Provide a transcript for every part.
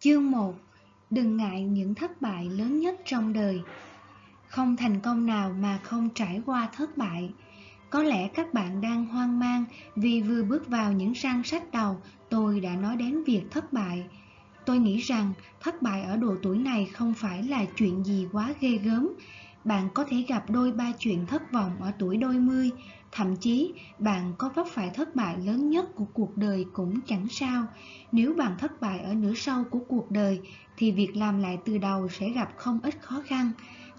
Chương 1 Đừng ngại những thất bại lớn nhất trong đời. Không thành công nào mà không trải qua thất bại. Có lẽ các bạn đang hoang mang vì vừa bước vào những trang sách đầu, tôi đã nói đến việc thất bại. Tôi nghĩ rằng thất bại ở độ tuổi này không phải là chuyện gì quá ghê gớm. Bạn có thể gặp đôi ba chuyện thất vọng ở tuổi đôi mươi Thậm chí, bạn có vấp phải thất bại lớn nhất của cuộc đời cũng chẳng sao. Nếu bạn thất bại ở nửa sau của cuộc đời, thì việc làm lại từ đầu sẽ gặp không ít khó khăn.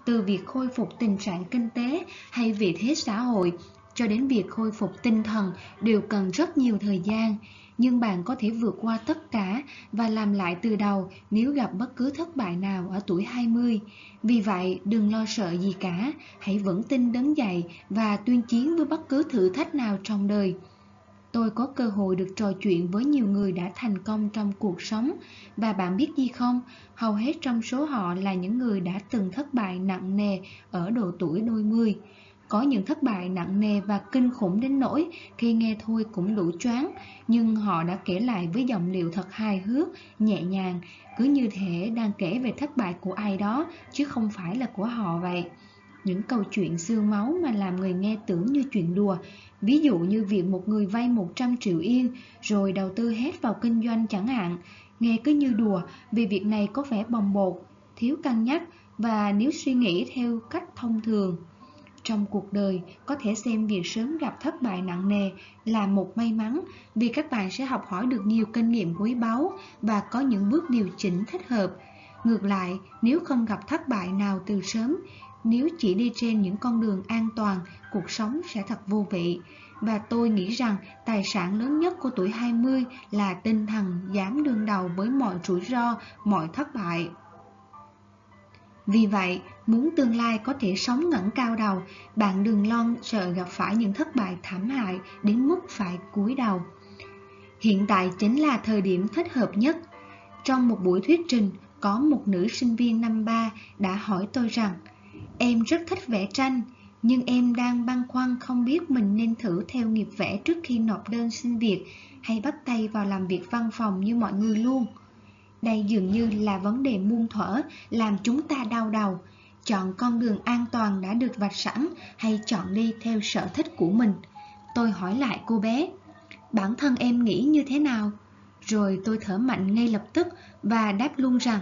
Từ việc khôi phục tình trạng kinh tế hay vị thế xã hội, cho đến việc khôi phục tinh thần đều cần rất nhiều thời gian nhưng bạn có thể vượt qua tất cả và làm lại từ đầu nếu gặp bất cứ thất bại nào ở tuổi 20. Vì vậy, đừng lo sợ gì cả, hãy vững tin đứng dậy và tuyên chiến với bất cứ thử thách nào trong đời. Tôi có cơ hội được trò chuyện với nhiều người đã thành công trong cuộc sống và bạn biết gì không? Hầu hết trong số họ là những người đã từng thất bại nặng nề ở độ tuổi đôi mươi. Có những thất bại nặng nề và kinh khủng đến nỗi khi nghe thôi cũng đủ choáng, nhưng họ đã kể lại với giọng điệu thật hài hước, nhẹ nhàng, cứ như thể đang kể về thất bại của ai đó chứ không phải là của họ vậy. Những câu chuyện xương máu mà làm người nghe tưởng như chuyện đùa, ví dụ như việc một người vay 100 triệu yên rồi đầu tư hết vào kinh doanh chẳng hạn, nghe cứ như đùa vì việc này có vẻ bồng bột, thiếu cân nhắc và nếu suy nghĩ theo cách thông thường trong cuộc đời, có thể xem việc sớm gặp thất bại nặng nề là một may mắn vì các bạn sẽ học hỏi được nhiều kinh nghiệm quý báu và có những bước điều chỉnh thích hợp. Ngược lại, nếu không gặp thất bại nào từ sớm, nếu chỉ đi trên những con đường an toàn, cuộc sống sẽ thật vô vị. Và tôi nghĩ rằng tài sản lớn nhất của tuổi 20 là tinh thần dám đương đầu với mọi rủi ro, mọi thất bại. Vì vậy, muốn tương lai có thể sống ngẩng cao đầu, bạn đừng lo sợ gặp phải những thất bại thảm hại đến mức phải cúi đầu. Hiện tại chính là thời điểm thích hợp nhất. Trong một buổi thuyết trình, có một nữ sinh viên năm ba đã hỏi tôi rằng Em rất thích vẽ tranh, nhưng em đang băn khoăn không biết mình nên thử theo nghiệp vẽ trước khi nộp đơn xin việc hay bắt tay vào làm việc văn phòng như mọi người luôn. Đây dường như là vấn đề muôn thuở làm chúng ta đau đầu. Chọn con đường an toàn đã được vạch sẵn hay chọn đi theo sở thích của mình. Tôi hỏi lại cô bé, bản thân em nghĩ như thế nào? Rồi tôi thở mạnh ngay lập tức và đáp luôn rằng,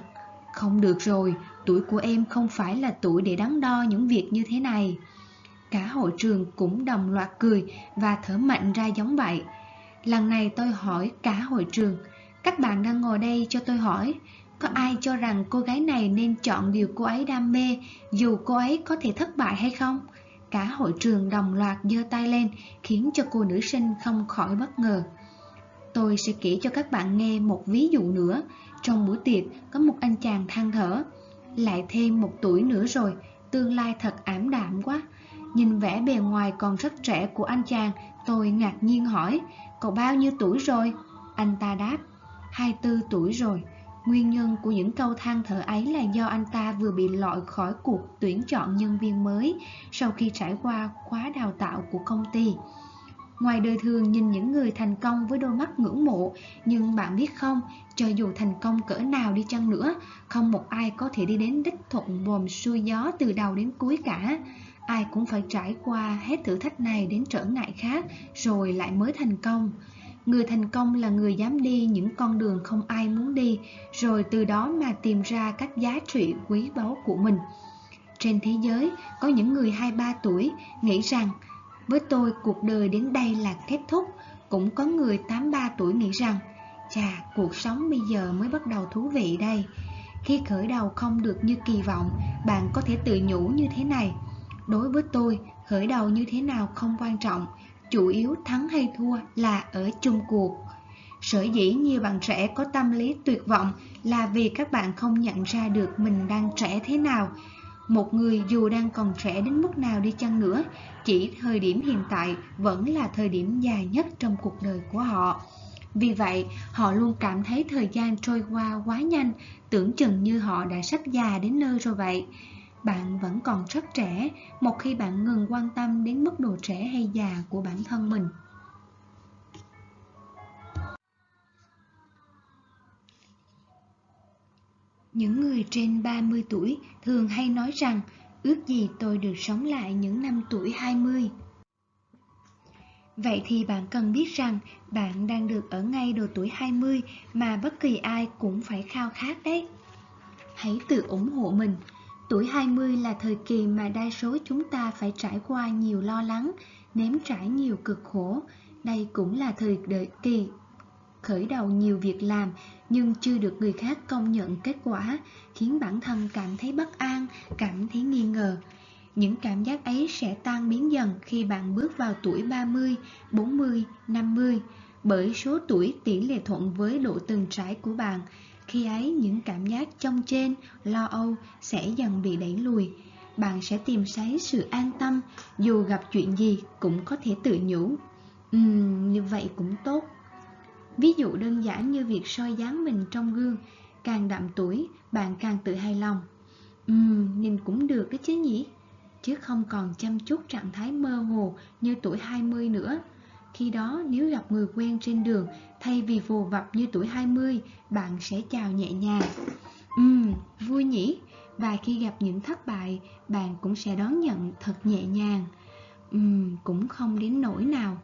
không được rồi, tuổi của em không phải là tuổi để đắn đo những việc như thế này. Cả hội trường cũng đồng loạt cười và thở mạnh ra giống vậy. Lần này tôi hỏi cả hội trường, các bạn đang ngồi đây cho tôi hỏi, có ai cho rằng cô gái này nên chọn điều cô ấy đam mê dù cô ấy có thể thất bại hay không? Cả hội trường đồng loạt giơ tay lên khiến cho cô nữ sinh không khỏi bất ngờ. Tôi sẽ kể cho các bạn nghe một ví dụ nữa. Trong buổi tiệc có một anh chàng than thở. Lại thêm một tuổi nữa rồi, tương lai thật ảm đạm quá. Nhìn vẻ bề ngoài còn rất trẻ của anh chàng, tôi ngạc nhiên hỏi, cậu bao nhiêu tuổi rồi? Anh ta đáp, 24 tuổi rồi. Nguyên nhân của những câu than thở ấy là do anh ta vừa bị loại khỏi cuộc tuyển chọn nhân viên mới sau khi trải qua khóa đào tạo của công ty. Ngoài đời thường nhìn những người thành công với đôi mắt ngưỡng mộ, nhưng bạn biết không, cho dù thành công cỡ nào đi chăng nữa, không một ai có thể đi đến đích thuận buồm xuôi gió từ đầu đến cuối cả. Ai cũng phải trải qua hết thử thách này đến trở ngại khác, rồi lại mới thành công. Người thành công là người dám đi những con đường không ai muốn đi, rồi từ đó mà tìm ra các giá trị quý báu của mình. Trên thế giới, có những người 23 tuổi nghĩ rằng với tôi cuộc đời đến đây là kết thúc, cũng có người 83 tuổi nghĩ rằng chà, cuộc sống bây giờ mới bắt đầu thú vị đây. Khi khởi đầu không được như kỳ vọng, bạn có thể tự nhủ như thế này. Đối với tôi, khởi đầu như thế nào không quan trọng, chủ yếu thắng hay thua là ở chung cuộc. Sở dĩ nhiều bạn trẻ có tâm lý tuyệt vọng là vì các bạn không nhận ra được mình đang trẻ thế nào. Một người dù đang còn trẻ đến mức nào đi chăng nữa, chỉ thời điểm hiện tại vẫn là thời điểm dài nhất trong cuộc đời của họ. Vì vậy, họ luôn cảm thấy thời gian trôi qua quá nhanh, tưởng chừng như họ đã sắp già đến nơi rồi vậy bạn vẫn còn rất trẻ, một khi bạn ngừng quan tâm đến mức độ trẻ hay già của bản thân mình Những người trên 30 tuổi thường hay nói rằng, ước gì tôi được sống lại những năm tuổi 20. Vậy thì bạn cần biết rằng, bạn đang được ở ngay độ tuổi 20 mà bất kỳ ai cũng phải khao khát đấy. Hãy tự ủng hộ mình. Tuổi 20 là thời kỳ mà đa số chúng ta phải trải qua nhiều lo lắng, nếm trải nhiều cực khổ. Đây cũng là thời đợi kỳ khởi đầu nhiều việc làm nhưng chưa được người khác công nhận kết quả, khiến bản thân cảm thấy bất an, cảm thấy nghi ngờ. Những cảm giác ấy sẽ tan biến dần khi bạn bước vào tuổi 30, 40, 50, bởi số tuổi tỷ lệ thuận với độ từng trải của bạn. Khi ấy, những cảm giác trong trên, lo âu sẽ dần bị đẩy lùi. Bạn sẽ tìm thấy sự an tâm, dù gặp chuyện gì cũng có thể tự nhủ. Ừm, như vậy cũng tốt. Ví dụ đơn giản như việc soi dáng mình trong gương, càng đậm tuổi, bạn càng tự hài lòng. Ừm, nhìn cũng được đấy chứ nhỉ? Chứ không còn chăm chút trạng thái mơ hồ như tuổi 20 nữa. Khi đó nếu gặp người quen trên đường, thay vì vù vập như tuổi 20, bạn sẽ chào nhẹ nhàng. Ừm, vui nhỉ? Và khi gặp những thất bại, bạn cũng sẽ đón nhận thật nhẹ nhàng. Ừm, cũng không đến nỗi nào.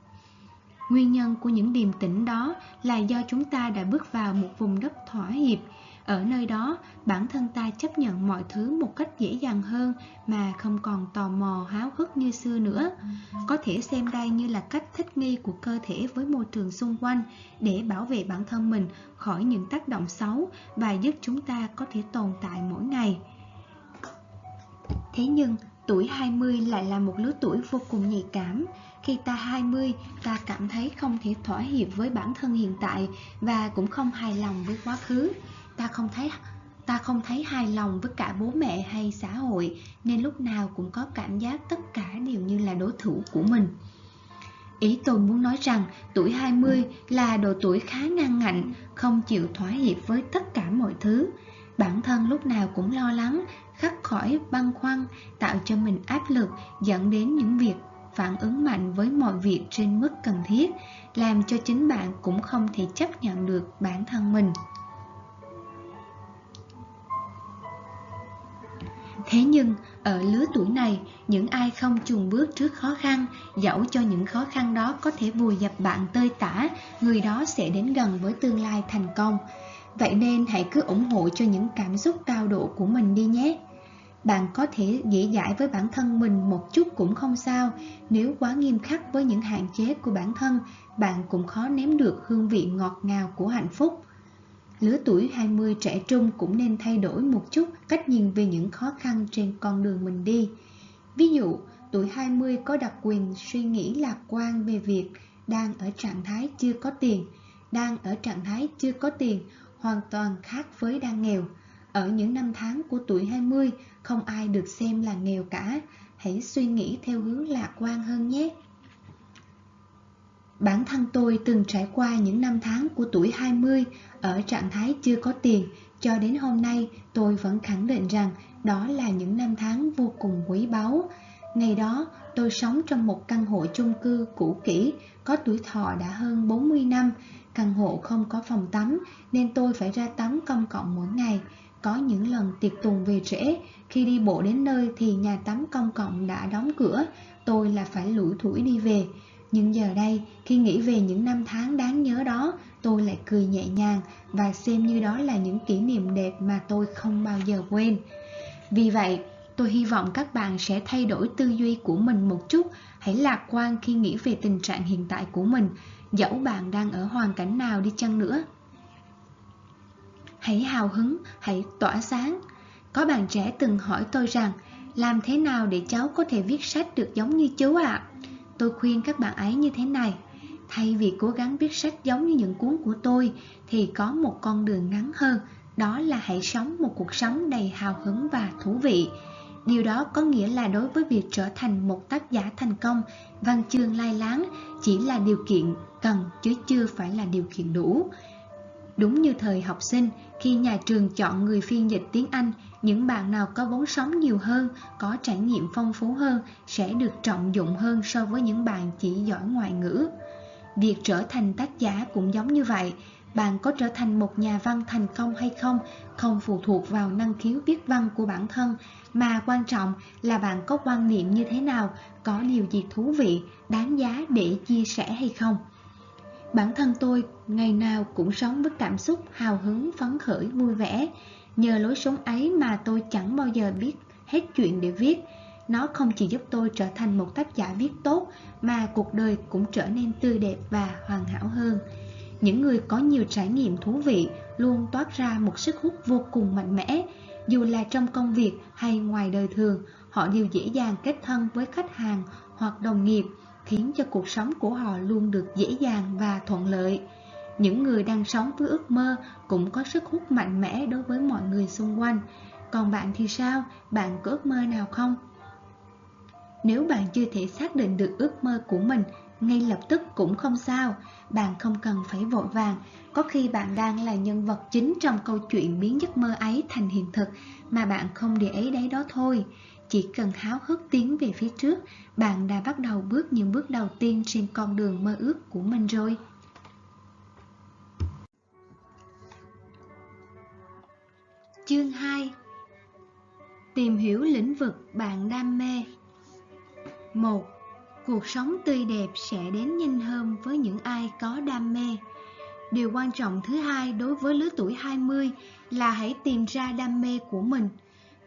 Nguyên nhân của những điềm tĩnh đó là do chúng ta đã bước vào một vùng đất thỏa hiệp. Ở nơi đó, bản thân ta chấp nhận mọi thứ một cách dễ dàng hơn mà không còn tò mò háo hức như xưa nữa. Có thể xem đây như là cách thích nghi của cơ thể với môi trường xung quanh để bảo vệ bản thân mình khỏi những tác động xấu và giúp chúng ta có thể tồn tại mỗi ngày. Thế nhưng, tuổi 20 lại là một lứa tuổi vô cùng nhạy cảm. Khi ta 20, ta cảm thấy không thể thỏa hiệp với bản thân hiện tại và cũng không hài lòng với quá khứ. Ta không thấy ta không thấy hài lòng với cả bố mẹ hay xã hội nên lúc nào cũng có cảm giác tất cả đều như là đối thủ của mình. Ý tôi muốn nói rằng tuổi 20 là độ tuổi khá ngang ngạnh, không chịu thỏa hiệp với tất cả mọi thứ. Bản thân lúc nào cũng lo lắng, khắc khỏi băn khoăn, tạo cho mình áp lực dẫn đến những việc phản ứng mạnh với mọi việc trên mức cần thiết, làm cho chính bạn cũng không thể chấp nhận được bản thân mình. Thế nhưng, ở lứa tuổi này, những ai không chùn bước trước khó khăn, dẫu cho những khó khăn đó có thể vùi dập bạn tơi tả, người đó sẽ đến gần với tương lai thành công. Vậy nên hãy cứ ủng hộ cho những cảm xúc cao độ của mình đi nhé. Bạn có thể dễ dãi với bản thân mình một chút cũng không sao, nếu quá nghiêm khắc với những hạn chế của bản thân, bạn cũng khó nếm được hương vị ngọt ngào của hạnh phúc. Lứa tuổi 20 trẻ trung cũng nên thay đổi một chút cách nhìn về những khó khăn trên con đường mình đi. Ví dụ, tuổi 20 có đặc quyền suy nghĩ lạc quan về việc đang ở trạng thái chưa có tiền, đang ở trạng thái chưa có tiền hoàn toàn khác với đang nghèo. Ở những năm tháng của tuổi 20, không ai được xem là nghèo cả. Hãy suy nghĩ theo hướng lạc quan hơn nhé. Bản thân tôi từng trải qua những năm tháng của tuổi 20 ở trạng thái chưa có tiền, cho đến hôm nay tôi vẫn khẳng định rằng đó là những năm tháng vô cùng quý báu. Ngày đó, tôi sống trong một căn hộ chung cư cũ kỹ, có tuổi thọ đã hơn 40 năm. Căn hộ không có phòng tắm nên tôi phải ra tắm công cộng mỗi ngày. Có những lần tiệc tùng về trễ, khi đi bộ đến nơi thì nhà tắm công cộng đã đóng cửa, tôi là phải lủi thủi đi về. Nhưng giờ đây, khi nghĩ về những năm tháng đáng nhớ đó, tôi lại cười nhẹ nhàng và xem như đó là những kỷ niệm đẹp mà tôi không bao giờ quên. Vì vậy, tôi hy vọng các bạn sẽ thay đổi tư duy của mình một chút, hãy lạc quan khi nghĩ về tình trạng hiện tại của mình, dẫu bạn đang ở hoàn cảnh nào đi chăng nữa. Hãy hào hứng, hãy tỏa sáng. Có bạn trẻ từng hỏi tôi rằng, làm thế nào để cháu có thể viết sách được giống như chú ạ? À? Tôi khuyên các bạn ấy như thế này, thay vì cố gắng viết sách giống như những cuốn của tôi, thì có một con đường ngắn hơn, đó là hãy sống một cuộc sống đầy hào hứng và thú vị. Điều đó có nghĩa là đối với việc trở thành một tác giả thành công, văn chương lai láng chỉ là điều kiện cần chứ chưa phải là điều kiện đủ. Đúng như thời học sinh, khi nhà trường chọn người phiên dịch tiếng Anh, những bạn nào có vốn sống nhiều hơn, có trải nghiệm phong phú hơn sẽ được trọng dụng hơn so với những bạn chỉ giỏi ngoại ngữ. Việc trở thành tác giả cũng giống như vậy, bạn có trở thành một nhà văn thành công hay không không phụ thuộc vào năng khiếu viết văn của bản thân mà quan trọng là bạn có quan niệm như thế nào có điều gì thú vị đáng giá để chia sẻ hay không. Bản thân tôi ngày nào cũng sống với cảm xúc hào hứng phấn khởi vui vẻ nhờ lối sống ấy mà tôi chẳng bao giờ biết hết chuyện để viết. Nó không chỉ giúp tôi trở thành một tác giả viết tốt, mà cuộc đời cũng trở nên tươi đẹp và hoàn hảo hơn. Những người có nhiều trải nghiệm thú vị luôn toát ra một sức hút vô cùng mạnh mẽ. Dù là trong công việc hay ngoài đời thường, họ đều dễ dàng kết thân với khách hàng hoặc đồng nghiệp, khiến cho cuộc sống của họ luôn được dễ dàng và thuận lợi những người đang sống với ước mơ cũng có sức hút mạnh mẽ đối với mọi người xung quanh. Còn bạn thì sao? Bạn có ước mơ nào không? Nếu bạn chưa thể xác định được ước mơ của mình, ngay lập tức cũng không sao. Bạn không cần phải vội vàng. Có khi bạn đang là nhân vật chính trong câu chuyện biến giấc mơ ấy thành hiện thực, mà bạn không để ý đấy đó thôi. Chỉ cần háo hức tiến về phía trước, bạn đã bắt đầu bước những bước đầu tiên trên con đường mơ ước của mình rồi. Chương 2 Tìm hiểu lĩnh vực bạn đam mê 1. Cuộc sống tươi đẹp sẽ đến nhanh hơn với những ai có đam mê. Điều quan trọng thứ hai đối với lứa tuổi 20 là hãy tìm ra đam mê của mình.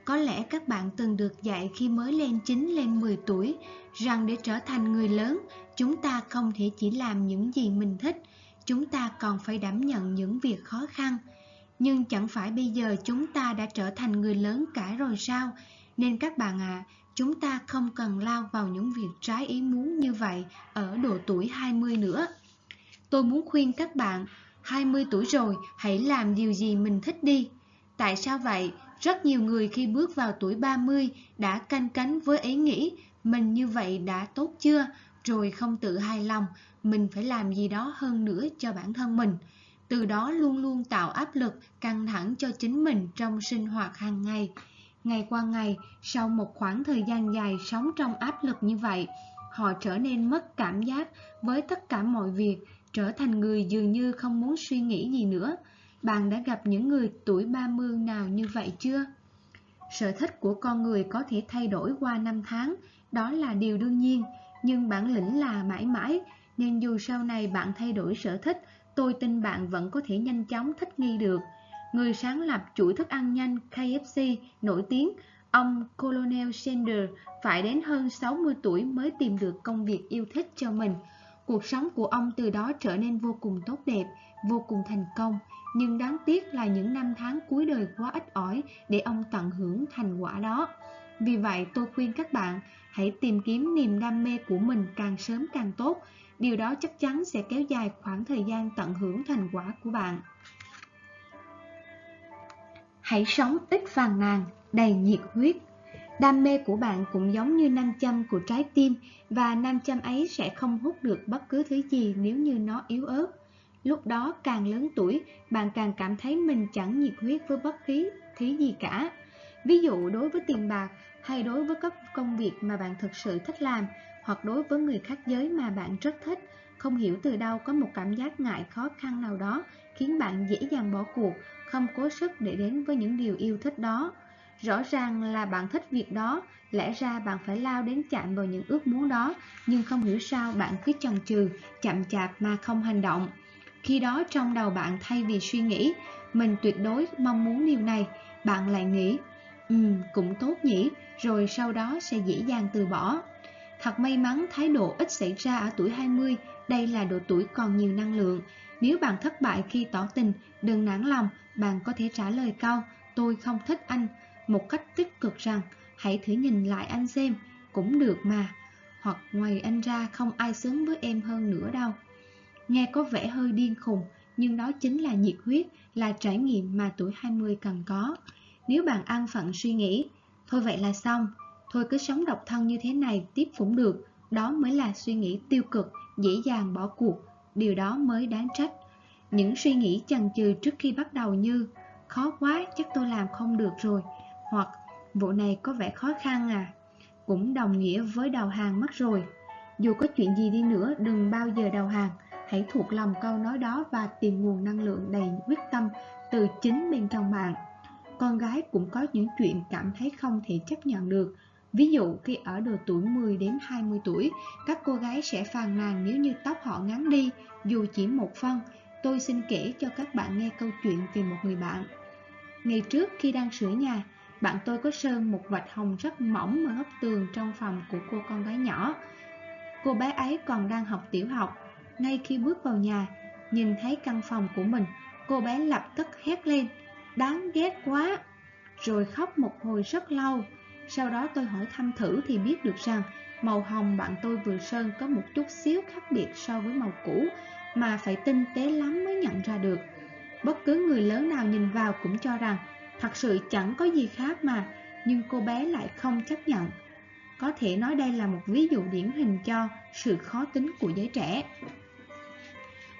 Có lẽ các bạn từng được dạy khi mới lên 9 lên 10 tuổi rằng để trở thành người lớn, chúng ta không thể chỉ làm những gì mình thích, chúng ta còn phải đảm nhận những việc khó khăn. Nhưng chẳng phải bây giờ chúng ta đã trở thành người lớn cả rồi sao? Nên các bạn ạ, à, chúng ta không cần lao vào những việc trái ý muốn như vậy ở độ tuổi 20 nữa. Tôi muốn khuyên các bạn, 20 tuổi rồi hãy làm điều gì mình thích đi. Tại sao vậy? Rất nhiều người khi bước vào tuổi 30 đã canh cánh với ý nghĩ mình như vậy đã tốt chưa, rồi không tự hài lòng, mình phải làm gì đó hơn nữa cho bản thân mình. Từ đó luôn luôn tạo áp lực, căng thẳng cho chính mình trong sinh hoạt hàng ngày. Ngày qua ngày, sau một khoảng thời gian dài sống trong áp lực như vậy, họ trở nên mất cảm giác với tất cả mọi việc, trở thành người dường như không muốn suy nghĩ gì nữa. Bạn đã gặp những người tuổi 30 nào như vậy chưa? Sở thích của con người có thể thay đổi qua năm tháng, đó là điều đương nhiên, nhưng bản lĩnh là mãi mãi, nên dù sau này bạn thay đổi sở thích, tôi tin bạn vẫn có thể nhanh chóng thích nghi được người sáng lập chuỗi thức ăn nhanh KFC nổi tiếng, ông Colonel Sanders phải đến hơn 60 tuổi mới tìm được công việc yêu thích cho mình. Cuộc sống của ông từ đó trở nên vô cùng tốt đẹp, vô cùng thành công, nhưng đáng tiếc là những năm tháng cuối đời quá ít ỏi để ông tận hưởng thành quả đó. Vì vậy tôi khuyên các bạn hãy tìm kiếm niềm đam mê của mình càng sớm càng tốt, điều đó chắc chắn sẽ kéo dài khoảng thời gian tận hưởng thành quả của bạn. Hãy sống ít phàn nàn, đầy nhiệt huyết. Đam mê của bạn cũng giống như nam châm của trái tim và nam châm ấy sẽ không hút được bất cứ thứ gì nếu như nó yếu ớt. Lúc đó càng lớn tuổi, bạn càng cảm thấy mình chẳng nhiệt huyết với bất kỳ thứ gì cả. Ví dụ đối với tiền bạc hay đối với các công việc mà bạn thực sự thích làm hoặc đối với người khác giới mà bạn rất thích, không hiểu từ đâu có một cảm giác ngại khó khăn nào đó khiến bạn dễ dàng bỏ cuộc không cố sức để đến với những điều yêu thích đó. Rõ ràng là bạn thích việc đó, lẽ ra bạn phải lao đến chạm vào những ước muốn đó, nhưng không hiểu sao bạn cứ chần chừ, chậm chạp mà không hành động. Khi đó trong đầu bạn thay vì suy nghĩ, mình tuyệt đối mong muốn điều này, bạn lại nghĩ, ừm, cũng tốt nhỉ, rồi sau đó sẽ dễ dàng từ bỏ. Thật may mắn thái độ ít xảy ra ở tuổi 20, đây là độ tuổi còn nhiều năng lượng. Nếu bạn thất bại khi tỏ tình, đừng nản lòng, bạn có thể trả lời câu tôi không thích anh một cách tích cực rằng hãy thử nhìn lại anh xem, cũng được mà. Hoặc ngoài anh ra không ai xứng với em hơn nữa đâu. Nghe có vẻ hơi điên khùng, nhưng đó chính là nhiệt huyết, là trải nghiệm mà tuổi 20 cần có. Nếu bạn ăn phận suy nghĩ, thôi vậy là xong, thôi cứ sống độc thân như thế này tiếp cũng được, đó mới là suy nghĩ tiêu cực, dễ dàng bỏ cuộc, điều đó mới đáng trách. Những suy nghĩ chần chừ trước khi bắt đầu như Khó quá, chắc tôi làm không được rồi Hoặc vụ này có vẻ khó khăn à Cũng đồng nghĩa với đầu hàng mất rồi Dù có chuyện gì đi nữa đừng bao giờ đầu hàng hãy thuộc lòng câu nói đó và tìm nguồn năng lượng đầy quyết tâm từ chính bên trong bạn. Con gái cũng có những chuyện cảm thấy không thể chấp nhận được. Ví dụ khi ở độ tuổi 10 đến 20 tuổi, các cô gái sẽ phàn nàn nếu như tóc họ ngắn đi, dù chỉ một phân. Tôi xin kể cho các bạn nghe câu chuyện về một người bạn. Ngày trước khi đang sửa nhà, bạn tôi có sơn một vạch hồng rất mỏng ở góc tường trong phòng của cô con gái nhỏ. Cô bé ấy còn đang học tiểu học. Ngay khi bước vào nhà, nhìn thấy căn phòng của mình, cô bé lập tức hét lên, đáng ghét quá, rồi khóc một hồi rất lâu. Sau đó tôi hỏi thăm thử thì biết được rằng màu hồng bạn tôi vừa sơn có một chút xíu khác biệt so với màu cũ mà phải tinh tế lắm mới nhận ra được. Bất cứ người lớn nào nhìn vào cũng cho rằng thật sự chẳng có gì khác mà, nhưng cô bé lại không chấp nhận. Có thể nói đây là một ví dụ điển hình cho sự khó tính của giới trẻ.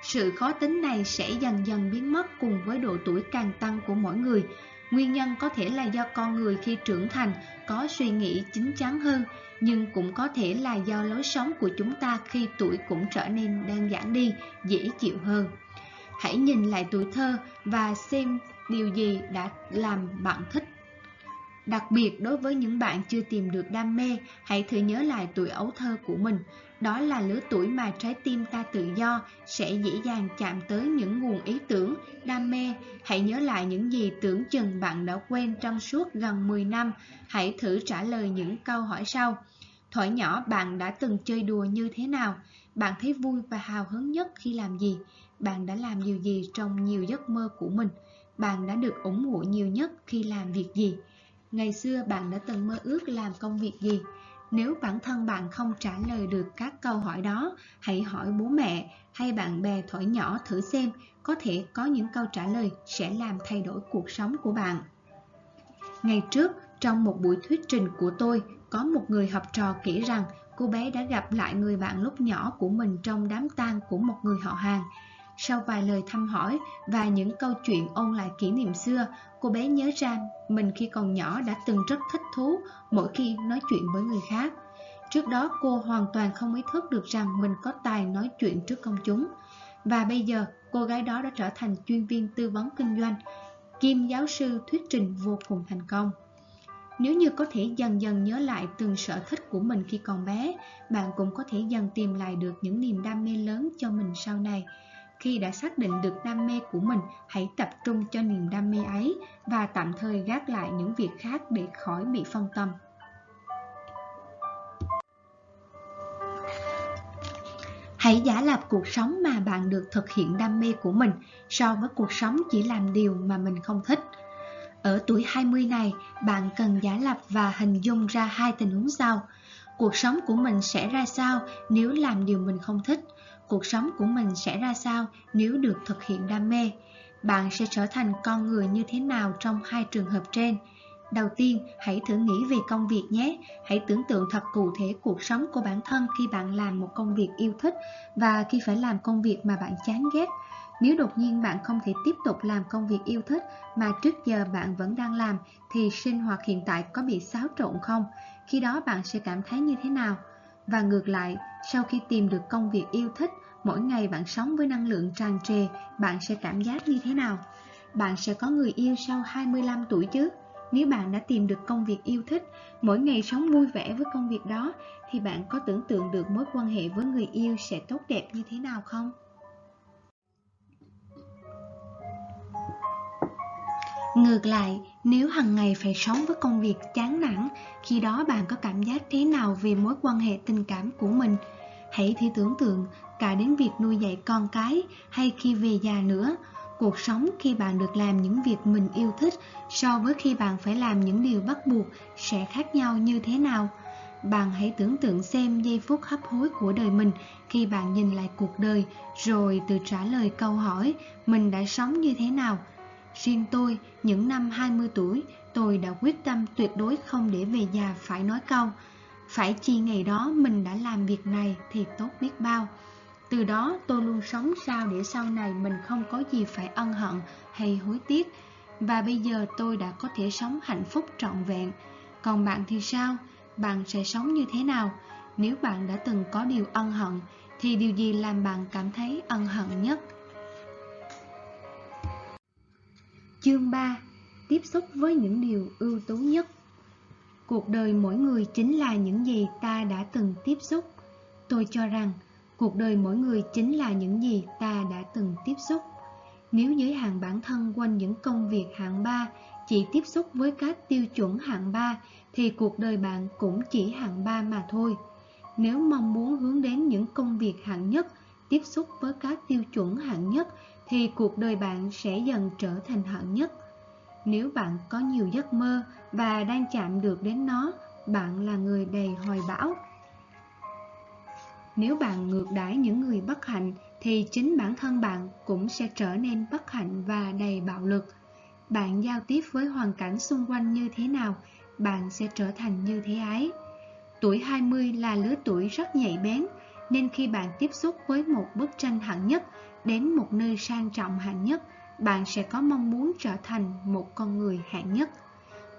Sự khó tính này sẽ dần dần biến mất cùng với độ tuổi càng tăng của mỗi người. Nguyên nhân có thể là do con người khi trưởng thành có suy nghĩ chín chắn hơn, nhưng cũng có thể là do lối sống của chúng ta khi tuổi cũng trở nên đơn giản đi, dễ chịu hơn. Hãy nhìn lại tuổi thơ và xem điều gì đã làm bạn thích. Đặc biệt đối với những bạn chưa tìm được đam mê, hãy thử nhớ lại tuổi ấu thơ của mình. Đó là lứa tuổi mà trái tim ta tự do, sẽ dễ dàng chạm tới những nguồn ý tưởng, đam mê. Hãy nhớ lại những gì tưởng chừng bạn đã quên trong suốt gần 10 năm. Hãy thử trả lời những câu hỏi sau. thổi nhỏ bạn đã từng chơi đùa như thế nào? Bạn thấy vui và hào hứng nhất khi làm gì? Bạn đã làm điều gì trong nhiều giấc mơ của mình? Bạn đã được ủng hộ nhiều nhất khi làm việc gì? Ngày xưa bạn đã từng mơ ước làm công việc gì? Nếu bản thân bạn không trả lời được các câu hỏi đó, hãy hỏi bố mẹ hay bạn bè thổi nhỏ thử xem, có thể có những câu trả lời sẽ làm thay đổi cuộc sống của bạn. Ngày trước, trong một buổi thuyết trình của tôi, có một người học trò kể rằng cô bé đã gặp lại người bạn lúc nhỏ của mình trong đám tang của một người họ hàng. Sau vài lời thăm hỏi và những câu chuyện ôn lại kỷ niệm xưa, cô bé nhớ ra mình khi còn nhỏ đã từng rất thích thú mỗi khi nói chuyện với người khác. Trước đó cô hoàn toàn không ý thức được rằng mình có tài nói chuyện trước công chúng. Và bây giờ cô gái đó đã trở thành chuyên viên tư vấn kinh doanh, kim giáo sư thuyết trình vô cùng thành công. Nếu như có thể dần dần nhớ lại từng sở thích của mình khi còn bé, bạn cũng có thể dần tìm lại được những niềm đam mê lớn cho mình sau này. Khi đã xác định được đam mê của mình, hãy tập trung cho niềm đam mê ấy và tạm thời gác lại những việc khác để khỏi bị phân tâm. Hãy giả lập cuộc sống mà bạn được thực hiện đam mê của mình so với cuộc sống chỉ làm điều mà mình không thích. Ở tuổi 20 này, bạn cần giả lập và hình dung ra hai tình huống sau. Cuộc sống của mình sẽ ra sao nếu làm điều mình không thích? Cuộc sống của mình sẽ ra sao nếu được thực hiện đam mê. Bạn sẽ trở thành con người như thế nào trong hai trường hợp trên? Đầu tiên, hãy thử nghĩ về công việc nhé. Hãy tưởng tượng thật cụ thể cuộc sống của bản thân khi bạn làm một công việc yêu thích và khi phải làm công việc mà bạn chán ghét. Nếu đột nhiên bạn không thể tiếp tục làm công việc yêu thích mà trước giờ bạn vẫn đang làm thì sinh hoạt hiện tại có bị xáo trộn không? Khi đó bạn sẽ cảm thấy như thế nào? Và ngược lại, sau khi tìm được công việc yêu thích, mỗi ngày bạn sống với năng lượng tràn trề, bạn sẽ cảm giác như thế nào? Bạn sẽ có người yêu sau 25 tuổi chứ? Nếu bạn đã tìm được công việc yêu thích, mỗi ngày sống vui vẻ với công việc đó, thì bạn có tưởng tượng được mối quan hệ với người yêu sẽ tốt đẹp như thế nào không? Ngược lại, nếu hàng ngày phải sống với công việc chán nản, khi đó bạn có cảm giác thế nào về mối quan hệ tình cảm của mình? Hãy thử tưởng tượng cả đến việc nuôi dạy con cái hay khi về già nữa. Cuộc sống khi bạn được làm những việc mình yêu thích so với khi bạn phải làm những điều bắt buộc sẽ khác nhau như thế nào? Bạn hãy tưởng tượng xem giây phút hấp hối của đời mình khi bạn nhìn lại cuộc đời rồi tự trả lời câu hỏi mình đã sống như thế nào. Riêng tôi, những năm 20 tuổi, tôi đã quyết tâm tuyệt đối không để về già phải nói câu Phải chi ngày đó mình đã làm việc này thì tốt biết bao Từ đó tôi luôn sống sao để sau này mình không có gì phải ân hận hay hối tiếc Và bây giờ tôi đã có thể sống hạnh phúc trọn vẹn Còn bạn thì sao? Bạn sẽ sống như thế nào? Nếu bạn đã từng có điều ân hận thì điều gì làm bạn cảm thấy ân hận nhất? Chương 3 Tiếp xúc với những điều ưu tú nhất Cuộc đời mỗi người chính là những gì ta đã từng tiếp xúc. Tôi cho rằng cuộc đời mỗi người chính là những gì ta đã từng tiếp xúc. Nếu giới hạn bản thân quanh những công việc hạng 3, chỉ tiếp xúc với các tiêu chuẩn hạng 3, thì cuộc đời bạn cũng chỉ hạng 3 mà thôi. Nếu mong muốn hướng đến những công việc hạng nhất, tiếp xúc với các tiêu chuẩn hạng nhất, thì cuộc đời bạn sẽ dần trở thành hận nhất. Nếu bạn có nhiều giấc mơ và đang chạm được đến nó, bạn là người đầy hoài bão. Nếu bạn ngược đãi những người bất hạnh, thì chính bản thân bạn cũng sẽ trở nên bất hạnh và đầy bạo lực. Bạn giao tiếp với hoàn cảnh xung quanh như thế nào, bạn sẽ trở thành như thế ấy. Tuổi 20 là lứa tuổi rất nhạy bén, nên khi bạn tiếp xúc với một bức tranh hạng nhất, đến một nơi sang trọng hạng nhất, bạn sẽ có mong muốn trở thành một con người hạng nhất.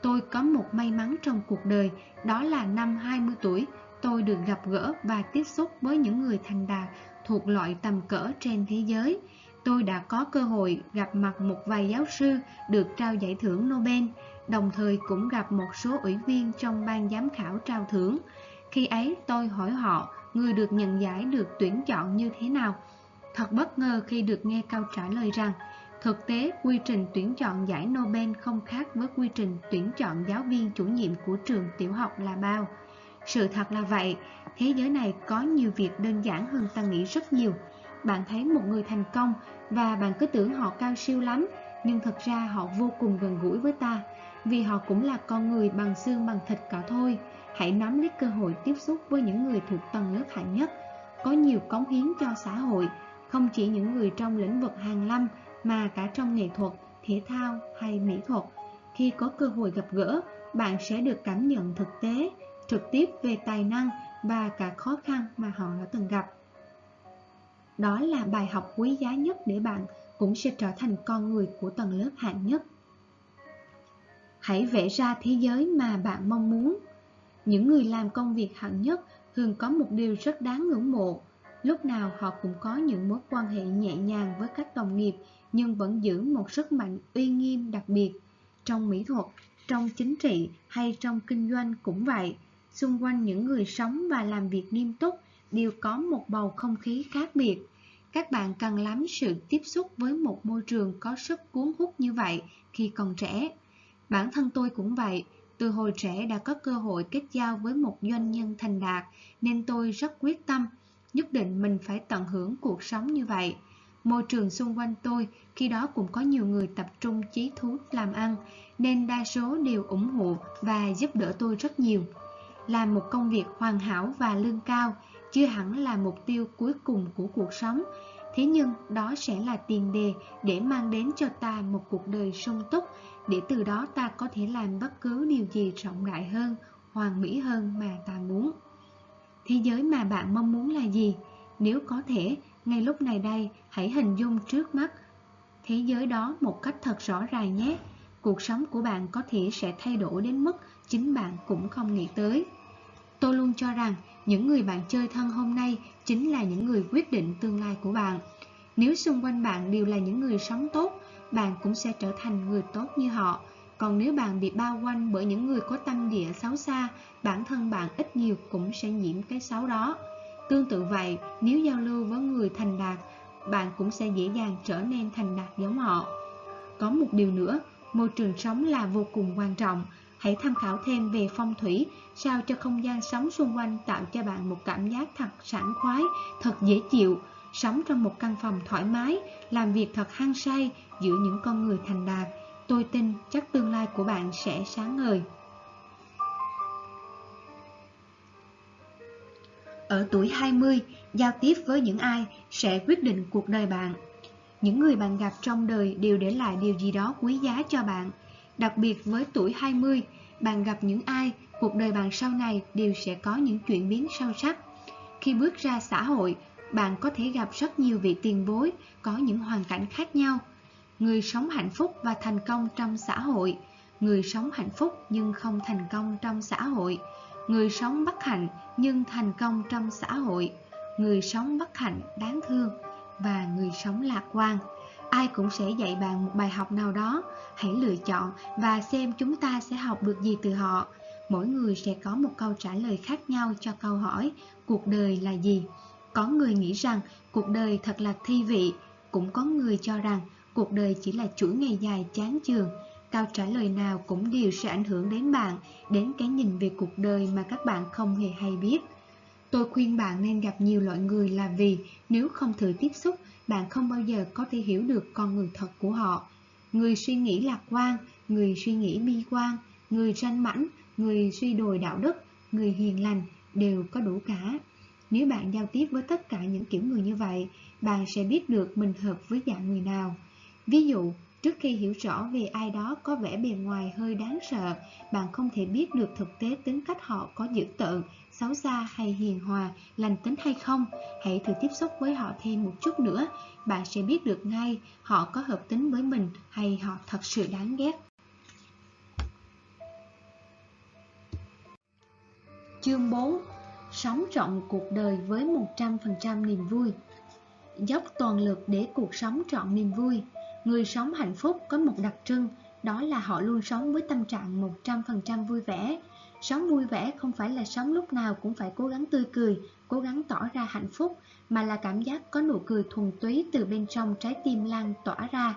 Tôi có một may mắn trong cuộc đời, đó là năm 20 tuổi, tôi được gặp gỡ và tiếp xúc với những người thành đạt thuộc loại tầm cỡ trên thế giới. Tôi đã có cơ hội gặp mặt một vài giáo sư được trao giải thưởng Nobel, đồng thời cũng gặp một số ủy viên trong ban giám khảo trao thưởng. Khi ấy tôi hỏi họ người được nhận giải được tuyển chọn như thế nào. Thật bất ngờ khi được nghe câu trả lời rằng Thực tế, quy trình tuyển chọn giải Nobel không khác với quy trình tuyển chọn giáo viên chủ nhiệm của trường tiểu học là bao. Sự thật là vậy, thế giới này có nhiều việc đơn giản hơn ta nghĩ rất nhiều. Bạn thấy một người thành công và bạn cứ tưởng họ cao siêu lắm, nhưng thật ra họ vô cùng gần gũi với ta, vì họ cũng là con người bằng xương bằng thịt cả thôi. Hãy nắm lấy cơ hội tiếp xúc với những người thuộc tầng lớp hạng nhất, có nhiều cống hiến cho xã hội, không chỉ những người trong lĩnh vực hàng lâm mà cả trong nghệ thuật, thể thao hay mỹ thuật. Khi có cơ hội gặp gỡ, bạn sẽ được cảm nhận thực tế, trực tiếp về tài năng và cả khó khăn mà họ đã từng gặp. Đó là bài học quý giá nhất để bạn cũng sẽ trở thành con người của tầng lớp hạng nhất. Hãy vẽ ra thế giới mà bạn mong muốn. Những người làm công việc hạng nhất thường có một điều rất đáng ngưỡng mộ. Lúc nào họ cũng có những mối quan hệ nhẹ nhàng với các đồng nghiệp nhưng vẫn giữ một sức mạnh uy nghiêm đặc biệt. Trong mỹ thuật, trong chính trị hay trong kinh doanh cũng vậy. Xung quanh những người sống và làm việc nghiêm túc đều có một bầu không khí khác biệt. Các bạn cần lắm sự tiếp xúc với một môi trường có sức cuốn hút như vậy khi còn trẻ. Bản thân tôi cũng vậy, từ hồi trẻ đã có cơ hội kết giao với một doanh nhân thành đạt nên tôi rất quyết tâm, nhất định mình phải tận hưởng cuộc sống như vậy. Môi trường xung quanh tôi khi đó cũng có nhiều người tập trung chí thú làm ăn, nên đa số đều ủng hộ và giúp đỡ tôi rất nhiều. Làm một công việc hoàn hảo và lương cao chưa hẳn là mục tiêu cuối cùng của cuộc sống, thế nhưng đó sẽ là tiền đề để mang đến cho ta một cuộc đời sung túc, để từ đó ta có thể làm bất cứ điều gì rộng rãi hơn, hoàn mỹ hơn mà ta muốn. Thế giới mà bạn mong muốn là gì? Nếu có thể, ngay lúc này đây, hãy hình dung trước mắt thế giới đó một cách thật rõ ràng nhé. Cuộc sống của bạn có thể sẽ thay đổi đến mức chính bạn cũng không nghĩ tới. Tôi luôn cho rằng những người bạn chơi thân hôm nay chính là những người quyết định tương lai của bạn. Nếu xung quanh bạn đều là những người sống tốt, bạn cũng sẽ trở thành người tốt như họ. Còn nếu bạn bị bao quanh bởi những người có tâm địa xấu xa, bản thân bạn ít nhiều cũng sẽ nhiễm cái xấu đó. Tương tự vậy, nếu giao lưu với người thành đạt, bạn cũng sẽ dễ dàng trở nên thành đạt giống họ. Có một điều nữa, môi trường sống là vô cùng quan trọng. Hãy tham khảo thêm về phong thủy, sao cho không gian sống xung quanh tạo cho bạn một cảm giác thật sảng khoái, thật dễ chịu. Sống trong một căn phòng thoải mái, làm việc thật hăng say giữa những con người thành đạt. Tôi tin chắc tương lai của bạn sẽ sáng ngời. Ở tuổi 20, giao tiếp với những ai sẽ quyết định cuộc đời bạn. Những người bạn gặp trong đời đều để lại điều gì đó quý giá cho bạn. Đặc biệt với tuổi 20, bạn gặp những ai, cuộc đời bạn sau này đều sẽ có những chuyển biến sâu sắc. Khi bước ra xã hội, bạn có thể gặp rất nhiều vị tiền bối, có những hoàn cảnh khác nhau. Người sống hạnh phúc và thành công trong xã hội, người sống hạnh phúc nhưng không thành công trong xã hội người sống bất hạnh nhưng thành công trong xã hội, người sống bất hạnh, đáng thương và người sống lạc quan. Ai cũng sẽ dạy bạn một bài học nào đó, hãy lựa chọn và xem chúng ta sẽ học được gì từ họ. Mỗi người sẽ có một câu trả lời khác nhau cho câu hỏi cuộc đời là gì. Có người nghĩ rằng cuộc đời thật là thi vị, cũng có người cho rằng cuộc đời chỉ là chuỗi ngày dài chán chường. Câu trả lời nào cũng đều sẽ ảnh hưởng đến bạn, đến cái nhìn về cuộc đời mà các bạn không hề hay biết. Tôi khuyên bạn nên gặp nhiều loại người là vì nếu không thử tiếp xúc, bạn không bao giờ có thể hiểu được con người thật của họ. Người suy nghĩ lạc quan, người suy nghĩ bi quan, người tranh mãnh, người suy đồi đạo đức, người hiền lành đều có đủ cả. Nếu bạn giao tiếp với tất cả những kiểu người như vậy, bạn sẽ biết được mình hợp với dạng người nào. Ví dụ, trước khi hiểu rõ về ai đó có vẻ bề ngoài hơi đáng sợ, bạn không thể biết được thực tế tính cách họ có dữ tợn, xấu xa hay hiền hòa, lành tính hay không. Hãy thử tiếp xúc với họ thêm một chút nữa, bạn sẽ biết được ngay họ có hợp tính với mình hay họ thật sự đáng ghét. Chương 4 Sống trọn cuộc đời với 100% niềm vui Dốc toàn lực để cuộc sống trọn niềm vui Người sống hạnh phúc có một đặc trưng Đó là họ luôn sống với tâm trạng 100% vui vẻ Sống vui vẻ không phải là sống lúc nào cũng phải cố gắng tươi cười Cố gắng tỏ ra hạnh phúc Mà là cảm giác có nụ cười thuần túy từ bên trong trái tim lan tỏa ra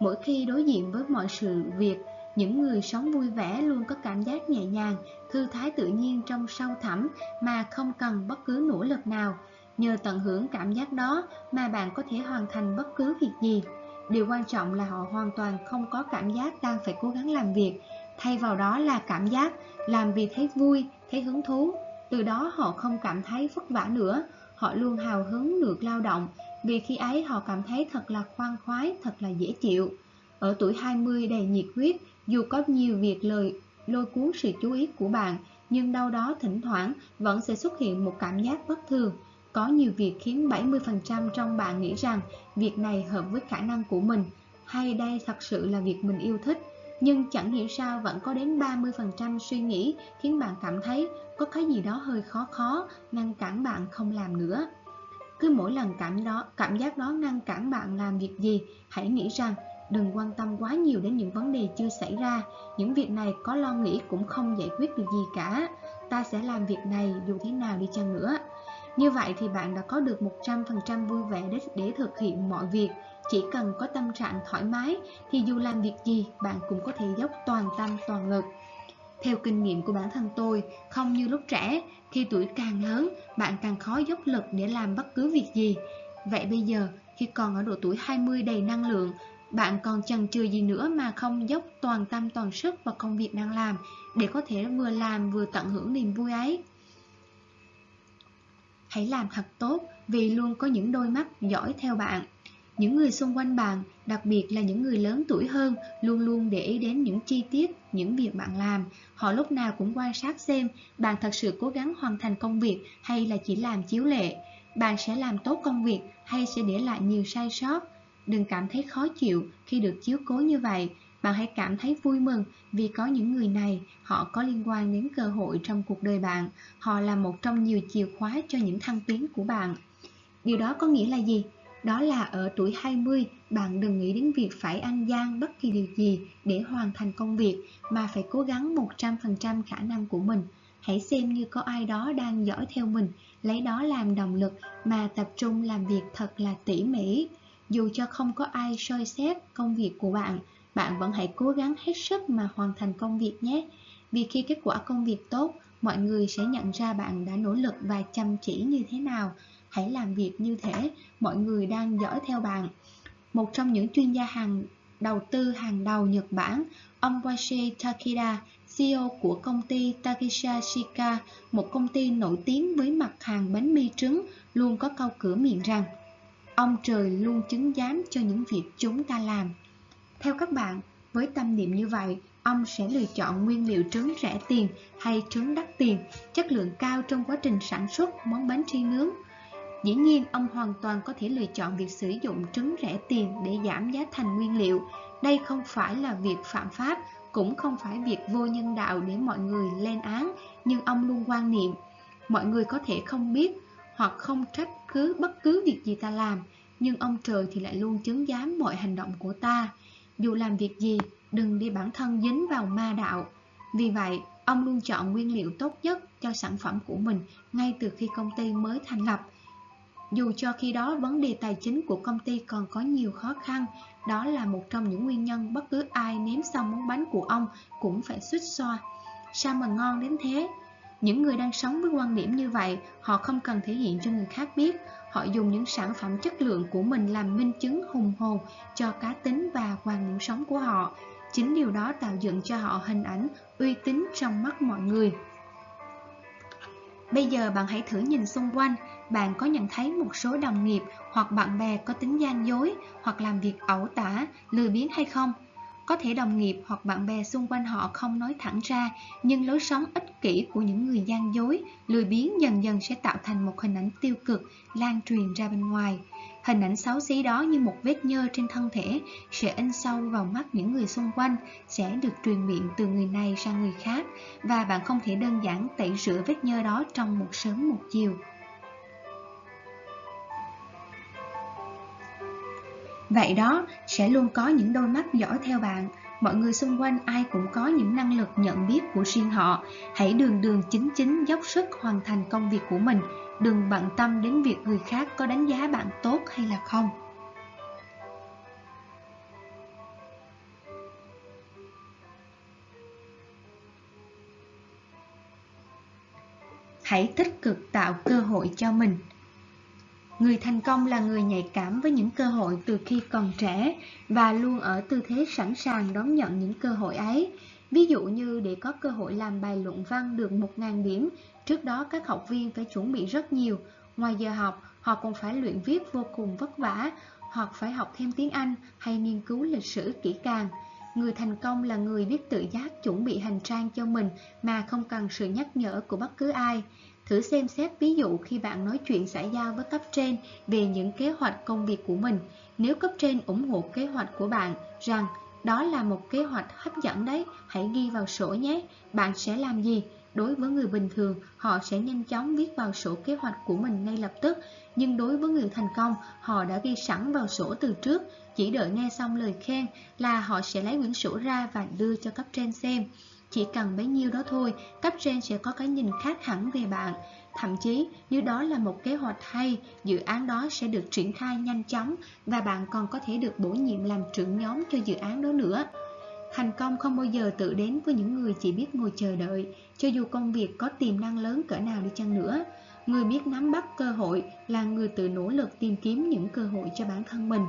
Mỗi khi đối diện với mọi sự việc những người sống vui vẻ luôn có cảm giác nhẹ nhàng, thư thái tự nhiên trong sâu thẳm mà không cần bất cứ nỗ lực nào. Nhờ tận hưởng cảm giác đó mà bạn có thể hoàn thành bất cứ việc gì. Điều quan trọng là họ hoàn toàn không có cảm giác đang phải cố gắng làm việc, thay vào đó là cảm giác làm việc thấy vui, thấy hứng thú. Từ đó họ không cảm thấy vất vả nữa, họ luôn hào hứng được lao động, vì khi ấy họ cảm thấy thật là khoan khoái, thật là dễ chịu. Ở tuổi 20 đầy nhiệt huyết, dù có nhiều việc lời lôi cuốn sự chú ý của bạn, nhưng đâu đó thỉnh thoảng vẫn sẽ xuất hiện một cảm giác bất thường. Có nhiều việc khiến 70% trong bạn nghĩ rằng việc này hợp với khả năng của mình, hay đây thật sự là việc mình yêu thích. Nhưng chẳng hiểu sao vẫn có đến 30% suy nghĩ khiến bạn cảm thấy có cái gì đó hơi khó khó, ngăn cản bạn không làm nữa. Cứ mỗi lần cảm đó cảm giác đó ngăn cản bạn làm việc gì, hãy nghĩ rằng Đừng quan tâm quá nhiều đến những vấn đề chưa xảy ra Những việc này có lo nghĩ cũng không giải quyết được gì cả Ta sẽ làm việc này dù thế nào đi chăng nữa như vậy thì bạn đã có được 100% vui vẻ để, để thực hiện mọi việc Chỉ cần có tâm trạng thoải mái Thì dù làm việc gì bạn cũng có thể dốc toàn tâm toàn lực theo kinh nghiệm của bản thân tôi, không như lúc trẻ, khi tuổi càng lớn, bạn càng khó dốc lực để làm bất cứ việc gì. Vậy bây giờ, khi còn ở độ tuổi 20 đầy năng lượng, bạn còn chần chừ gì nữa mà không dốc toàn tâm toàn sức vào công việc đang làm để có thể vừa làm vừa tận hưởng niềm vui ấy. Hãy làm thật tốt vì luôn có những đôi mắt giỏi theo bạn. Những người xung quanh bạn, đặc biệt là những người lớn tuổi hơn, luôn luôn để ý đến những chi tiết, những việc bạn làm. Họ lúc nào cũng quan sát xem bạn thật sự cố gắng hoàn thành công việc hay là chỉ làm chiếu lệ. Bạn sẽ làm tốt công việc hay sẽ để lại nhiều sai sót Đừng cảm thấy khó chịu khi được chiếu cố như vậy, bạn hãy cảm thấy vui mừng vì có những người này, họ có liên quan đến cơ hội trong cuộc đời bạn, họ là một trong nhiều chìa khóa cho những thăng tiến của bạn. Điều đó có nghĩa là gì? Đó là ở tuổi 20, bạn đừng nghĩ đến việc phải ăn gian bất kỳ điều gì để hoàn thành công việc, mà phải cố gắng 100% khả năng của mình. Hãy xem như có ai đó đang dõi theo mình, lấy đó làm động lực mà tập trung làm việc thật là tỉ mỉ. Dù cho không có ai soi xét công việc của bạn, bạn vẫn hãy cố gắng hết sức mà hoàn thành công việc nhé. Vì khi kết quả công việc tốt, mọi người sẽ nhận ra bạn đã nỗ lực và chăm chỉ như thế nào. Hãy làm việc như thế, mọi người đang dõi theo bạn. Một trong những chuyên gia hàng đầu tư hàng đầu Nhật Bản, ông Washi Takeda, CEO của công ty Takesha Shika, một công ty nổi tiếng với mặt hàng bánh mì trứng, luôn có câu cửa miệng rằng Ông trời luôn chứng giám cho những việc chúng ta làm. Theo các bạn, với tâm niệm như vậy, ông sẽ lựa chọn nguyên liệu trứng rẻ tiền hay trứng đắt tiền, chất lượng cao trong quá trình sản xuất món bánh tri nướng. Dĩ nhiên, ông hoàn toàn có thể lựa chọn việc sử dụng trứng rẻ tiền để giảm giá thành nguyên liệu. Đây không phải là việc phạm pháp, cũng không phải việc vô nhân đạo để mọi người lên án, nhưng ông luôn quan niệm. Mọi người có thể không biết hoặc không trách cứ bất cứ việc gì ta làm, nhưng ông trời thì lại luôn chứng giám mọi hành động của ta. Dù làm việc gì, đừng để bản thân dính vào ma đạo. Vì vậy, ông luôn chọn nguyên liệu tốt nhất cho sản phẩm của mình ngay từ khi công ty mới thành lập. Dù cho khi đó vấn đề tài chính của công ty còn có nhiều khó khăn, đó là một trong những nguyên nhân bất cứ ai nếm xong món bánh của ông cũng phải suýt xoa. Sao mà ngon đến thế? Những người đang sống với quan điểm như vậy, họ không cần thể hiện cho người khác biết, họ dùng những sản phẩm chất lượng của mình làm minh chứng hùng hồn cho cá tính và quan niệm sống của họ. Chính điều đó tạo dựng cho họ hình ảnh uy tín trong mắt mọi người. Bây giờ bạn hãy thử nhìn xung quanh, bạn có nhận thấy một số đồng nghiệp hoặc bạn bè có tính gian dối hoặc làm việc ẩu tả, lười biếng hay không? Có thể đồng nghiệp hoặc bạn bè xung quanh họ không nói thẳng ra, nhưng lối sống ích kỷ của những người gian dối, lười biếng dần dần sẽ tạo thành một hình ảnh tiêu cực lan truyền ra bên ngoài. Hình ảnh xấu xí đó như một vết nhơ trên thân thể sẽ in sâu vào mắt những người xung quanh, sẽ được truyền miệng từ người này sang người khác và bạn không thể đơn giản tẩy rửa vết nhơ đó trong một sớm một chiều. Vậy đó, sẽ luôn có những đôi mắt dõi theo bạn. Mọi người xung quanh ai cũng có những năng lực nhận biết của riêng họ. Hãy đường đường chính chính dốc sức hoàn thành công việc của mình. Đừng bận tâm đến việc người khác có đánh giá bạn tốt hay là không. Hãy tích cực tạo cơ hội cho mình. Người thành công là người nhạy cảm với những cơ hội từ khi còn trẻ và luôn ở tư thế sẵn sàng đón nhận những cơ hội ấy. Ví dụ như để có cơ hội làm bài luận văn được 1.000 điểm, trước đó các học viên phải chuẩn bị rất nhiều. Ngoài giờ học, họ còn phải luyện viết vô cùng vất vả, hoặc phải học thêm tiếng Anh hay nghiên cứu lịch sử kỹ càng. Người thành công là người biết tự giác chuẩn bị hành trang cho mình mà không cần sự nhắc nhở của bất cứ ai. Thử xem xét ví dụ khi bạn nói chuyện xã giao với cấp trên về những kế hoạch công việc của mình. Nếu cấp trên ủng hộ kế hoạch của bạn rằng đó là một kế hoạch hấp dẫn đấy, hãy ghi vào sổ nhé. Bạn sẽ làm gì? Đối với người bình thường, họ sẽ nhanh chóng viết vào sổ kế hoạch của mình ngay lập tức. Nhưng đối với người thành công, họ đã ghi sẵn vào sổ từ trước. Chỉ đợi nghe xong lời khen là họ sẽ lấy quyển sổ ra và đưa cho cấp trên xem. Chỉ cần bấy nhiêu đó thôi, cấp trên sẽ có cái nhìn khác hẳn về bạn. Thậm chí, nếu đó là một kế hoạch hay, dự án đó sẽ được triển khai nhanh chóng và bạn còn có thể được bổ nhiệm làm trưởng nhóm cho dự án đó nữa. Thành công không bao giờ tự đến với những người chỉ biết ngồi chờ đợi, cho dù công việc có tiềm năng lớn cỡ nào đi chăng nữa. Người biết nắm bắt cơ hội là người tự nỗ lực tìm kiếm những cơ hội cho bản thân mình.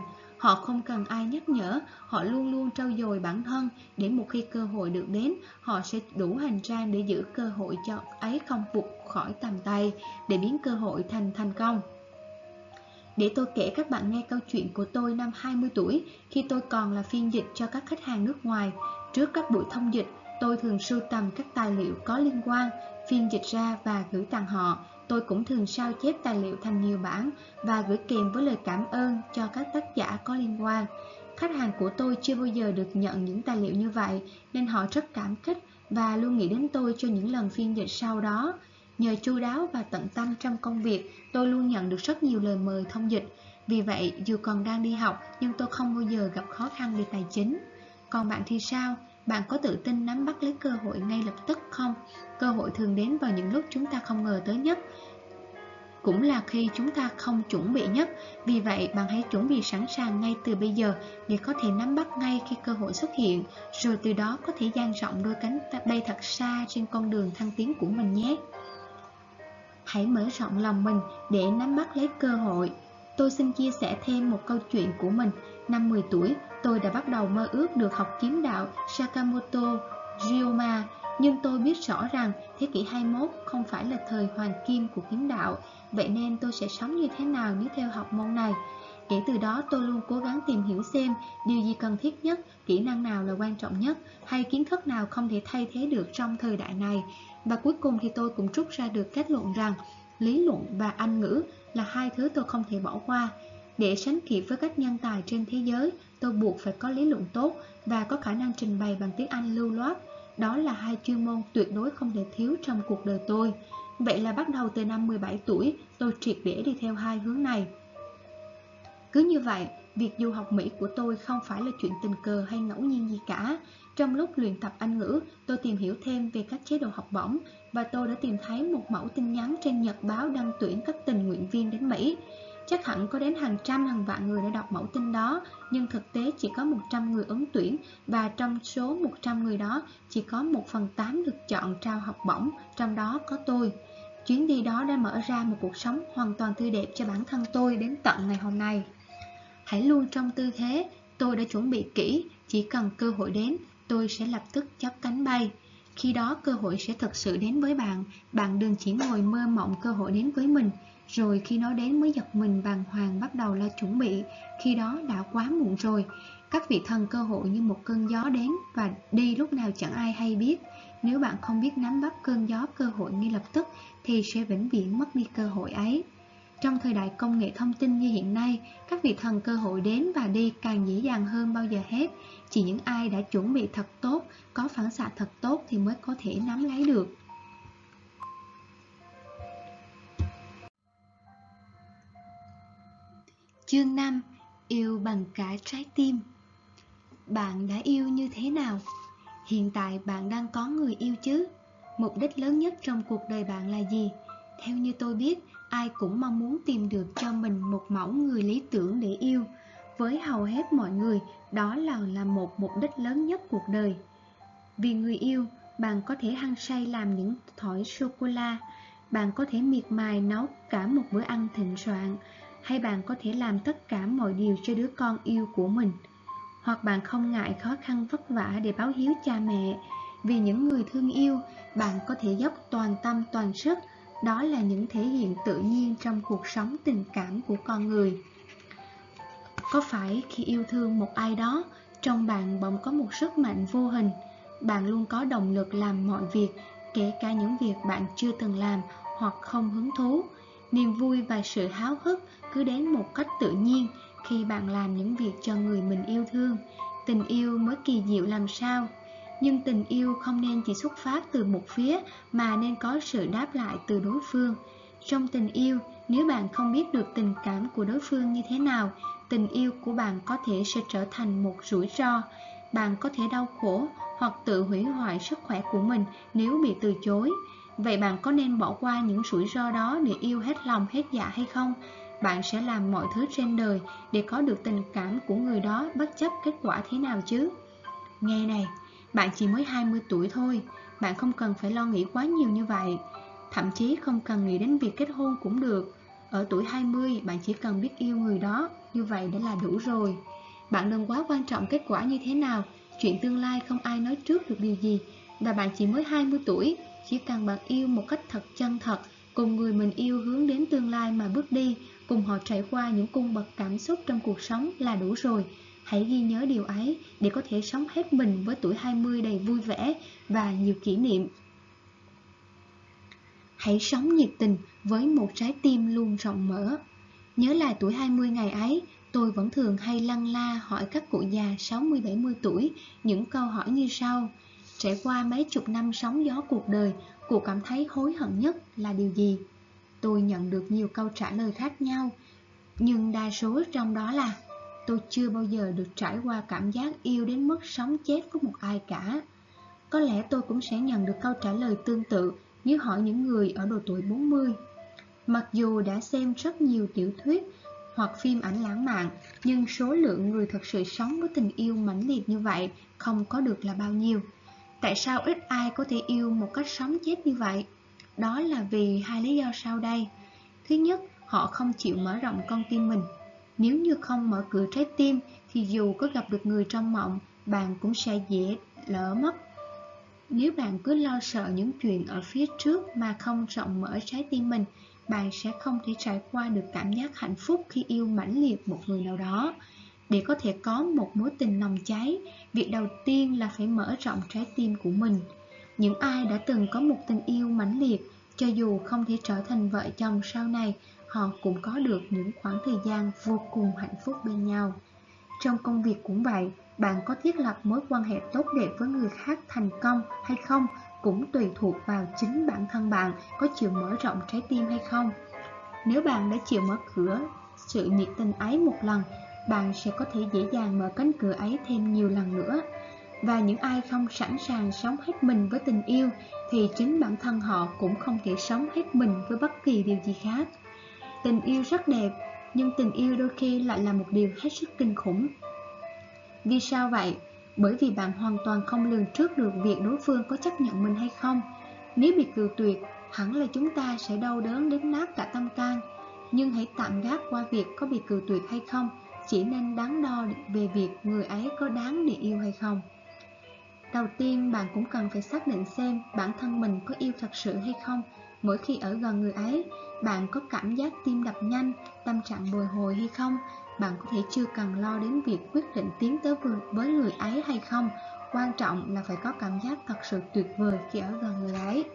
Họ không cần ai nhắc nhở, họ luôn luôn trau dồi bản thân để một khi cơ hội được đến, họ sẽ đủ hành trang để giữ cơ hội cho ấy không vụt khỏi tầm tay, để biến cơ hội thành thành công. Để tôi kể các bạn nghe câu chuyện của tôi năm 20 tuổi khi tôi còn là phiên dịch cho các khách hàng nước ngoài. Trước các buổi thông dịch, tôi thường sưu tầm các tài liệu có liên quan, phiên dịch ra và gửi tặng họ. Tôi cũng thường sao chép tài liệu thành nhiều bản và gửi kèm với lời cảm ơn cho các tác giả có liên quan. Khách hàng của tôi chưa bao giờ được nhận những tài liệu như vậy nên họ rất cảm kích và luôn nghĩ đến tôi cho những lần phiên dịch sau đó. Nhờ chu đáo và tận tâm trong công việc, tôi luôn nhận được rất nhiều lời mời thông dịch. Vì vậy, dù còn đang đi học nhưng tôi không bao giờ gặp khó khăn về tài chính. Còn bạn thì sao? Bạn có tự tin nắm bắt lấy cơ hội ngay lập tức không? Cơ hội thường đến vào những lúc chúng ta không ngờ tới nhất cũng là khi chúng ta không chuẩn bị nhất. Vì vậy, bạn hãy chuẩn bị sẵn sàng ngay từ bây giờ để có thể nắm bắt ngay khi cơ hội xuất hiện, rồi từ đó có thể dang rộng đôi cánh bay thật xa trên con đường thăng tiến của mình nhé. Hãy mở rộng lòng mình để nắm bắt lấy cơ hội. Tôi xin chia sẻ thêm một câu chuyện của mình. Năm 10 tuổi, tôi đã bắt đầu mơ ước được học kiếm đạo Sakamoto Ryoma nhưng tôi biết rõ rằng thế kỷ 21 không phải là thời hoàng kim của kiếm đạo, vậy nên tôi sẽ sống như thế nào nếu theo học môn này. Kể từ đó tôi luôn cố gắng tìm hiểu xem điều gì cần thiết nhất, kỹ năng nào là quan trọng nhất, hay kiến thức nào không thể thay thế được trong thời đại này. Và cuối cùng thì tôi cũng rút ra được kết luận rằng lý luận và Anh ngữ là hai thứ tôi không thể bỏ qua. Để sánh kịp với các nhân tài trên thế giới, tôi buộc phải có lý luận tốt và có khả năng trình bày bằng tiếng Anh lưu loát. Đó là hai chuyên môn tuyệt đối không thể thiếu trong cuộc đời tôi. Vậy là bắt đầu từ năm 17 tuổi, tôi triệt để đi theo hai hướng này. Cứ như vậy, việc du học Mỹ của tôi không phải là chuyện tình cờ hay ngẫu nhiên gì cả. Trong lúc luyện tập Anh ngữ, tôi tìm hiểu thêm về các chế độ học bổng và tôi đã tìm thấy một mẫu tin nhắn trên nhật báo đăng tuyển các tình nguyện viên đến Mỹ. Chắc hẳn có đến hàng trăm hàng vạn người đã đọc mẫu tin đó, nhưng thực tế chỉ có 100 người ứng tuyển và trong số 100 người đó chỉ có 1 phần 8 được chọn trao học bổng, trong đó có tôi. Chuyến đi đó đã mở ra một cuộc sống hoàn toàn tươi đẹp cho bản thân tôi đến tận ngày hôm nay. Hãy luôn trong tư thế, tôi đã chuẩn bị kỹ, chỉ cần cơ hội đến, tôi sẽ lập tức chắp cánh bay. Khi đó cơ hội sẽ thực sự đến với bạn, bạn đừng chỉ ngồi mơ mộng cơ hội đến với mình, rồi khi nó đến mới giật mình bàng hoàng bắt đầu lo chuẩn bị, khi đó đã quá muộn rồi. Các vị thần cơ hội như một cơn gió đến và đi lúc nào chẳng ai hay biết. Nếu bạn không biết nắm bắt cơn gió cơ hội ngay lập tức thì sẽ vĩnh viễn mất đi cơ hội ấy. Trong thời đại công nghệ thông tin như hiện nay, các vị thần cơ hội đến và đi càng dễ dàng hơn bao giờ hết. Chỉ những ai đã chuẩn bị thật tốt, có phản xạ thật tốt thì mới có thể nắm lấy được. Chương 5 Yêu bằng cả trái tim Bạn đã yêu như thế nào? Hiện tại bạn đang có người yêu chứ? Mục đích lớn nhất trong cuộc đời bạn là gì? Theo như tôi biết, ai cũng mong muốn tìm được cho mình một mẫu người lý tưởng để yêu. Với hầu hết mọi người, đó là là một mục đích lớn nhất cuộc đời. Vì người yêu, bạn có thể hăng say làm những thỏi sô-cô-la, bạn có thể miệt mài nấu cả một bữa ăn thịnh soạn, hay bạn có thể làm tất cả mọi điều cho đứa con yêu của mình. Hoặc bạn không ngại khó khăn vất vả để báo hiếu cha mẹ. Vì những người thương yêu, bạn có thể dốc toàn tâm toàn sức. Đó là những thể hiện tự nhiên trong cuộc sống tình cảm của con người. Có phải khi yêu thương một ai đó, trong bạn bỗng có một sức mạnh vô hình, bạn luôn có động lực làm mọi việc, kể cả những việc bạn chưa từng làm hoặc không hứng thú. Niềm vui và sự háo hức cứ đến một cách tự nhiên khi bạn làm những việc cho người mình yêu thương. Tình yêu mới kỳ diệu làm sao? Nhưng tình yêu không nên chỉ xuất phát từ một phía mà nên có sự đáp lại từ đối phương. Trong tình yêu, nếu bạn không biết được tình cảm của đối phương như thế nào, tình yêu của bạn có thể sẽ trở thành một rủi ro. Bạn có thể đau khổ hoặc tự hủy hoại sức khỏe của mình nếu bị từ chối. Vậy bạn có nên bỏ qua những rủi ro đó để yêu hết lòng hết dạ hay không? Bạn sẽ làm mọi thứ trên đời để có được tình cảm của người đó bất chấp kết quả thế nào chứ? Nghe này, bạn chỉ mới 20 tuổi thôi, bạn không cần phải lo nghĩ quá nhiều như vậy. Thậm chí không cần nghĩ đến việc kết hôn cũng được. Ở tuổi 20, bạn chỉ cần biết yêu người đó, như vậy đã là đủ rồi. Bạn đừng quá quan trọng kết quả như thế nào, chuyện tương lai không ai nói trước được điều gì. Và bạn chỉ mới 20 tuổi, chỉ cần bạn yêu một cách thật chân thật, cùng người mình yêu hướng đến tương lai mà bước đi, cùng họ trải qua những cung bậc cảm xúc trong cuộc sống là đủ rồi. Hãy ghi nhớ điều ấy để có thể sống hết mình với tuổi 20 đầy vui vẻ và nhiều kỷ niệm. Hãy sống nhiệt tình với một trái tim luôn rộng mở. Nhớ lại tuổi 20 ngày ấy, tôi vẫn thường hay lăng la hỏi các cụ già 60-70 tuổi những câu hỏi như sau. Trải qua mấy chục năm sóng gió cuộc đời, cô cảm thấy hối hận nhất là điều gì? Tôi nhận được nhiều câu trả lời khác nhau, nhưng đa số trong đó là tôi chưa bao giờ được trải qua cảm giác yêu đến mức sống chết của một ai cả. Có lẽ tôi cũng sẽ nhận được câu trả lời tương tự nếu hỏi những người ở độ tuổi 40. Mặc dù đã xem rất nhiều tiểu thuyết hoặc phim ảnh lãng mạn, nhưng số lượng người thật sự sống với tình yêu mãnh liệt như vậy không có được là bao nhiêu. Tại sao ít ai có thể yêu một cách sống chết như vậy? Đó là vì hai lý do sau đây. Thứ nhất, họ không chịu mở rộng con tim mình. Nếu như không mở cửa trái tim thì dù có gặp được người trong mộng, bạn cũng sẽ dễ lỡ mất. Nếu bạn cứ lo sợ những chuyện ở phía trước mà không rộng mở trái tim mình, bạn sẽ không thể trải qua được cảm giác hạnh phúc khi yêu mãnh liệt một người nào đó. Để có thể có một mối tình nồng cháy, việc đầu tiên là phải mở rộng trái tim của mình. Những ai đã từng có một tình yêu mãnh liệt, cho dù không thể trở thành vợ chồng sau này, họ cũng có được những khoảng thời gian vô cùng hạnh phúc bên nhau. Trong công việc cũng vậy, bạn có thiết lập mối quan hệ tốt đẹp với người khác thành công hay không cũng tùy thuộc vào chính bản thân bạn có chịu mở rộng trái tim hay không. Nếu bạn đã chịu mở cửa sự nhiệt tình ấy một lần, bạn sẽ có thể dễ dàng mở cánh cửa ấy thêm nhiều lần nữa. Và những ai không sẵn sàng sống hết mình với tình yêu thì chính bản thân họ cũng không thể sống hết mình với bất kỳ điều gì khác. Tình yêu rất đẹp, nhưng tình yêu đôi khi lại là một điều hết sức kinh khủng. Vì sao vậy? Bởi vì bạn hoàn toàn không lường trước được việc đối phương có chấp nhận mình hay không. Nếu bị cự tuyệt, hẳn là chúng ta sẽ đau đớn đến nát cả tâm can. Nhưng hãy tạm gác qua việc có bị cự tuyệt hay không, chỉ nên đắn đo về việc người ấy có đáng để yêu hay không. Đầu tiên, bạn cũng cần phải xác định xem bản thân mình có yêu thật sự hay không. Mỗi khi ở gần người ấy, bạn có cảm giác tim đập nhanh, tâm trạng bồi hồi hay không? Bạn có thể chưa cần lo đến việc quyết định tiến tới với người ấy hay không. Quan trọng là phải có cảm giác thật sự tuyệt vời khi ở gần người ấy.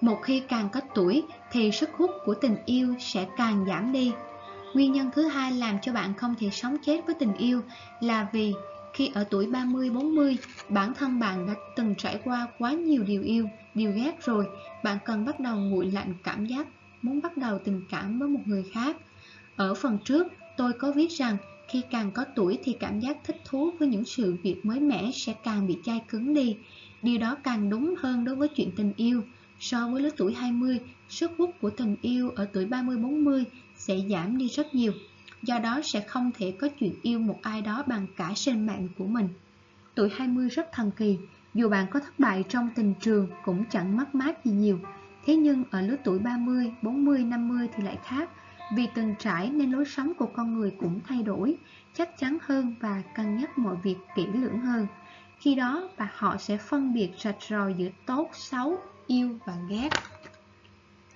Một khi càng có tuổi thì sức hút của tình yêu sẽ càng giảm đi. Nguyên nhân thứ hai làm cho bạn không thể sống chết với tình yêu là vì khi ở tuổi 30-40, bản thân bạn đã từng trải qua quá nhiều điều yêu, điều ghét rồi, bạn cần bắt đầu nguội lạnh cảm giác muốn bắt đầu tình cảm với một người khác. Ở phần trước, tôi có viết rằng khi càng có tuổi thì cảm giác thích thú với những sự việc mới mẻ sẽ càng bị chai cứng đi. Điều đó càng đúng hơn đối với chuyện tình yêu. So với lứa tuổi 20, sức hút của tình yêu ở tuổi 30-40 sẽ giảm đi rất nhiều. Do đó sẽ không thể có chuyện yêu một ai đó bằng cả sinh mạng của mình. Tuổi 20 rất thần kỳ, dù bạn có thất bại trong tình trường cũng chẳng mất mát gì nhiều. Thế nhưng ở lứa tuổi 30, 40, 50 thì lại khác. Vì từng trải nên lối sống của con người cũng thay đổi, chắc chắn hơn và cân nhắc mọi việc kỹ lưỡng hơn. Khi đó và họ sẽ phân biệt rạch ròi giữa tốt, xấu, yêu và ghét.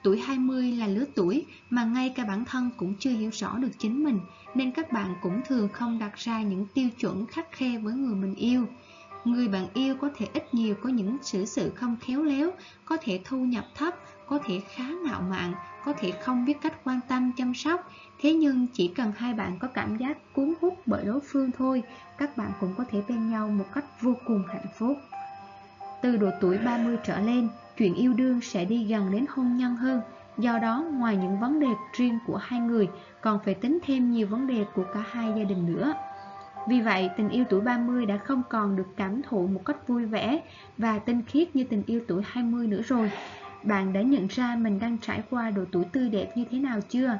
Tuổi 20 là lứa tuổi mà ngay cả bản thân cũng chưa hiểu rõ được chính mình, nên các bạn cũng thường không đặt ra những tiêu chuẩn khắc khe với người mình yêu. Người bạn yêu có thể ít nhiều có những xử sự không khéo léo, có thể thu nhập thấp, có thể khá ngạo mạn, có thể không biết cách quan tâm chăm sóc. Thế nhưng chỉ cần hai bạn có cảm giác cuốn hút bởi đối phương thôi, các bạn cũng có thể bên nhau một cách vô cùng hạnh phúc. Từ độ tuổi 30 trở lên, chuyện yêu đương sẽ đi gần đến hôn nhân hơn. Do đó, ngoài những vấn đề riêng của hai người, còn phải tính thêm nhiều vấn đề của cả hai gia đình nữa. Vì vậy, tình yêu tuổi 30 đã không còn được cảm thụ một cách vui vẻ và tinh khiết như tình yêu tuổi 20 nữa rồi. Bạn đã nhận ra mình đang trải qua độ tuổi tươi đẹp như thế nào chưa?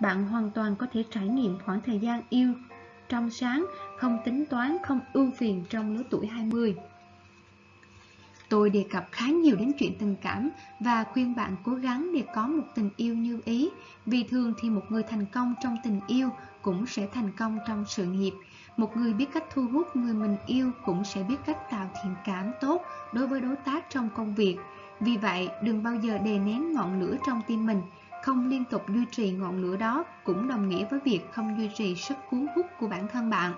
Bạn hoàn toàn có thể trải nghiệm khoảng thời gian yêu trong sáng, không tính toán, không ưu phiền trong lứa tuổi 20. Tôi đề cập khá nhiều đến chuyện tình cảm và khuyên bạn cố gắng để có một tình yêu như ý, vì thường thì một người thành công trong tình yêu cũng sẽ thành công trong sự nghiệp. Một người biết cách thu hút người mình yêu cũng sẽ biết cách tạo thiện cảm tốt đối với đối tác trong công việc. Vì vậy, đừng bao giờ đè nén ngọn lửa trong tim mình. Không liên tục duy trì ngọn lửa đó cũng đồng nghĩa với việc không duy trì sức cuốn hút của bản thân bạn.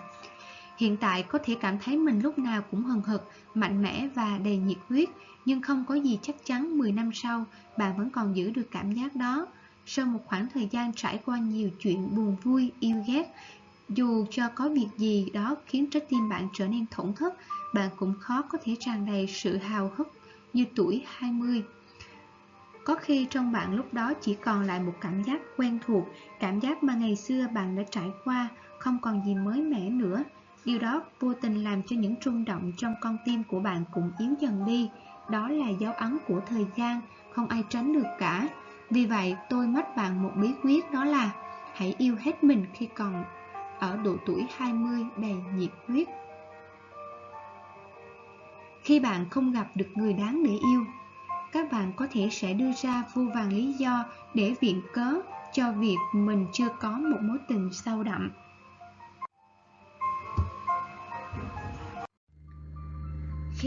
Hiện tại có thể cảm thấy mình lúc nào cũng hừng hực, mạnh mẽ và đầy nhiệt huyết, nhưng không có gì chắc chắn 10 năm sau bạn vẫn còn giữ được cảm giác đó. Sau một khoảng thời gian trải qua nhiều chuyện buồn vui, yêu ghét, dù cho có việc gì đó khiến trái tim bạn trở nên thổn thức, bạn cũng khó có thể tràn đầy sự hào hức như tuổi 20. Có khi trong bạn lúc đó chỉ còn lại một cảm giác quen thuộc, cảm giác mà ngày xưa bạn đã trải qua, không còn gì mới mẻ nữa. Điều đó vô tình làm cho những rung động trong con tim của bạn cũng yếu dần đi. Đó là dấu ấn của thời gian, không ai tránh được cả. Vì vậy, tôi mách bạn một bí quyết đó là hãy yêu hết mình khi còn ở độ tuổi 20 đầy nhiệt huyết. Khi bạn không gặp được người đáng để yêu, các bạn có thể sẽ đưa ra vô vàng lý do để viện cớ cho việc mình chưa có một mối tình sâu đậm.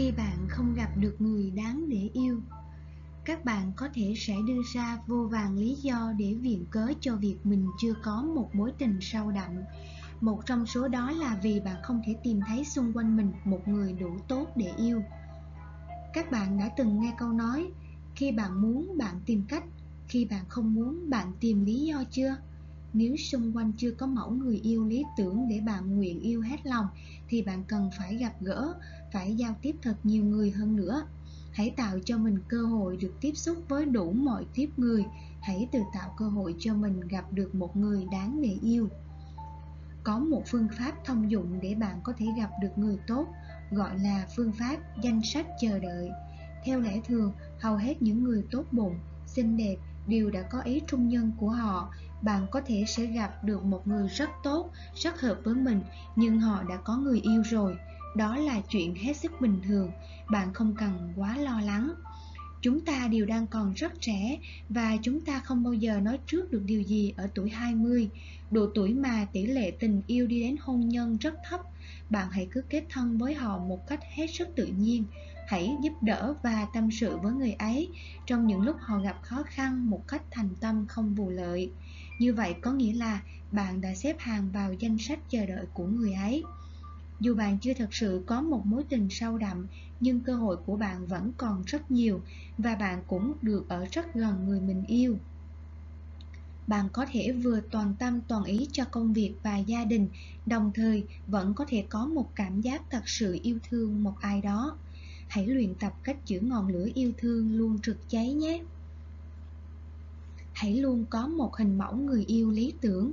Khi bạn không gặp được người đáng để yêu, các bạn có thể sẽ đưa ra vô vàng lý do để viện cớ cho việc mình chưa có một mối tình sâu đậm một trong số đó là vì bạn không thể tìm thấy xung quanh mình một người đủ tốt để yêu. Các bạn đã từng nghe câu nói, khi bạn muốn bạn tìm cách, khi bạn không muốn bạn tìm lý do chưa? nếu xung quanh chưa có mẫu người yêu lý tưởng để bạn nguyện yêu hết lòng thì bạn cần phải gặp gỡ phải giao tiếp thật nhiều người hơn nữa. Hãy tạo cho mình cơ hội được tiếp xúc với đủ mọi tiếp người. Hãy tự tạo cơ hội cho mình gặp được một người đáng để yêu. Có một phương pháp thông dụng để bạn có thể gặp được người tốt, gọi là phương pháp danh sách chờ đợi. Theo lẽ thường, hầu hết những người tốt bụng, xinh đẹp đều đã có ý trung nhân của họ. Bạn có thể sẽ gặp được một người rất tốt, rất hợp với mình, nhưng họ đã có người yêu rồi đó là chuyện hết sức bình thường bạn không cần quá lo lắng Chúng ta đều đang còn rất trẻ và chúng ta không bao giờ nói trước được điều gì ở tuổi 20, độ tuổi mà tỷ lệ tình yêu đi đến hôn nhân rất thấp. Bạn hãy cứ kết thân với họ một cách hết sức tự nhiên. Hãy giúp đỡ và tâm sự với người ấy trong những lúc họ gặp khó khăn một cách thành tâm không vụ lợi. Như vậy có nghĩa là bạn đã xếp hàng vào danh sách chờ đợi của người ấy. Dù bạn chưa thật sự có một mối tình sâu đậm, nhưng cơ hội của bạn vẫn còn rất nhiều và bạn cũng được ở rất gần người mình yêu. Bạn có thể vừa toàn tâm toàn ý cho công việc và gia đình, đồng thời vẫn có thể có một cảm giác thật sự yêu thương một ai đó. Hãy luyện tập cách giữ ngọn lửa yêu thương luôn trực cháy nhé. Hãy luôn có một hình mẫu người yêu lý tưởng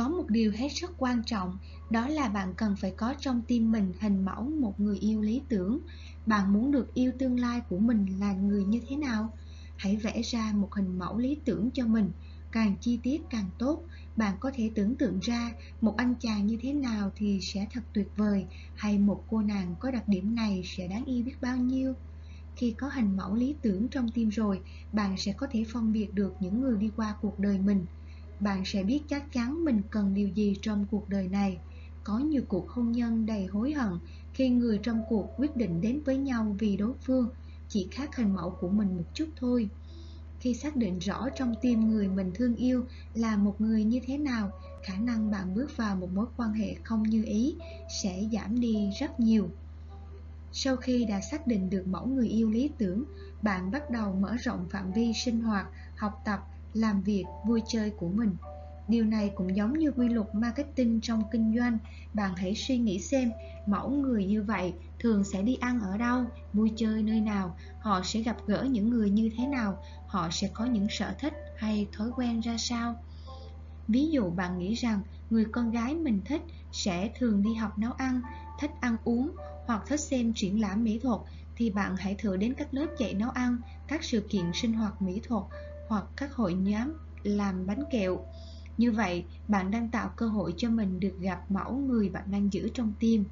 có một điều hết sức quan trọng, đó là bạn cần phải có trong tim mình hình mẫu một người yêu lý tưởng. Bạn muốn được yêu tương lai của mình là người như thế nào? Hãy vẽ ra một hình mẫu lý tưởng cho mình. Càng chi tiết càng tốt. Bạn có thể tưởng tượng ra một anh chàng như thế nào thì sẽ thật tuyệt vời, hay một cô nàng có đặc điểm này sẽ đáng yêu biết bao nhiêu. Khi có hình mẫu lý tưởng trong tim rồi, bạn sẽ có thể phân biệt được những người đi qua cuộc đời mình bạn sẽ biết chắc chắn mình cần điều gì trong cuộc đời này. Có nhiều cuộc hôn nhân đầy hối hận khi người trong cuộc quyết định đến với nhau vì đối phương, chỉ khác hình mẫu của mình một chút thôi. Khi xác định rõ trong tim người mình thương yêu là một người như thế nào, khả năng bạn bước vào một mối quan hệ không như ý sẽ giảm đi rất nhiều. Sau khi đã xác định được mẫu người yêu lý tưởng, bạn bắt đầu mở rộng phạm vi sinh hoạt, học tập làm việc, vui chơi của mình. Điều này cũng giống như quy luật marketing trong kinh doanh. Bạn hãy suy nghĩ xem mẫu người như vậy thường sẽ đi ăn ở đâu, vui chơi nơi nào, họ sẽ gặp gỡ những người như thế nào, họ sẽ có những sở thích hay thói quen ra sao. Ví dụ bạn nghĩ rằng người con gái mình thích sẽ thường đi học nấu ăn, thích ăn uống hoặc thích xem triển lãm mỹ thuật thì bạn hãy thử đến các lớp dạy nấu ăn, các sự kiện sinh hoạt mỹ thuật hoặc các hội nhóm làm bánh kẹo. Như vậy, bạn đang tạo cơ hội cho mình được gặp mẫu người bạn đang giữ trong tim.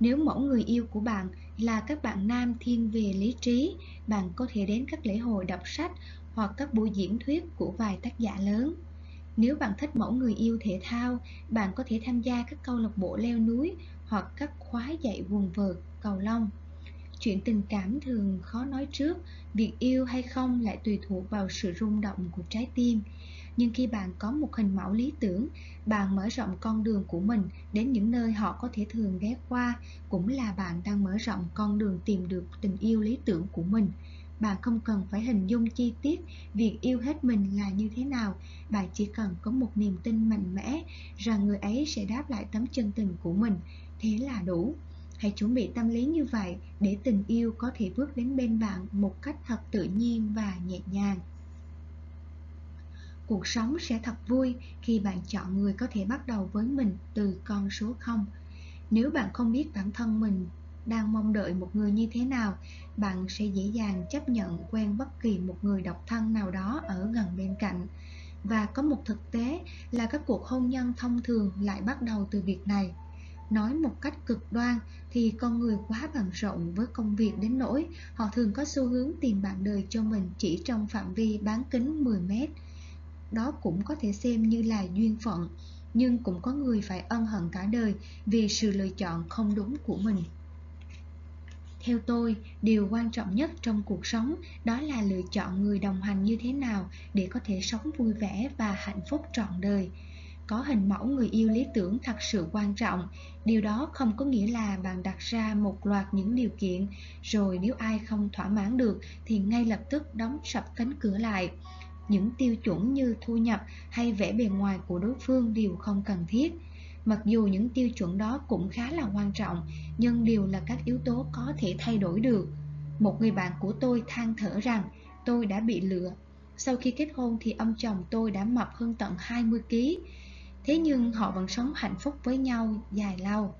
Nếu mẫu người yêu của bạn là các bạn nam thiên về lý trí, bạn có thể đến các lễ hội đọc sách hoặc các buổi diễn thuyết của vài tác giả lớn. Nếu bạn thích mẫu người yêu thể thao, bạn có thể tham gia các câu lạc bộ leo núi hoặc các khóa dạy quần vợt, cầu lông. Chuyện tình cảm thường khó nói trước, việc yêu hay không lại tùy thuộc vào sự rung động của trái tim. Nhưng khi bạn có một hình mẫu lý tưởng, bạn mở rộng con đường của mình đến những nơi họ có thể thường ghé qua, cũng là bạn đang mở rộng con đường tìm được tình yêu lý tưởng của mình. Bạn không cần phải hình dung chi tiết việc yêu hết mình là như thế nào, bạn chỉ cần có một niềm tin mạnh mẽ rằng người ấy sẽ đáp lại tấm chân tình của mình, thế là đủ. Hãy chuẩn bị tâm lý như vậy để tình yêu có thể bước đến bên bạn một cách thật tự nhiên và nhẹ nhàng. Cuộc sống sẽ thật vui khi bạn chọn người có thể bắt đầu với mình từ con số 0. Nếu bạn không biết bản thân mình đang mong đợi một người như thế nào, bạn sẽ dễ dàng chấp nhận quen bất kỳ một người độc thân nào đó ở gần bên cạnh. Và có một thực tế là các cuộc hôn nhân thông thường lại bắt đầu từ việc này. Nói một cách cực đoan thì con người quá bận rộn với công việc đến nỗi họ thường có xu hướng tìm bạn đời cho mình chỉ trong phạm vi bán kính 10 mét. Đó cũng có thể xem như là duyên phận, nhưng cũng có người phải ân hận cả đời vì sự lựa chọn không đúng của mình. Theo tôi, điều quan trọng nhất trong cuộc sống đó là lựa chọn người đồng hành như thế nào để có thể sống vui vẻ và hạnh phúc trọn đời có hình mẫu người yêu lý tưởng thật sự quan trọng điều đó không có nghĩa là bạn đặt ra một loạt những điều kiện rồi nếu ai không thỏa mãn được thì ngay lập tức đóng sập cánh cửa lại những tiêu chuẩn như thu nhập hay vẻ bề ngoài của đối phương đều không cần thiết. Mặc dù những tiêu chuẩn đó cũng khá là quan trọng, nhưng đều là các yếu tố có thể thay đổi được. Một người bạn của tôi than thở rằng tôi đã bị lừa. Sau khi kết hôn thì ông chồng tôi đã mập hơn tận 20kg. Thế nhưng họ vẫn sống hạnh phúc với nhau dài lâu.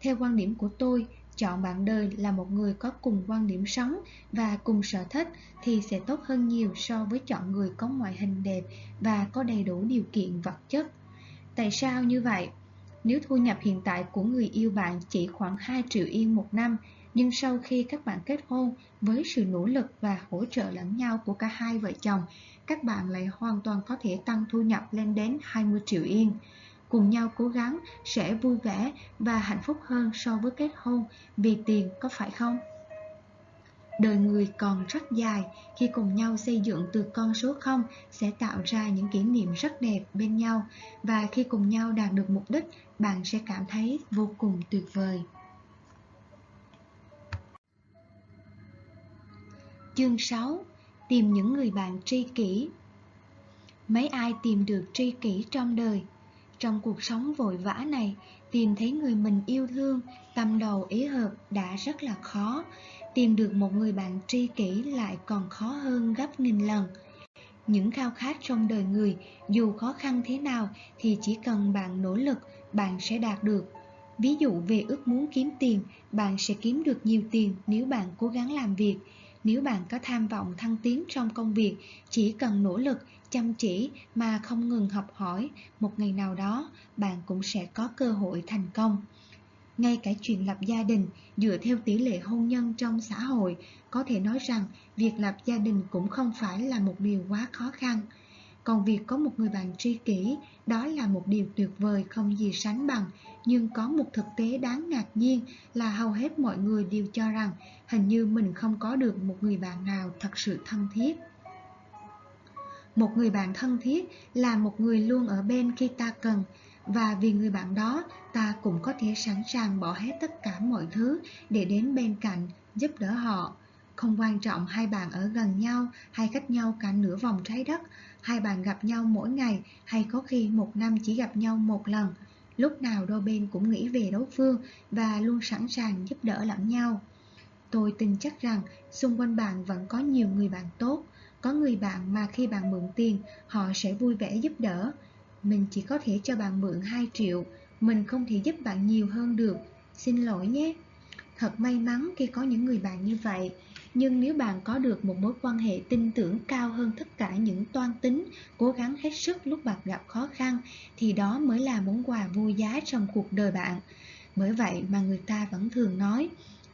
Theo quan điểm của tôi, chọn bạn đời là một người có cùng quan điểm sống và cùng sở thích thì sẽ tốt hơn nhiều so với chọn người có ngoại hình đẹp và có đầy đủ điều kiện vật chất. Tại sao như vậy? Nếu thu nhập hiện tại của người yêu bạn chỉ khoảng 2 triệu yên một năm, nhưng sau khi các bạn kết hôn với sự nỗ lực và hỗ trợ lẫn nhau của cả hai vợ chồng, các bạn lại hoàn toàn có thể tăng thu nhập lên đến 20 triệu yên cùng nhau cố gắng sẽ vui vẻ và hạnh phúc hơn so với kết hôn vì tiền có phải không? Đời người còn rất dài, khi cùng nhau xây dựng từ con số 0 sẽ tạo ra những kỷ niệm rất đẹp bên nhau và khi cùng nhau đạt được mục đích, bạn sẽ cảm thấy vô cùng tuyệt vời. Chương 6 Tìm những người bạn tri kỷ Mấy ai tìm được tri kỷ trong đời trong cuộc sống vội vã này, tìm thấy người mình yêu thương, tâm đầu ý hợp đã rất là khó. Tìm được một người bạn tri kỷ lại còn khó hơn gấp nghìn lần. Những khao khát trong đời người, dù khó khăn thế nào thì chỉ cần bạn nỗ lực, bạn sẽ đạt được. Ví dụ về ước muốn kiếm tiền, bạn sẽ kiếm được nhiều tiền nếu bạn cố gắng làm việc. Nếu bạn có tham vọng thăng tiến trong công việc, chỉ cần nỗ lực, chăm chỉ mà không ngừng học hỏi, một ngày nào đó bạn cũng sẽ có cơ hội thành công. Ngay cả chuyện lập gia đình dựa theo tỷ lệ hôn nhân trong xã hội, có thể nói rằng việc lập gia đình cũng không phải là một điều quá khó khăn. Còn việc có một người bạn tri kỷ, đó là một điều tuyệt vời không gì sánh bằng. Nhưng có một thực tế đáng ngạc nhiên là hầu hết mọi người đều cho rằng hình như mình không có được một người bạn nào thật sự thân thiết. Một người bạn thân thiết là một người luôn ở bên khi ta cần, và vì người bạn đó ta cũng có thể sẵn sàng bỏ hết tất cả mọi thứ để đến bên cạnh, giúp đỡ họ. Không quan trọng hai bạn ở gần nhau hay cách nhau cả nửa vòng trái đất, hai bạn gặp nhau mỗi ngày hay có khi một năm chỉ gặp nhau một lần. Lúc nào đôi bên cũng nghĩ về đối phương và luôn sẵn sàng giúp đỡ lẫn nhau. Tôi tin chắc rằng xung quanh bạn vẫn có nhiều người bạn tốt, có người bạn mà khi bạn mượn tiền, họ sẽ vui vẻ giúp đỡ. Mình chỉ có thể cho bạn mượn 2 triệu, mình không thể giúp bạn nhiều hơn được. Xin lỗi nhé. Thật may mắn khi có những người bạn như vậy. Nhưng nếu bạn có được một mối quan hệ tin tưởng cao hơn tất cả những toan tính, cố gắng hết sức lúc bạn gặp khó khăn, thì đó mới là món quà vô giá trong cuộc đời bạn. Bởi vậy mà người ta vẫn thường nói,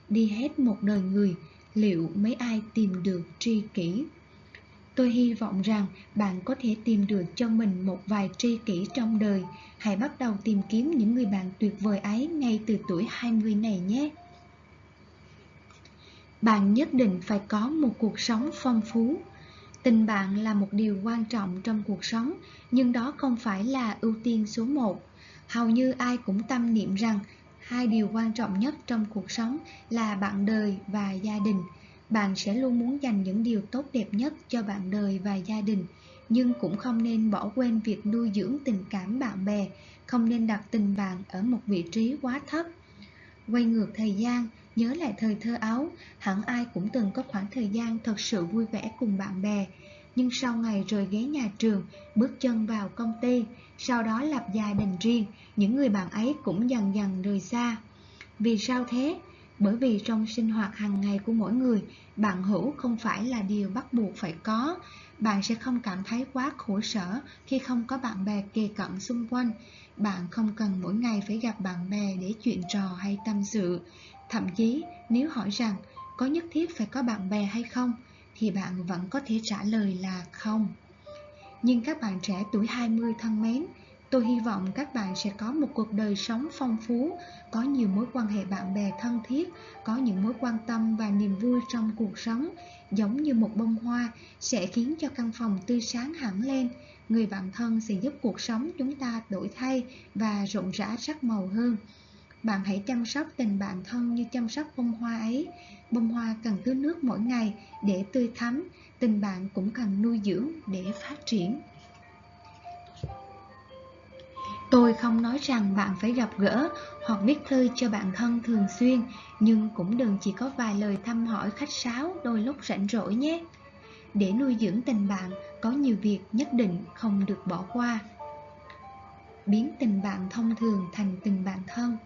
đi hết một đời người, liệu mấy ai tìm được tri kỷ? Tôi hy vọng rằng bạn có thể tìm được cho mình một vài tri kỷ trong đời. Hãy bắt đầu tìm kiếm những người bạn tuyệt vời ấy ngay từ tuổi 20 này nhé. Bạn nhất định phải có một cuộc sống phong phú. Tình bạn là một điều quan trọng trong cuộc sống, nhưng đó không phải là ưu tiên số một. Hầu như ai cũng tâm niệm rằng hai điều quan trọng nhất trong cuộc sống là bạn đời và gia đình bạn sẽ luôn muốn dành những điều tốt đẹp nhất cho bạn đời và gia đình nhưng cũng không nên bỏ quên việc nuôi dưỡng tình cảm bạn bè không nên đặt tình bạn ở một vị trí quá thấp quay ngược thời gian nhớ lại thời thơ ấu hẳn ai cũng từng có khoảng thời gian thật sự vui vẻ cùng bạn bè nhưng sau ngày rời ghế nhà trường bước chân vào công ty sau đó lập gia đình riêng những người bạn ấy cũng dần dần rời xa vì sao thế bởi vì trong sinh hoạt hàng ngày của mỗi người, bạn hữu không phải là điều bắt buộc phải có. Bạn sẽ không cảm thấy quá khổ sở khi không có bạn bè kề cận xung quanh. Bạn không cần mỗi ngày phải gặp bạn bè để chuyện trò hay tâm sự. Thậm chí, nếu hỏi rằng có nhất thiết phải có bạn bè hay không, thì bạn vẫn có thể trả lời là không. Nhưng các bạn trẻ tuổi 20 thân mến, Tôi hy vọng các bạn sẽ có một cuộc đời sống phong phú, có nhiều mối quan hệ bạn bè thân thiết, có những mối quan tâm và niềm vui trong cuộc sống, giống như một bông hoa sẽ khiến cho căn phòng tươi sáng hẳn lên. Người bạn thân sẽ giúp cuộc sống chúng ta đổi thay và rộn rã sắc màu hơn bạn hãy chăm sóc tình bạn thân như chăm sóc bông hoa ấy. Bông hoa cần tưới nước mỗi ngày để tươi thắm, tình bạn cũng cần nuôi dưỡng để phát triển. Tôi không nói rằng bạn phải gặp gỡ hoặc viết thư cho bạn thân thường xuyên, nhưng cũng đừng chỉ có vài lời thăm hỏi khách sáo đôi lúc rảnh rỗi nhé. Để nuôi dưỡng tình bạn, có nhiều việc nhất định không được bỏ qua. Biến tình bạn thông thường thành tình bạn thân.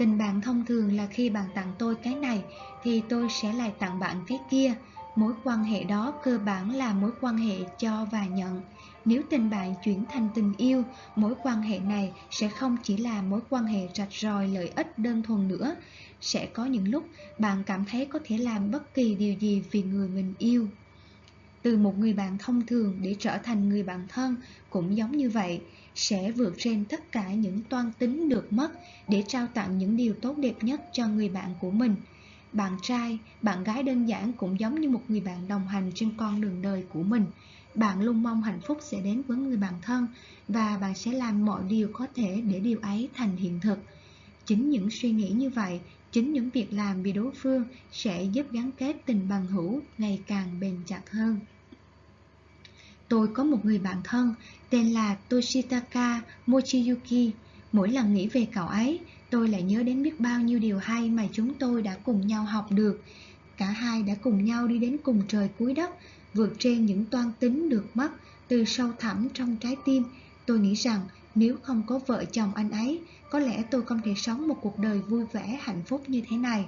Tình bạn thông thường là khi bạn tặng tôi cái này thì tôi sẽ lại tặng bạn cái kia. Mối quan hệ đó cơ bản là mối quan hệ cho và nhận nếu tình bạn chuyển thành tình yêu, mối quan hệ này sẽ không chỉ là mối quan hệ rạch ròi lợi ích đơn thuần nữa. Sẽ có những lúc bạn cảm thấy có thể làm bất kỳ điều gì vì người mình yêu. Từ một người bạn thông thường để trở thành người bạn thân cũng giống như vậy, sẽ vượt trên tất cả những toan tính được mất để trao tặng những điều tốt đẹp nhất cho người bạn của mình. Bạn trai, bạn gái đơn giản cũng giống như một người bạn đồng hành trên con đường đời của mình bạn luôn mong hạnh phúc sẽ đến với người bạn thân và bạn sẽ làm mọi điều có thể để điều ấy thành hiện thực. Chính những suy nghĩ như vậy, chính những việc làm vì đối phương sẽ giúp gắn kết tình bằng hữu ngày càng bền chặt hơn. Tôi có một người bạn thân tên là Toshitaka Mochiyuki. Mỗi lần nghĩ về cậu ấy, tôi lại nhớ đến biết bao nhiêu điều hay mà chúng tôi đã cùng nhau học được. Cả hai đã cùng nhau đi đến cùng trời cuối đất vượt trên những toan tính được mất từ sâu thẳm trong trái tim. Tôi nghĩ rằng nếu không có vợ chồng anh ấy, có lẽ tôi không thể sống một cuộc đời vui vẻ, hạnh phúc như thế này.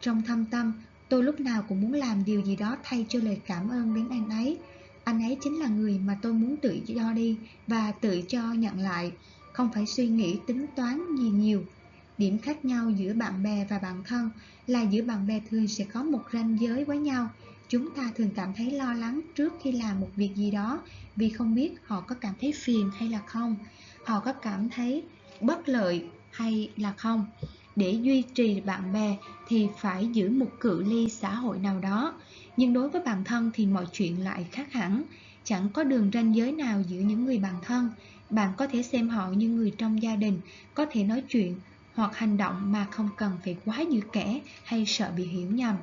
Trong thâm tâm, tôi lúc nào cũng muốn làm điều gì đó thay cho lời cảm ơn đến anh ấy. Anh ấy chính là người mà tôi muốn tự do đi và tự cho nhận lại, không phải suy nghĩ tính toán gì nhiều. Điểm khác nhau giữa bạn bè và bạn thân là giữa bạn bè thường sẽ có một ranh giới với nhau, Chúng ta thường cảm thấy lo lắng trước khi làm một việc gì đó vì không biết họ có cảm thấy phiền hay là không, họ có cảm thấy bất lợi hay là không. Để duy trì bạn bè thì phải giữ một cự ly xã hội nào đó. Nhưng đối với bạn thân thì mọi chuyện lại khác hẳn. Chẳng có đường ranh giới nào giữa những người bạn thân. Bạn có thể xem họ như người trong gia đình, có thể nói chuyện hoặc hành động mà không cần phải quá dư kẻ hay sợ bị hiểu nhầm.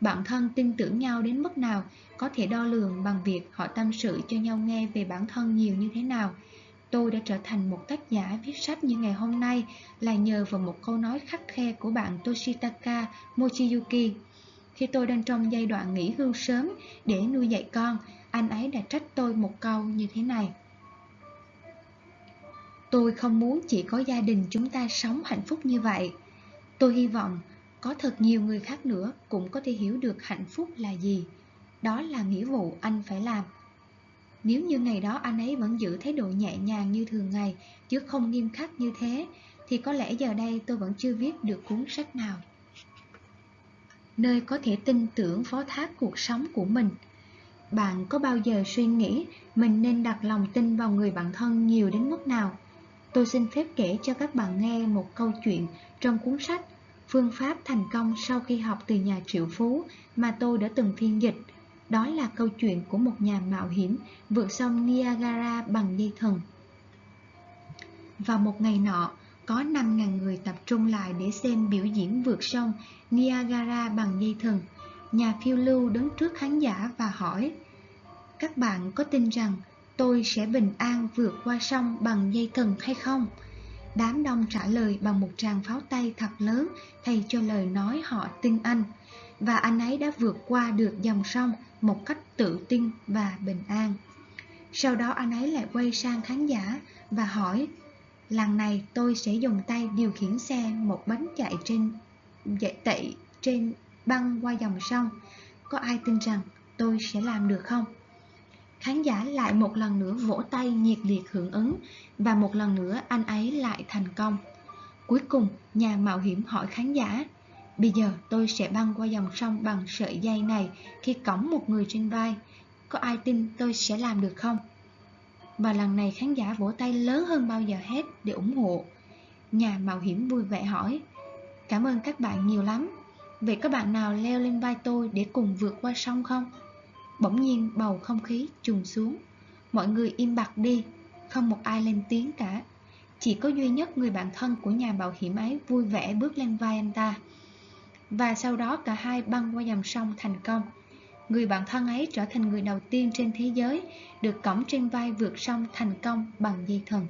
bạn thân tin tưởng nhau đến mức nào có thể đo lường bằng việc họ tâm sự cho nhau nghe về bản thân nhiều như thế nào. Tôi đã trở thành một tác giả viết sách như ngày hôm nay là nhờ vào một câu nói khắc khe của bạn Toshitaka Mochiyuki. Khi tôi đang trong giai đoạn nghỉ hưu sớm để nuôi dạy con, anh ấy đã trách tôi một câu như thế này. Tôi không muốn chỉ có gia đình chúng ta sống hạnh phúc như vậy. Tôi hy vọng có thật nhiều người khác nữa cũng có thể hiểu được hạnh phúc là gì. Đó là nghĩa vụ anh phải làm. Nếu như ngày đó anh ấy vẫn giữ thái độ nhẹ nhàng như thường ngày, chứ không nghiêm khắc như thế, thì có lẽ giờ đây tôi vẫn chưa viết được cuốn sách nào. Nơi có thể tin tưởng phó thác cuộc sống của mình. Bạn có bao giờ suy nghĩ mình nên đặt lòng tin vào người bạn thân nhiều đến mức nào? Tôi xin phép kể cho các bạn nghe một câu chuyện trong cuốn sách Phương pháp thành công sau khi học từ nhà triệu phú mà tôi đã từng phiên dịch, đó là câu chuyện của một nhà mạo hiểm vượt sông Niagara bằng dây thần. Vào một ngày nọ, có 5.000 người tập trung lại để xem biểu diễn vượt sông Niagara bằng dây thừng. Nhà phiêu lưu đứng trước khán giả và hỏi, Các bạn có tin rằng tôi sẽ bình an vượt qua sông bằng dây thừng hay không? Đám đông trả lời bằng một tràng pháo tay thật lớn thay cho lời nói họ tin anh. Và anh ấy đã vượt qua được dòng sông một cách tự tin và bình an. Sau đó anh ấy lại quay sang khán giả và hỏi Lần này tôi sẽ dùng tay điều khiển xe một bánh chạy trên chạy tẩy trên băng qua dòng sông. Có ai tin rằng tôi sẽ làm được không? Khán giả lại một lần nữa vỗ tay nhiệt liệt hưởng ứng và một lần nữa anh ấy lại thành công. Cuối cùng, nhà mạo hiểm hỏi khán giả, bây giờ tôi sẽ băng qua dòng sông bằng sợi dây này khi cõng một người trên vai. Có ai tin tôi sẽ làm được không? Và lần này khán giả vỗ tay lớn hơn bao giờ hết để ủng hộ. Nhà mạo hiểm vui vẻ hỏi, cảm ơn các bạn nhiều lắm. Vậy có bạn nào leo lên vai tôi để cùng vượt qua sông không? Bỗng nhiên bầu không khí trùng xuống Mọi người im bặt đi Không một ai lên tiếng cả chỉ có duy nhất người bạn thân của nhà bảo hiểm ấy vui vẻ bước lên vai anh ta. Và sau đó cả hai băng qua dòng sông thành công. Người bạn thân ấy trở thành người đầu tiên trên thế giới được cõng trên vai vượt sông thành công bằng dây thần.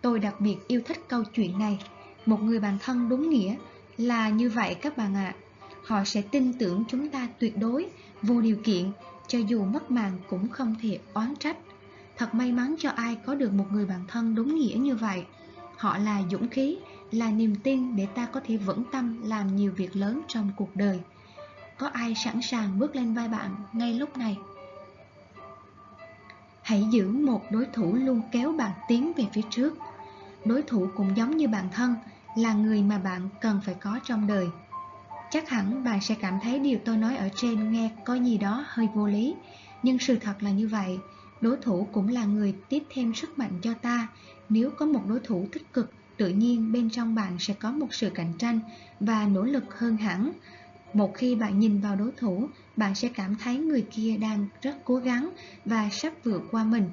Tôi đặc biệt yêu thích câu chuyện này. Một người bạn thân đúng nghĩa là như vậy các bạn ạ. À. Họ sẽ tin tưởng chúng ta tuyệt đối, vô điều kiện, cho dù mất màng cũng không thể oán trách. Thật may mắn cho ai có được một người bạn thân đúng nghĩa như vậy. Họ là dũng khí, là niềm tin để ta có thể vững tâm làm nhiều việc lớn trong cuộc đời. Có ai sẵn sàng bước lên vai bạn ngay lúc này? Hãy giữ một đối thủ luôn kéo bạn tiến về phía trước. Đối thủ cũng giống như bạn thân, là người mà bạn cần phải có trong đời. Chắc hẳn bạn sẽ cảm thấy điều tôi nói ở trên nghe có gì đó hơi vô lý, nhưng sự thật là như vậy. Đối thủ cũng là người tiếp thêm sức mạnh cho ta. Nếu có một đối thủ tích cực, tự nhiên bên trong bạn sẽ có một sự cạnh tranh và nỗ lực hơn hẳn. Một khi bạn nhìn vào đối thủ, bạn sẽ cảm thấy người kia đang rất cố gắng và sắp vượt qua mình.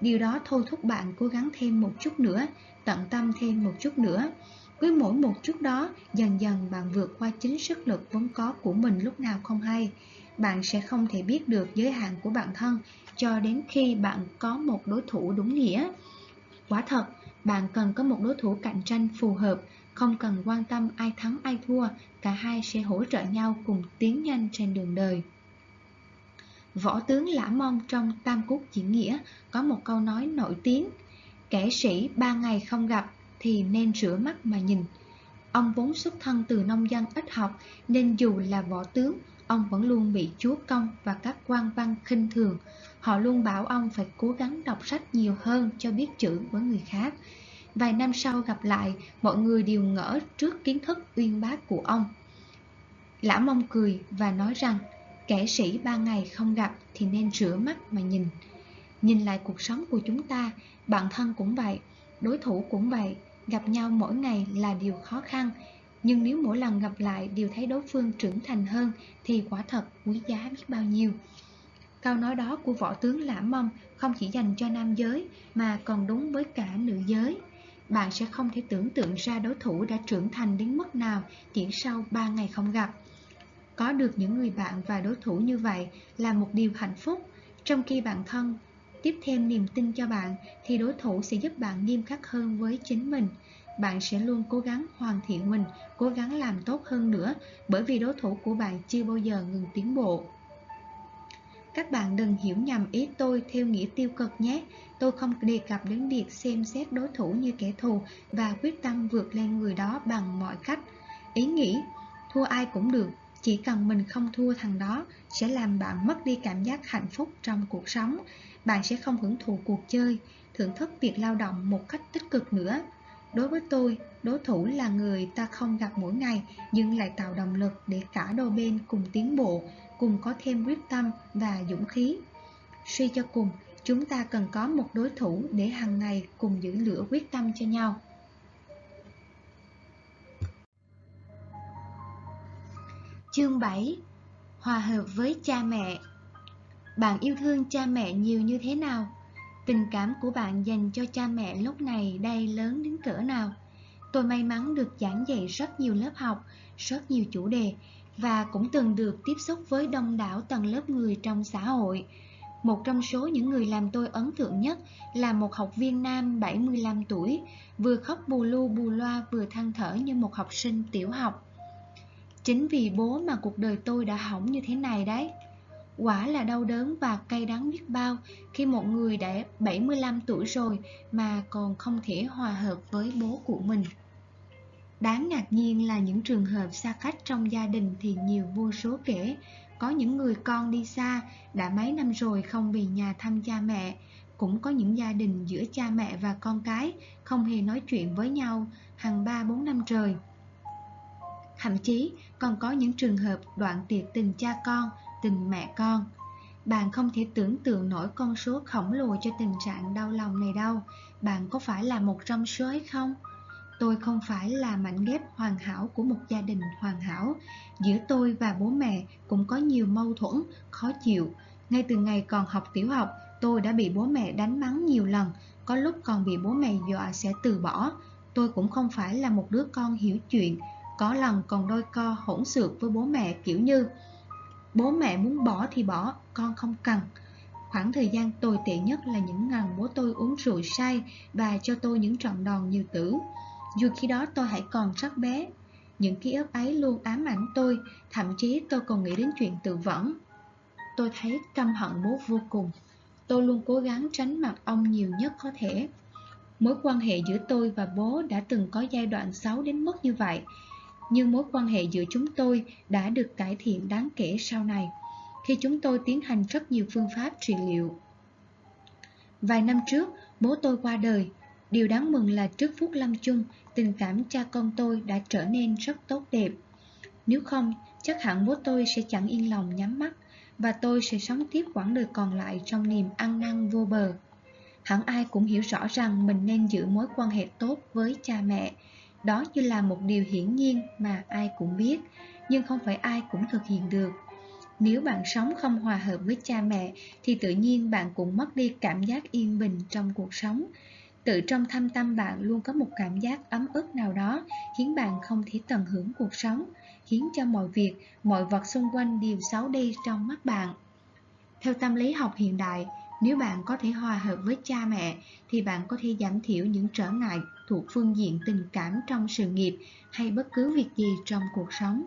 Điều đó thôi thúc bạn cố gắng thêm một chút nữa, tận tâm thêm một chút nữa. Với mỗi một chút đó, dần dần bạn vượt qua chính sức lực vốn có của mình lúc nào không hay. Bạn sẽ không thể biết được giới hạn của bản thân cho đến khi bạn có một đối thủ đúng nghĩa. Quả thật, bạn cần có một đối thủ cạnh tranh phù hợp, không cần quan tâm ai thắng ai thua, cả hai sẽ hỗ trợ nhau cùng tiến nhanh trên đường đời. Võ tướng Lã Mông trong Tam Quốc Diễn Nghĩa có một câu nói nổi tiếng Kẻ sĩ ba ngày không gặp thì nên rửa mắt mà nhìn. Ông vốn xuất thân từ nông dân ít học nên dù là võ tướng Ông vẫn luôn bị chúa công và các quan văn khinh thường. Họ luôn bảo ông phải cố gắng đọc sách nhiều hơn cho biết chữ với người khác. Vài năm sau gặp lại, mọi người đều ngỡ trước kiến thức uyên bác của ông. Lã mông cười và nói rằng Kẻ sĩ ba ngày không gặp thì nên rửa mắt mà nhìn. Nhìn lại cuộc sống của chúng ta, bạn thân cũng vậy, đối thủ cũng vậy Gặp nhau mỗi ngày là điều khó khăn. Nhưng nếu mỗi lần gặp lại đều thấy đối phương trưởng thành hơn Thì quả thật quý giá biết bao nhiêu. Câu nói đó của võ tướng Lãm Mông không chỉ dành cho nam giới Mà còn đúng với cả nữ giới. Bạn sẽ không thể tưởng tượng ra đối thủ đã trưởng thành đến mức nào Chỉ sau 3 ngày không gặp Có được những người bạn và đối thủ như vậy là một điều hạnh phúc Trong khi bạn thân tiếp thêm niềm tin cho bạn thì đối thủ sẽ giúp bạn nghiêm khắc hơn với chính mình. Bạn sẽ luôn cố gắng hoàn thiện mình, cố gắng làm tốt hơn nữa bởi vì đối thủ của bạn chưa bao giờ ngừng tiến bộ. Các bạn đừng hiểu nhầm ý tôi theo nghĩa tiêu cực nhé. Tôi không đề cập đến việc xem xét đối thủ như kẻ thù và quyết tâm vượt lên người đó bằng mọi cách. Ý nghĩ, thua ai cũng được, chỉ cần mình không thua thằng đó sẽ làm bạn mất đi cảm giác hạnh phúc trong cuộc sống bạn sẽ không hưởng thụ cuộc chơi, thưởng thức việc lao động một cách tích cực nữa. Đối với tôi, đối thủ là người ta không gặp mỗi ngày nhưng lại tạo động lực để cả đôi bên cùng tiến bộ, cùng có thêm quyết tâm và dũng khí. Suy cho cùng, chúng ta cần có một đối thủ để hàng ngày cùng giữ lửa quyết tâm cho nhau. Chương 7 Hòa hợp với cha mẹ bạn yêu thương cha mẹ nhiều như thế nào? Tình cảm của bạn dành cho cha mẹ lúc này đây lớn đến cỡ nào? Tôi may mắn được giảng dạy rất nhiều lớp học, rất nhiều chủ đề và cũng từng được tiếp xúc với đông đảo tầng lớp người trong xã hội. Một trong số những người làm tôi ấn tượng nhất là một học viên nam 75 tuổi, vừa khóc bù lu bù loa vừa than thở như một học sinh tiểu học. Chính vì bố mà cuộc đời tôi đã hỏng như thế này đấy. Quả là đau đớn và cay đắng biết bao khi một người đã 75 tuổi rồi mà còn không thể hòa hợp với bố của mình. Đáng ngạc nhiên là những trường hợp xa cách trong gia đình thì nhiều vô số kể. Có những người con đi xa, đã mấy năm rồi không về nhà thăm cha mẹ. Cũng có những gia đình giữa cha mẹ và con cái không hề nói chuyện với nhau hàng 3-4 năm trời. Thậm chí còn có những trường hợp đoạn tuyệt tình cha con tình mẹ con. Bạn không thể tưởng tượng nổi con số khổng lồ cho tình trạng đau lòng này đâu. Bạn có phải là một trong số ấy không? Tôi không phải là mảnh ghép hoàn hảo của một gia đình hoàn hảo. Giữa tôi và bố mẹ cũng có nhiều mâu thuẫn, khó chịu. Ngay từ ngày còn học tiểu học, tôi đã bị bố mẹ đánh mắng nhiều lần. có lúc còn bị bố mẹ dọa sẽ từ bỏ. Tôi cũng không phải là một đứa con hiểu chuyện, có lần còn đôi co hỗn xược với bố mẹ kiểu như Bố mẹ muốn bỏ thì bỏ, con không cần. Khoảng thời gian tồi tệ nhất là những ngày bố tôi uống rượu say và cho tôi những trận đòn như tử. Dù khi đó tôi hãy còn rất bé, những ký ức ấy luôn ám ảnh tôi, thậm chí tôi còn nghĩ đến chuyện tự vẫn. Tôi thấy căm hận bố vô cùng. Tôi luôn cố gắng tránh mặt ông nhiều nhất có thể. Mối quan hệ giữa tôi và bố đã từng có giai đoạn xấu đến mức như vậy, nhưng mối quan hệ giữa chúng tôi đã được cải thiện đáng kể sau này, khi chúng tôi tiến hành rất nhiều phương pháp trị liệu. Vài năm trước, bố tôi qua đời. Điều đáng mừng là trước phút lâm chung, tình cảm cha con tôi đã trở nên rất tốt đẹp. Nếu không, chắc hẳn bố tôi sẽ chẳng yên lòng nhắm mắt, và tôi sẽ sống tiếp quãng đời còn lại trong niềm ăn năn vô bờ. Hẳn ai cũng hiểu rõ rằng mình nên giữ mối quan hệ tốt với cha mẹ, đó như là một điều hiển nhiên mà ai cũng biết, nhưng không phải ai cũng thực hiện được. Nếu bạn sống không hòa hợp với cha mẹ thì tự nhiên bạn cũng mất đi cảm giác yên bình trong cuộc sống. Tự trong thâm tâm bạn luôn có một cảm giác ấm ức nào đó khiến bạn không thể tận hưởng cuộc sống, khiến cho mọi việc, mọi vật xung quanh đều xấu đi trong mắt bạn. Theo tâm lý học hiện đại, nếu bạn có thể hòa hợp với cha mẹ thì bạn có thể giảm thiểu những trở ngại thuộc phương diện tình cảm trong sự nghiệp hay bất cứ việc gì trong cuộc sống.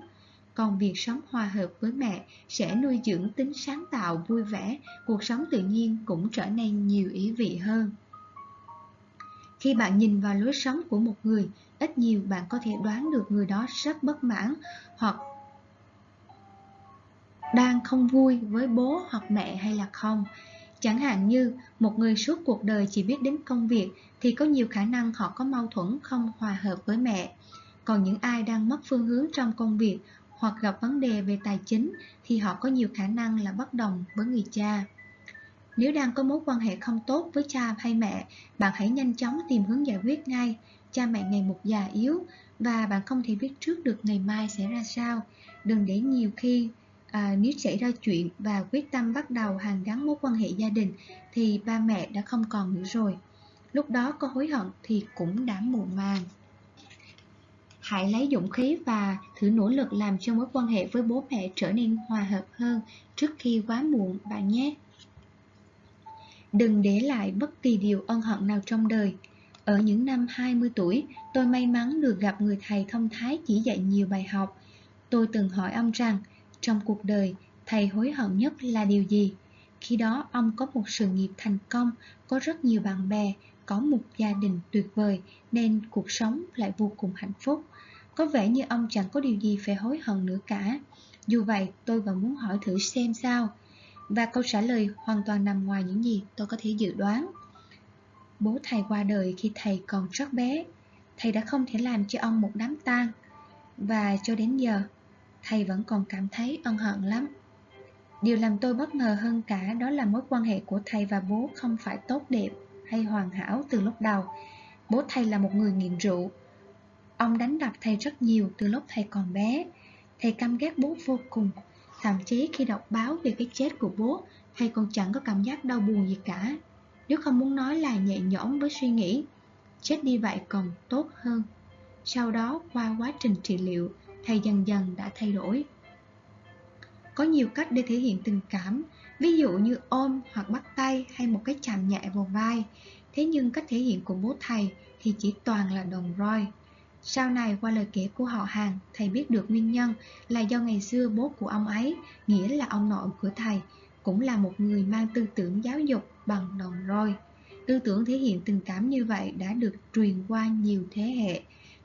Còn việc sống hòa hợp với mẹ sẽ nuôi dưỡng tính sáng tạo vui vẻ, cuộc sống tự nhiên cũng trở nên nhiều ý vị hơn. Khi bạn nhìn vào lối sống của một người, ít nhiều bạn có thể đoán được người đó rất bất mãn hoặc đang không vui với bố hoặc mẹ hay là không. Chẳng hạn như một người suốt cuộc đời chỉ biết đến công việc thì có nhiều khả năng họ có mâu thuẫn không hòa hợp với mẹ. Còn những ai đang mất phương hướng trong công việc hoặc gặp vấn đề về tài chính thì họ có nhiều khả năng là bất đồng với người cha. Nếu đang có mối quan hệ không tốt với cha hay mẹ, bạn hãy nhanh chóng tìm hướng giải quyết ngay. Cha mẹ ngày một già yếu và bạn không thể biết trước được ngày mai sẽ ra sao. Đừng để nhiều khi à, nếu xảy ra chuyện và quyết tâm bắt đầu hàn gắn mối quan hệ gia đình thì ba mẹ đã không còn nữa rồi. Lúc đó có hối hận thì cũng đã muộn màng. Hãy lấy dũng khí và thử nỗ lực làm cho mối quan hệ với bố mẹ trở nên hòa hợp hơn trước khi quá muộn bạn nhé. Đừng để lại bất kỳ điều ân hận nào trong đời. Ở những năm 20 tuổi, tôi may mắn được gặp người thầy thông thái chỉ dạy nhiều bài học. Tôi từng hỏi ông rằng, trong cuộc đời, thầy hối hận nhất là điều gì? Khi đó ông có một sự nghiệp thành công, có rất nhiều bạn bè, có một gia đình tuyệt vời nên cuộc sống lại vô cùng hạnh phúc. Có vẻ như ông chẳng có điều gì phải hối hận nữa cả. Dù vậy, tôi vẫn muốn hỏi thử xem sao. Và câu trả lời hoàn toàn nằm ngoài những gì tôi có thể dự đoán. Bố thầy qua đời khi thầy còn rất bé. Thầy đã không thể làm cho ông một đám tang. Và cho đến giờ, thầy vẫn còn cảm thấy ân hận lắm. Điều làm tôi bất ngờ hơn cả đó là mối quan hệ của thầy và bố không phải tốt đẹp hay hoàn hảo từ lúc đầu. Bố thầy là một người nghiện rượu. Ông đánh đập thầy rất nhiều từ lúc thầy còn bé. Thầy căm ghét bố vô cùng. Thậm chí khi đọc báo về cái chết của bố, thầy còn chẳng có cảm giác đau buồn gì cả. Nếu không muốn nói là nhẹ nhõm với suy nghĩ, chết đi vậy còn tốt hơn. Sau đó, qua quá trình trị liệu, thầy dần dần đã thay đổi. Có nhiều cách để thể hiện tình cảm, ví dụ như ôm hoặc bắt tay hay một cái chạm nhẹ vào vai. Thế nhưng cách thể hiện của bố thầy thì chỉ toàn là đồng roi. Sau này qua lời kể của họ hàng, thầy biết được nguyên nhân là do ngày xưa bố của ông ấy, nghĩa là ông nội của thầy, cũng là một người mang tư tưởng giáo dục bằng đồng roi. Tư tưởng thể hiện tình cảm như vậy đã được truyền qua nhiều thế hệ.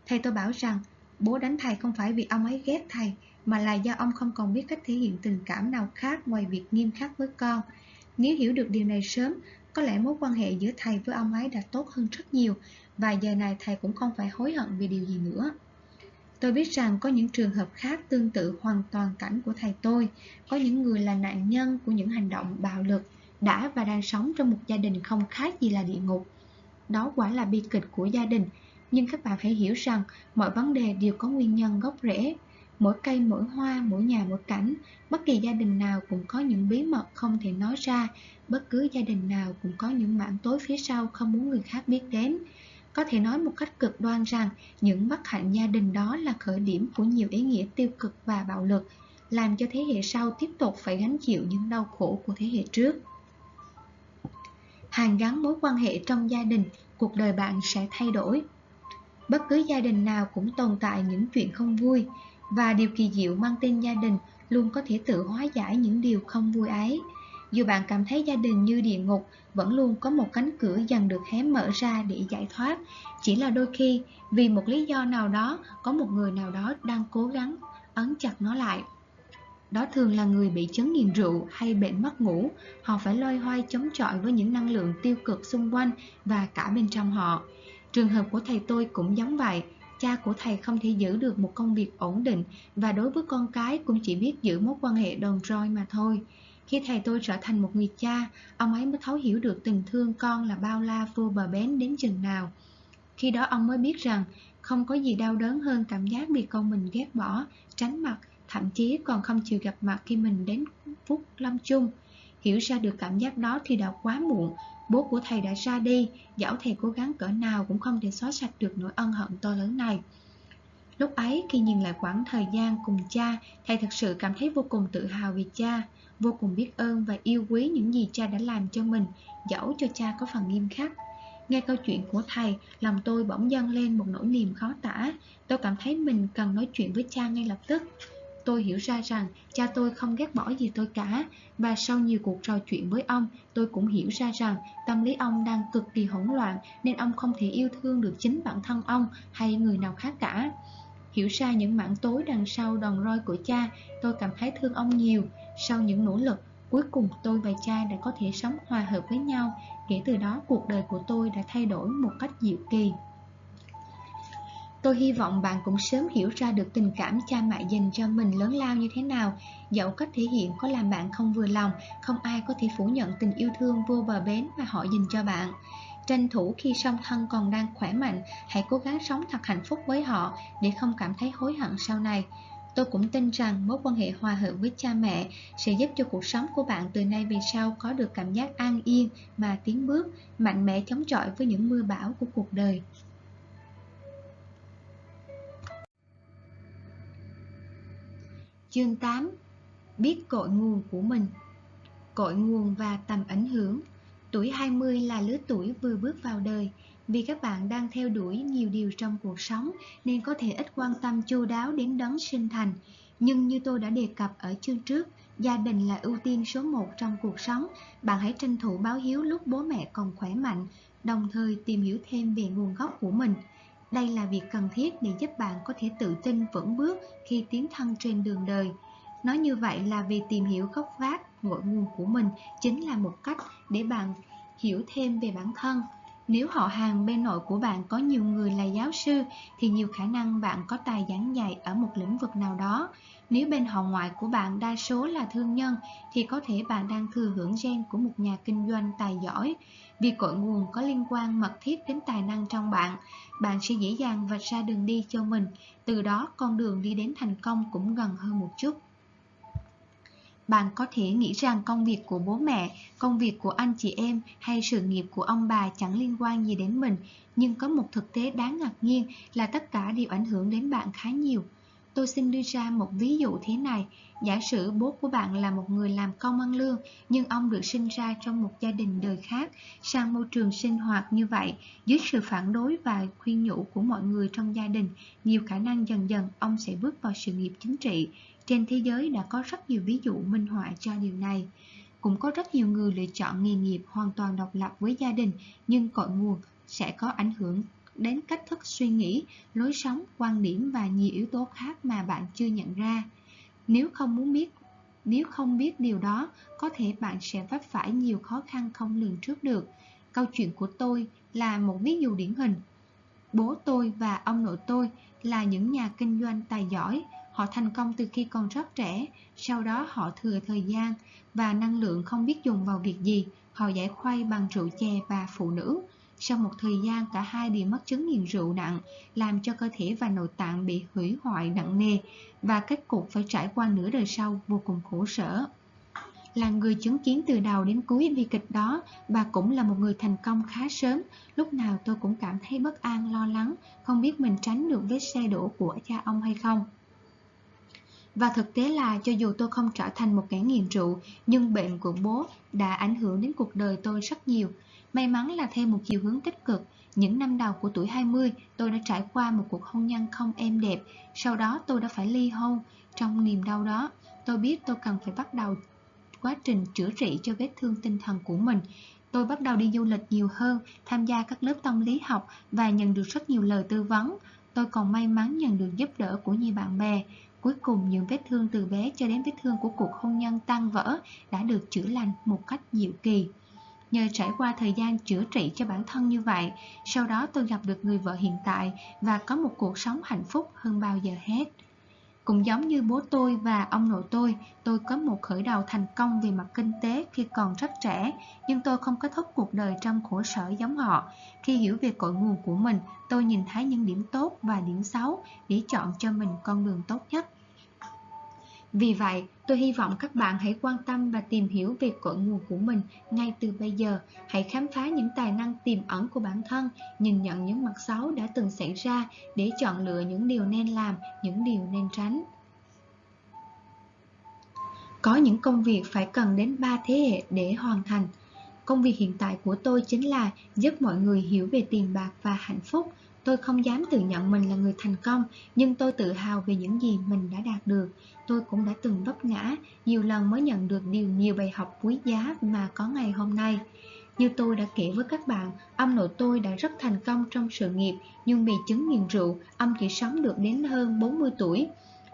Thầy tôi bảo rằng Bố đánh thầy không phải vì ông ấy ghét thầy, mà là do ông không còn biết cách thể hiện tình cảm nào khác ngoài việc nghiêm khắc với con. Nếu hiểu được điều này sớm, có lẽ mối quan hệ giữa thầy với ông ấy đã tốt hơn rất nhiều, và giờ này thầy cũng không phải hối hận vì điều gì nữa. Tôi biết rằng có những trường hợp khác tương tự hoàn toàn cảnh của thầy tôi, có những người là nạn nhân của những hành động bạo lực, đã và đang sống trong một gia đình không khác gì là địa ngục. Đó quả là bi kịch của gia đình, nhưng các bạn hãy hiểu rằng mọi vấn đề đều có nguyên nhân gốc rễ. Mỗi cây mỗi hoa, mỗi nhà mỗi cảnh, bất kỳ gia đình nào cũng có những bí mật không thể nói ra, bất cứ gia đình nào cũng có những mảng tối phía sau không muốn người khác biết đến. Có thể nói một cách cực đoan rằng những bất hạnh gia đình đó là khởi điểm của nhiều ý nghĩa tiêu cực và bạo lực, làm cho thế hệ sau tiếp tục phải gánh chịu những đau khổ của thế hệ trước. Hàn gắn mối quan hệ trong gia đình, cuộc đời bạn sẽ thay đổi. Bất cứ gia đình nào cũng tồn tại những chuyện không vui, và điều kỳ diệu mang tên gia đình luôn có thể tự hóa giải những điều không vui ấy. Dù bạn cảm thấy gia đình như địa ngục, vẫn luôn có một cánh cửa dần được hé mở ra để giải thoát. Chỉ là đôi khi, vì một lý do nào đó, có một người nào đó đang cố gắng ấn chặt nó lại. Đó thường là người bị chứng nghiện rượu hay bệnh mất ngủ, họ phải loay hoay chống chọi với những năng lượng tiêu cực xung quanh và cả bên trong họ. Trường hợp của thầy tôi cũng giống vậy, cha của thầy không thể giữ được một công việc ổn định và đối với con cái cũng chỉ biết giữ mối quan hệ đòn roi mà thôi. Khi thầy tôi trở thành một người cha, ông ấy mới thấu hiểu được tình thương con là bao la vô bờ bến đến chừng nào. Khi đó ông mới biết rằng không có gì đau đớn hơn cảm giác bị con mình ghét bỏ, tránh mặt, thậm chí còn không chịu gặp mặt khi mình đến phút lâm chung. Hiểu ra được cảm giác đó thì đã quá muộn, bố của thầy đã ra đi, dẫu thầy cố gắng cỡ nào cũng không thể xóa sạch được nỗi ân hận to lớn này. Lúc ấy khi nhìn lại quãng thời gian cùng cha, thầy thật sự cảm thấy vô cùng tự hào vì cha, vô cùng biết ơn và yêu quý những gì cha đã làm cho mình, dẫu cho cha có phần nghiêm khắc. Nghe câu chuyện của thầy, lòng tôi bỗng dâng lên một nỗi niềm khó tả. Tôi cảm thấy mình cần nói chuyện với cha ngay lập tức. Tôi hiểu ra rằng cha tôi không ghét bỏ gì tôi cả Và sau nhiều cuộc trò chuyện với ông Tôi cũng hiểu ra rằng tâm lý ông đang cực kỳ hỗn loạn Nên ông không thể yêu thương được chính bản thân ông hay người nào khác cả Hiểu ra những mảng tối đằng sau đòn roi của cha Tôi cảm thấy thương ông nhiều sau những nỗ lực, Cuối cùng tôi và cha đã có thể sống hòa hợp với nhau. Kể từ đó, cuộc đời của tôi đã thay đổi một cách diệu kỳ. Tôi hy vọng bạn cũng sớm hiểu ra được tình cảm cha mẹ dành cho mình lớn lao như thế nào. Dẫu cách thể hiện có làm bạn không vừa lòng, Không ai có thể phủ nhận tình yêu thương vô bờ bến mà họ dành cho bạn. Tranh thủ khi song thân còn đang khỏe mạnh, Hãy cố gắng sống thật hạnh phúc với họ Để không cảm thấy hối hận sau này. Tôi cũng tin rằng mối quan hệ hòa hợp với cha mẹ sẽ giúp cho cuộc sống của bạn từ nay về sau có được cảm giác an yên mà tiến bước, mạnh mẽ chống chọi với những mưa bão của cuộc đời. Chương 8 Biết cội nguồn của mình. Cội nguồn và tầm ảnh hưởng. Tuổi 20 là lứa tuổi vừa bước vào đời. Vì các bạn đang theo đuổi nhiều điều trong cuộc sống Nên có thể ít quan tâm chu đáo đến đấng sinh thành Nhưng như tôi đã đề cập ở chương trước Gia đình là ưu tiên số 1 trong cuộc sống Bạn hãy tranh thủ báo hiếu lúc bố mẹ còn khỏe mạnh Đồng thời tìm hiểu thêm về nguồn gốc của mình đây là việc cần thiết để giúp bạn có thể tự tin vững bước khi tiến thân trên đường đời. Nói như vậy là vì tìm hiểu gốc vác, ngội nguồn của mình chính là một cách để bạn hiểu thêm về bản thân. Nếu họ hàng bên nội của bạn có nhiều người là giáo sư thì nhiều khả năng bạn có tài giảng dạy ở một lĩnh vực nào đó. Nếu bên họ ngoại của bạn đa số là thương nhân thì có thể bạn đang thừa hưởng gen của một nhà kinh doanh tài giỏi. Vì cội nguồn có liên quan mật thiết đến tài năng trong bạn, bạn sẽ dễ dàng vạch ra đường đi cho mình, từ đó con đường đi đến thành công cũng gần hơn một chút. Bạn có thể nghĩ rằng công việc của bố mẹ, công việc của anh chị em hay sự nghiệp của ông bà chẳng liên quan gì đến mình, nhưng có một thực tế đáng ngạc nhiên là tất cả đều ảnh hưởng đến bạn khá nhiều. Tôi xin đưa ra một ví dụ thế này. Giả sử bố của bạn là một người làm công ăn lương, nhưng ông được sinh ra trong một gia đình đời khác, sang môi trường sinh hoạt như vậy, dưới sự phản đối và khuyên nhủ của mọi người trong gia đình, nhiều khả năng dần dần ông sẽ bước vào sự nghiệp chính trị. Trên thế giới đã có rất nhiều ví dụ minh họa cho điều này. Cũng có rất nhiều người lựa chọn nghề nghiệp hoàn toàn độc lập với gia đình, nhưng cội nguồn sẽ có ảnh hưởng đến cách thức suy nghĩ, lối sống, quan điểm và nhiều yếu tố khác mà bạn chưa nhận ra. Nếu không muốn biết nếu không biết điều đó, có thể bạn sẽ vấp phải nhiều khó khăn không lường trước được. Câu chuyện của tôi là một ví dụ điển hình. Bố tôi và ông nội tôi là những nhà kinh doanh tài giỏi. Họ thành công từ khi còn rất trẻ, sau đó họ thừa thời gian và năng lượng không biết dùng vào việc gì. Họ giải khuây bằng rượu chè và phụ nữ. sau một thời gian cả hai đều mắc chứng nghiện rượu nặng, làm cho cơ thể và nội tạng bị hủy hoại nặng nề và kết cục phải trải qua nửa đời sau vô cùng khổ sở. Là người chứng kiến từ đầu đến cuối bi kịch đó bà cũng là một người thành công khá sớm, lúc nào tôi cũng cảm thấy bất an lo lắng, không biết mình tránh được vết xe đổ của cha ông hay không. Và thực tế là cho dù tôi không trở thành một kẻ nghiện rượu, nhưng bệnh của bố đã ảnh hưởng đến cuộc đời tôi rất nhiều. May mắn là thêm một chiều hướng tích cực, những năm đầu của tuổi 20, tôi đã trải qua một cuộc hôn nhân không êm đẹp, sau đó tôi đã phải ly hôn. Trong niềm đau đó, tôi biết tôi cần phải bắt đầu quá trình chữa trị cho vết thương tinh thần của mình. Tôi bắt đầu đi du lịch nhiều hơn, tham gia các lớp tâm lý học và nhận được rất nhiều lời tư vấn. Tôi còn may mắn nhận được giúp đỡ của nhiều bạn bè. Cuối cùng những vết thương từ bé cho đến vết thương của cuộc hôn nhân tan vỡ đã được chữa lành một cách diệu kỳ. Nhờ trải qua thời gian chữa trị cho bản thân như vậy, sau đó tôi gặp được người vợ hiện tại và có một cuộc sống hạnh phúc hơn bao giờ hết. Cũng giống như bố tôi và ông nội tôi, tôi có một khởi đầu thành công về mặt kinh tế khi còn rất trẻ, nhưng tôi không kết thúc cuộc đời trong khổ sở giống họ. Khi hiểu về cội nguồn của mình, tôi nhìn thấy những điểm tốt và điểm xấu để chọn cho mình con đường tốt nhất. Vì vậy, tôi hy vọng các bạn hãy quan tâm và tìm hiểu về cội nguồn của mình ngay từ bây giờ. Hãy khám phá những tài năng tiềm ẩn của bản thân, nhìn nhận những mặt xấu đã từng xảy ra để chọn lựa những điều nên làm, những điều nên tránh. Có những công việc phải cần đến 3 thế hệ để hoàn thành. Công việc hiện tại của tôi chính là giúp mọi người hiểu về tiền bạc và hạnh phúc. Tôi không dám tự nhận mình là người thành công, nhưng tôi tự hào về những gì mình đã đạt được. Tôi cũng đã từng vấp ngã, nhiều lần mới nhận được điều nhiều bài học quý giá mà có ngày hôm nay. Như tôi đã kể với các bạn, ông nội tôi đã rất thành công trong sự nghiệp, nhưng bị chứng nghiện rượu, ông chỉ sống được đến hơn 40 tuổi.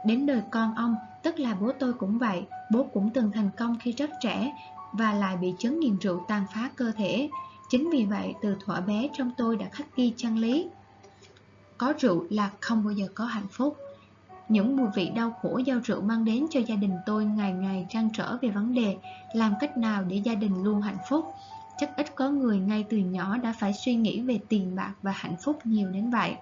Đến đời con ông, tức là bố tôi cũng vậy, bố cũng từng thành công khi rất trẻ và lại bị chứng nghiện rượu tàn phá cơ thể. Chính vì vậy, từ thuở bé trong tôi đã khắc ghi chân lý. Có rượu là không bao giờ có hạnh phúc. Những mùi vị đau khổ do rượu mang đến cho gia đình tôi ngày ngày trăn trở về vấn đề làm cách nào để gia đình luôn hạnh phúc. Chắc ít có người ngay từ nhỏ đã phải suy nghĩ về tiền bạc và hạnh phúc nhiều đến vậy.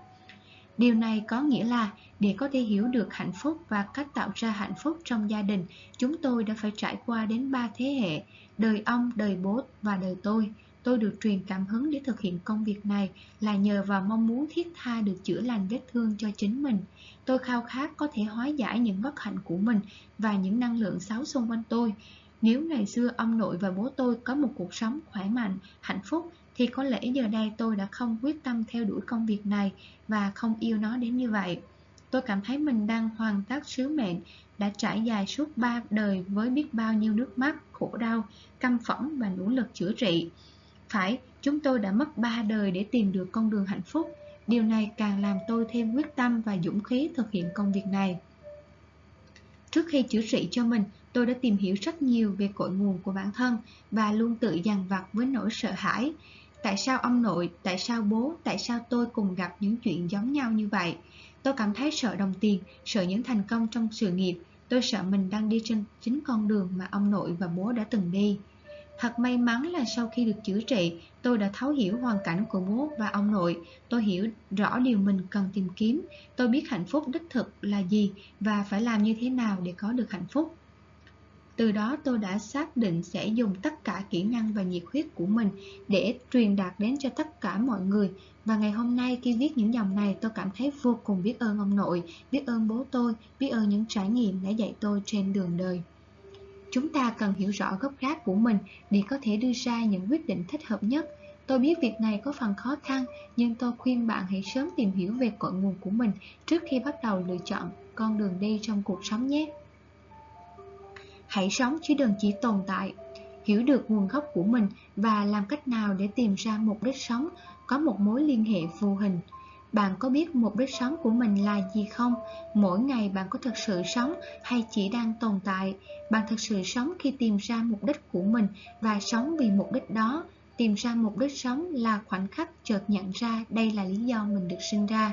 Điều này có nghĩa là để có thể hiểu được hạnh phúc và cách tạo ra hạnh phúc trong gia đình, chúng tôi đã phải trải qua đến ba thế hệ, đời ông, đời bố và đời tôi. Tôi được truyền cảm hứng để thực hiện công việc này là nhờ vào mong muốn thiết tha được chữa lành vết thương cho chính mình. Tôi khao khát có thể hóa giải những bất hạnh của mình và những năng lượng xấu xung quanh tôi. Nếu ngày xưa ông nội và bố tôi có một cuộc sống khỏe mạnh, hạnh phúc, thì có lẽ giờ đây tôi đã không quyết tâm theo đuổi công việc này và không yêu nó đến như vậy. Tôi cảm thấy mình đang hoàn tác sứ mệnh, đã trải dài suốt ba đời với biết bao nhiêu nước mắt, khổ đau, căm phẫn và nỗ lực chữa trị. Phải, chúng tôi đã mất ba đời để tìm được con đường hạnh phúc. Điều này càng làm tôi thêm quyết tâm và dũng khí thực hiện công việc này. Trước khi chữa trị cho mình, tôi đã tìm hiểu rất nhiều về cội nguồn của bản thân và luôn tự dằn vặt với nỗi sợ hãi. Tại sao ông nội, tại sao bố, tại sao tôi cùng gặp những chuyện giống nhau như vậy? Tôi cảm thấy sợ đồng tiền, sợ những thành công trong sự nghiệp. Tôi sợ mình đang đi trên chính con đường mà ông nội và bố đã từng đi. Thật may mắn là sau khi được chữa trị, tôi đã thấu hiểu hoàn cảnh của bố và ông nội. Tôi hiểu rõ điều mình cần tìm kiếm. Tôi biết hạnh phúc đích thực là gì và phải làm như thế nào để có được hạnh phúc. Từ đó tôi đã xác định sẽ dùng tất cả kỹ năng và nhiệt huyết của mình để truyền đạt đến cho tất cả mọi người. Và ngày hôm nay khi viết những dòng này tôi cảm thấy vô cùng biết ơn ông nội, biết ơn bố tôi, biết ơn những trải nghiệm đã dạy tôi trên đường đời. Chúng ta cần hiểu rõ gốc gác của mình để có thể đưa ra những quyết định thích hợp nhất. Tôi biết việc này có phần khó khăn, nhưng tôi khuyên bạn hãy sớm tìm hiểu về cội nguồn của mình trước khi bắt đầu lựa chọn con đường đi trong cuộc sống nhé. Hãy sống chứ đừng chỉ tồn tại. Hiểu được nguồn gốc của mình và làm cách nào để tìm ra mục đích sống có một mối liên hệ phù hình. Bạn có biết mục đích sống của mình là gì không? Mỗi ngày bạn có thực sự sống hay chỉ đang tồn tại? Bạn thực sự sống khi tìm ra mục đích của mình và sống vì mục đích đó. Tìm ra mục đích sống là khoảnh khắc chợt nhận ra đây là lý do mình được sinh ra.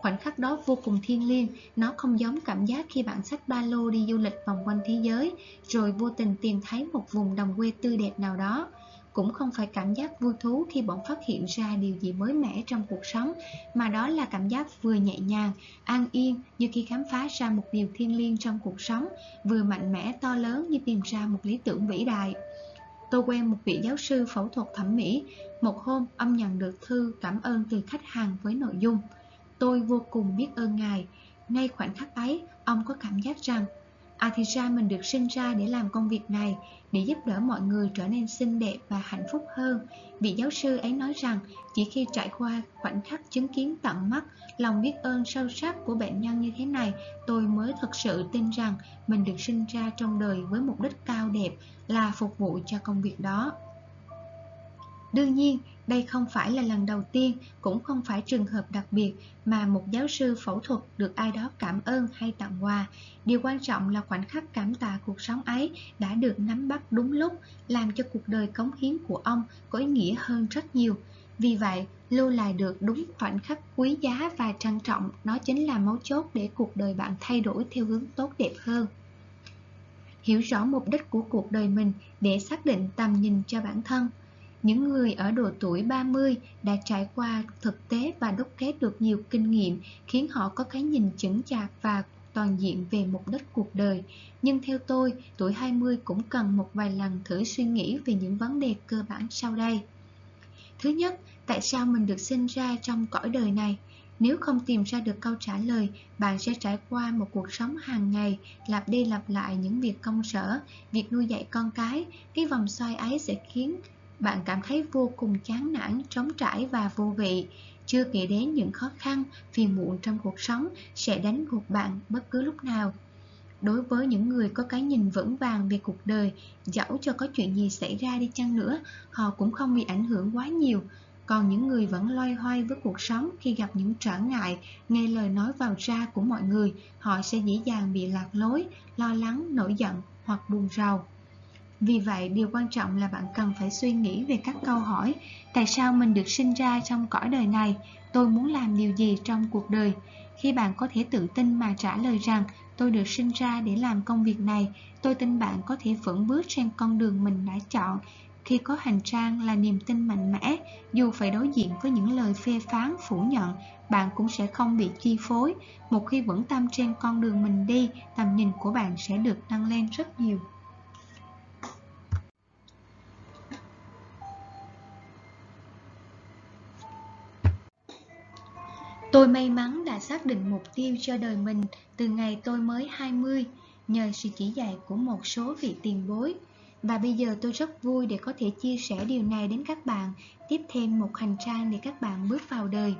Khoảnh khắc đó vô cùng thiêng liêng, nó không giống cảm giác khi bạn xách ba lô đi du lịch vòng quanh thế giới, rồi vô tình tìm thấy một vùng đồng quê tươi đẹp nào đó cũng không phải cảm giác vui thú khi bọn phát hiện ra điều gì mới mẻ trong cuộc sống, mà đó là cảm giác vừa nhẹ nhàng, an yên như khi khám phá ra một điều thiêng liêng trong cuộc sống, vừa mạnh mẽ to lớn như tìm ra một lý tưởng vĩ đại. Tôi quen một vị giáo sư phẫu thuật thẩm mỹ. Một hôm, ông nhận được thư cảm ơn từ khách hàng với nội dung Tôi vô cùng biết ơn ngài. Ngay khoảnh khắc ấy, ông có cảm giác rằng À thì ra mình được sinh ra để làm công việc này, để giúp đỡ mọi người trở nên xinh đẹp và hạnh phúc hơn. Vị giáo sư ấy nói rằng chỉ khi trải qua khoảnh khắc chứng kiến tận mắt lòng biết ơn sâu sắc của bệnh nhân như thế này, tôi mới thật sự tin rằng mình được sinh ra trong đời với mục đích cao đẹp là phục vụ cho công việc đó. Đương nhiên, đây không phải là lần đầu tiên, cũng không phải trường hợp đặc biệt mà một giáo sư phẫu thuật được ai đó cảm ơn hay tặng quà. Điều quan trọng là khoảnh khắc cảm tạ cuộc sống ấy đã được nắm bắt đúng lúc, làm cho cuộc đời cống hiến của ông có ý nghĩa hơn rất nhiều. Vì vậy, lưu lại được đúng khoảnh khắc quý giá và trân trọng, nó chính là mấu chốt để cuộc đời bạn thay đổi theo hướng tốt đẹp hơn. Hiểu rõ mục đích của cuộc đời mình để xác định tầm nhìn cho bản thân. Những người ở độ tuổi 30 đã trải qua thực tế và đúc kết được nhiều kinh nghiệm khiến họ có cái nhìn chững chạc và toàn diện về mục đích cuộc đời. Nhưng theo tôi, tuổi 20 cũng cần một vài lần thử suy nghĩ về những vấn đề cơ bản sau đây. Thứ nhất, tại sao mình được sinh ra trong cõi đời này? Nếu không tìm ra được câu trả lời, bạn sẽ trải qua một cuộc sống hàng ngày, lặp đi lặp lại những việc công sở, việc nuôi dạy con cái. Cái vòng xoay ấy sẽ khiến bạn cảm thấy vô cùng chán nản, trống trải và vô vị. Chưa kể đến những khó khăn, phiền muộn trong cuộc sống sẽ đánh gục bạn bất cứ lúc nào. Đối với những người có cái nhìn vững vàng về cuộc đời, dẫu cho có chuyện gì xảy ra đi chăng nữa, họ cũng không bị ảnh hưởng quá nhiều. Còn những người vẫn loay hoay với cuộc sống khi gặp những trở ngại, nghe lời nói vào ra của mọi người, họ sẽ dễ dàng bị lạc lối, lo lắng, nổi giận hoặc buồn rầu. Vì vậy, điều quan trọng là bạn cần phải suy nghĩ về các câu hỏi Tại sao mình được sinh ra trong cõi đời này? Tôi muốn làm điều gì trong cuộc đời? Khi bạn có thể tự tin mà trả lời rằng tôi được sinh ra để làm công việc này, tôi tin bạn có thể vững bước trên con đường mình đã chọn. Khi có hành trang là niềm tin mạnh mẽ, dù phải đối diện với những lời phê phán, phủ nhận, bạn cũng sẽ không bị chi phối. Một khi vững tâm trên con đường mình đi, tầm nhìn của bạn sẽ được nâng lên rất nhiều. Tôi may mắn đã xác định mục tiêu cho đời mình từ ngày tôi mới 20 nhờ sự chỉ dạy của một số vị tiền bối. Và bây giờ tôi rất vui để có thể chia sẻ điều này đến các bạn, tiếp thêm một hành trang để các bạn bước vào đời.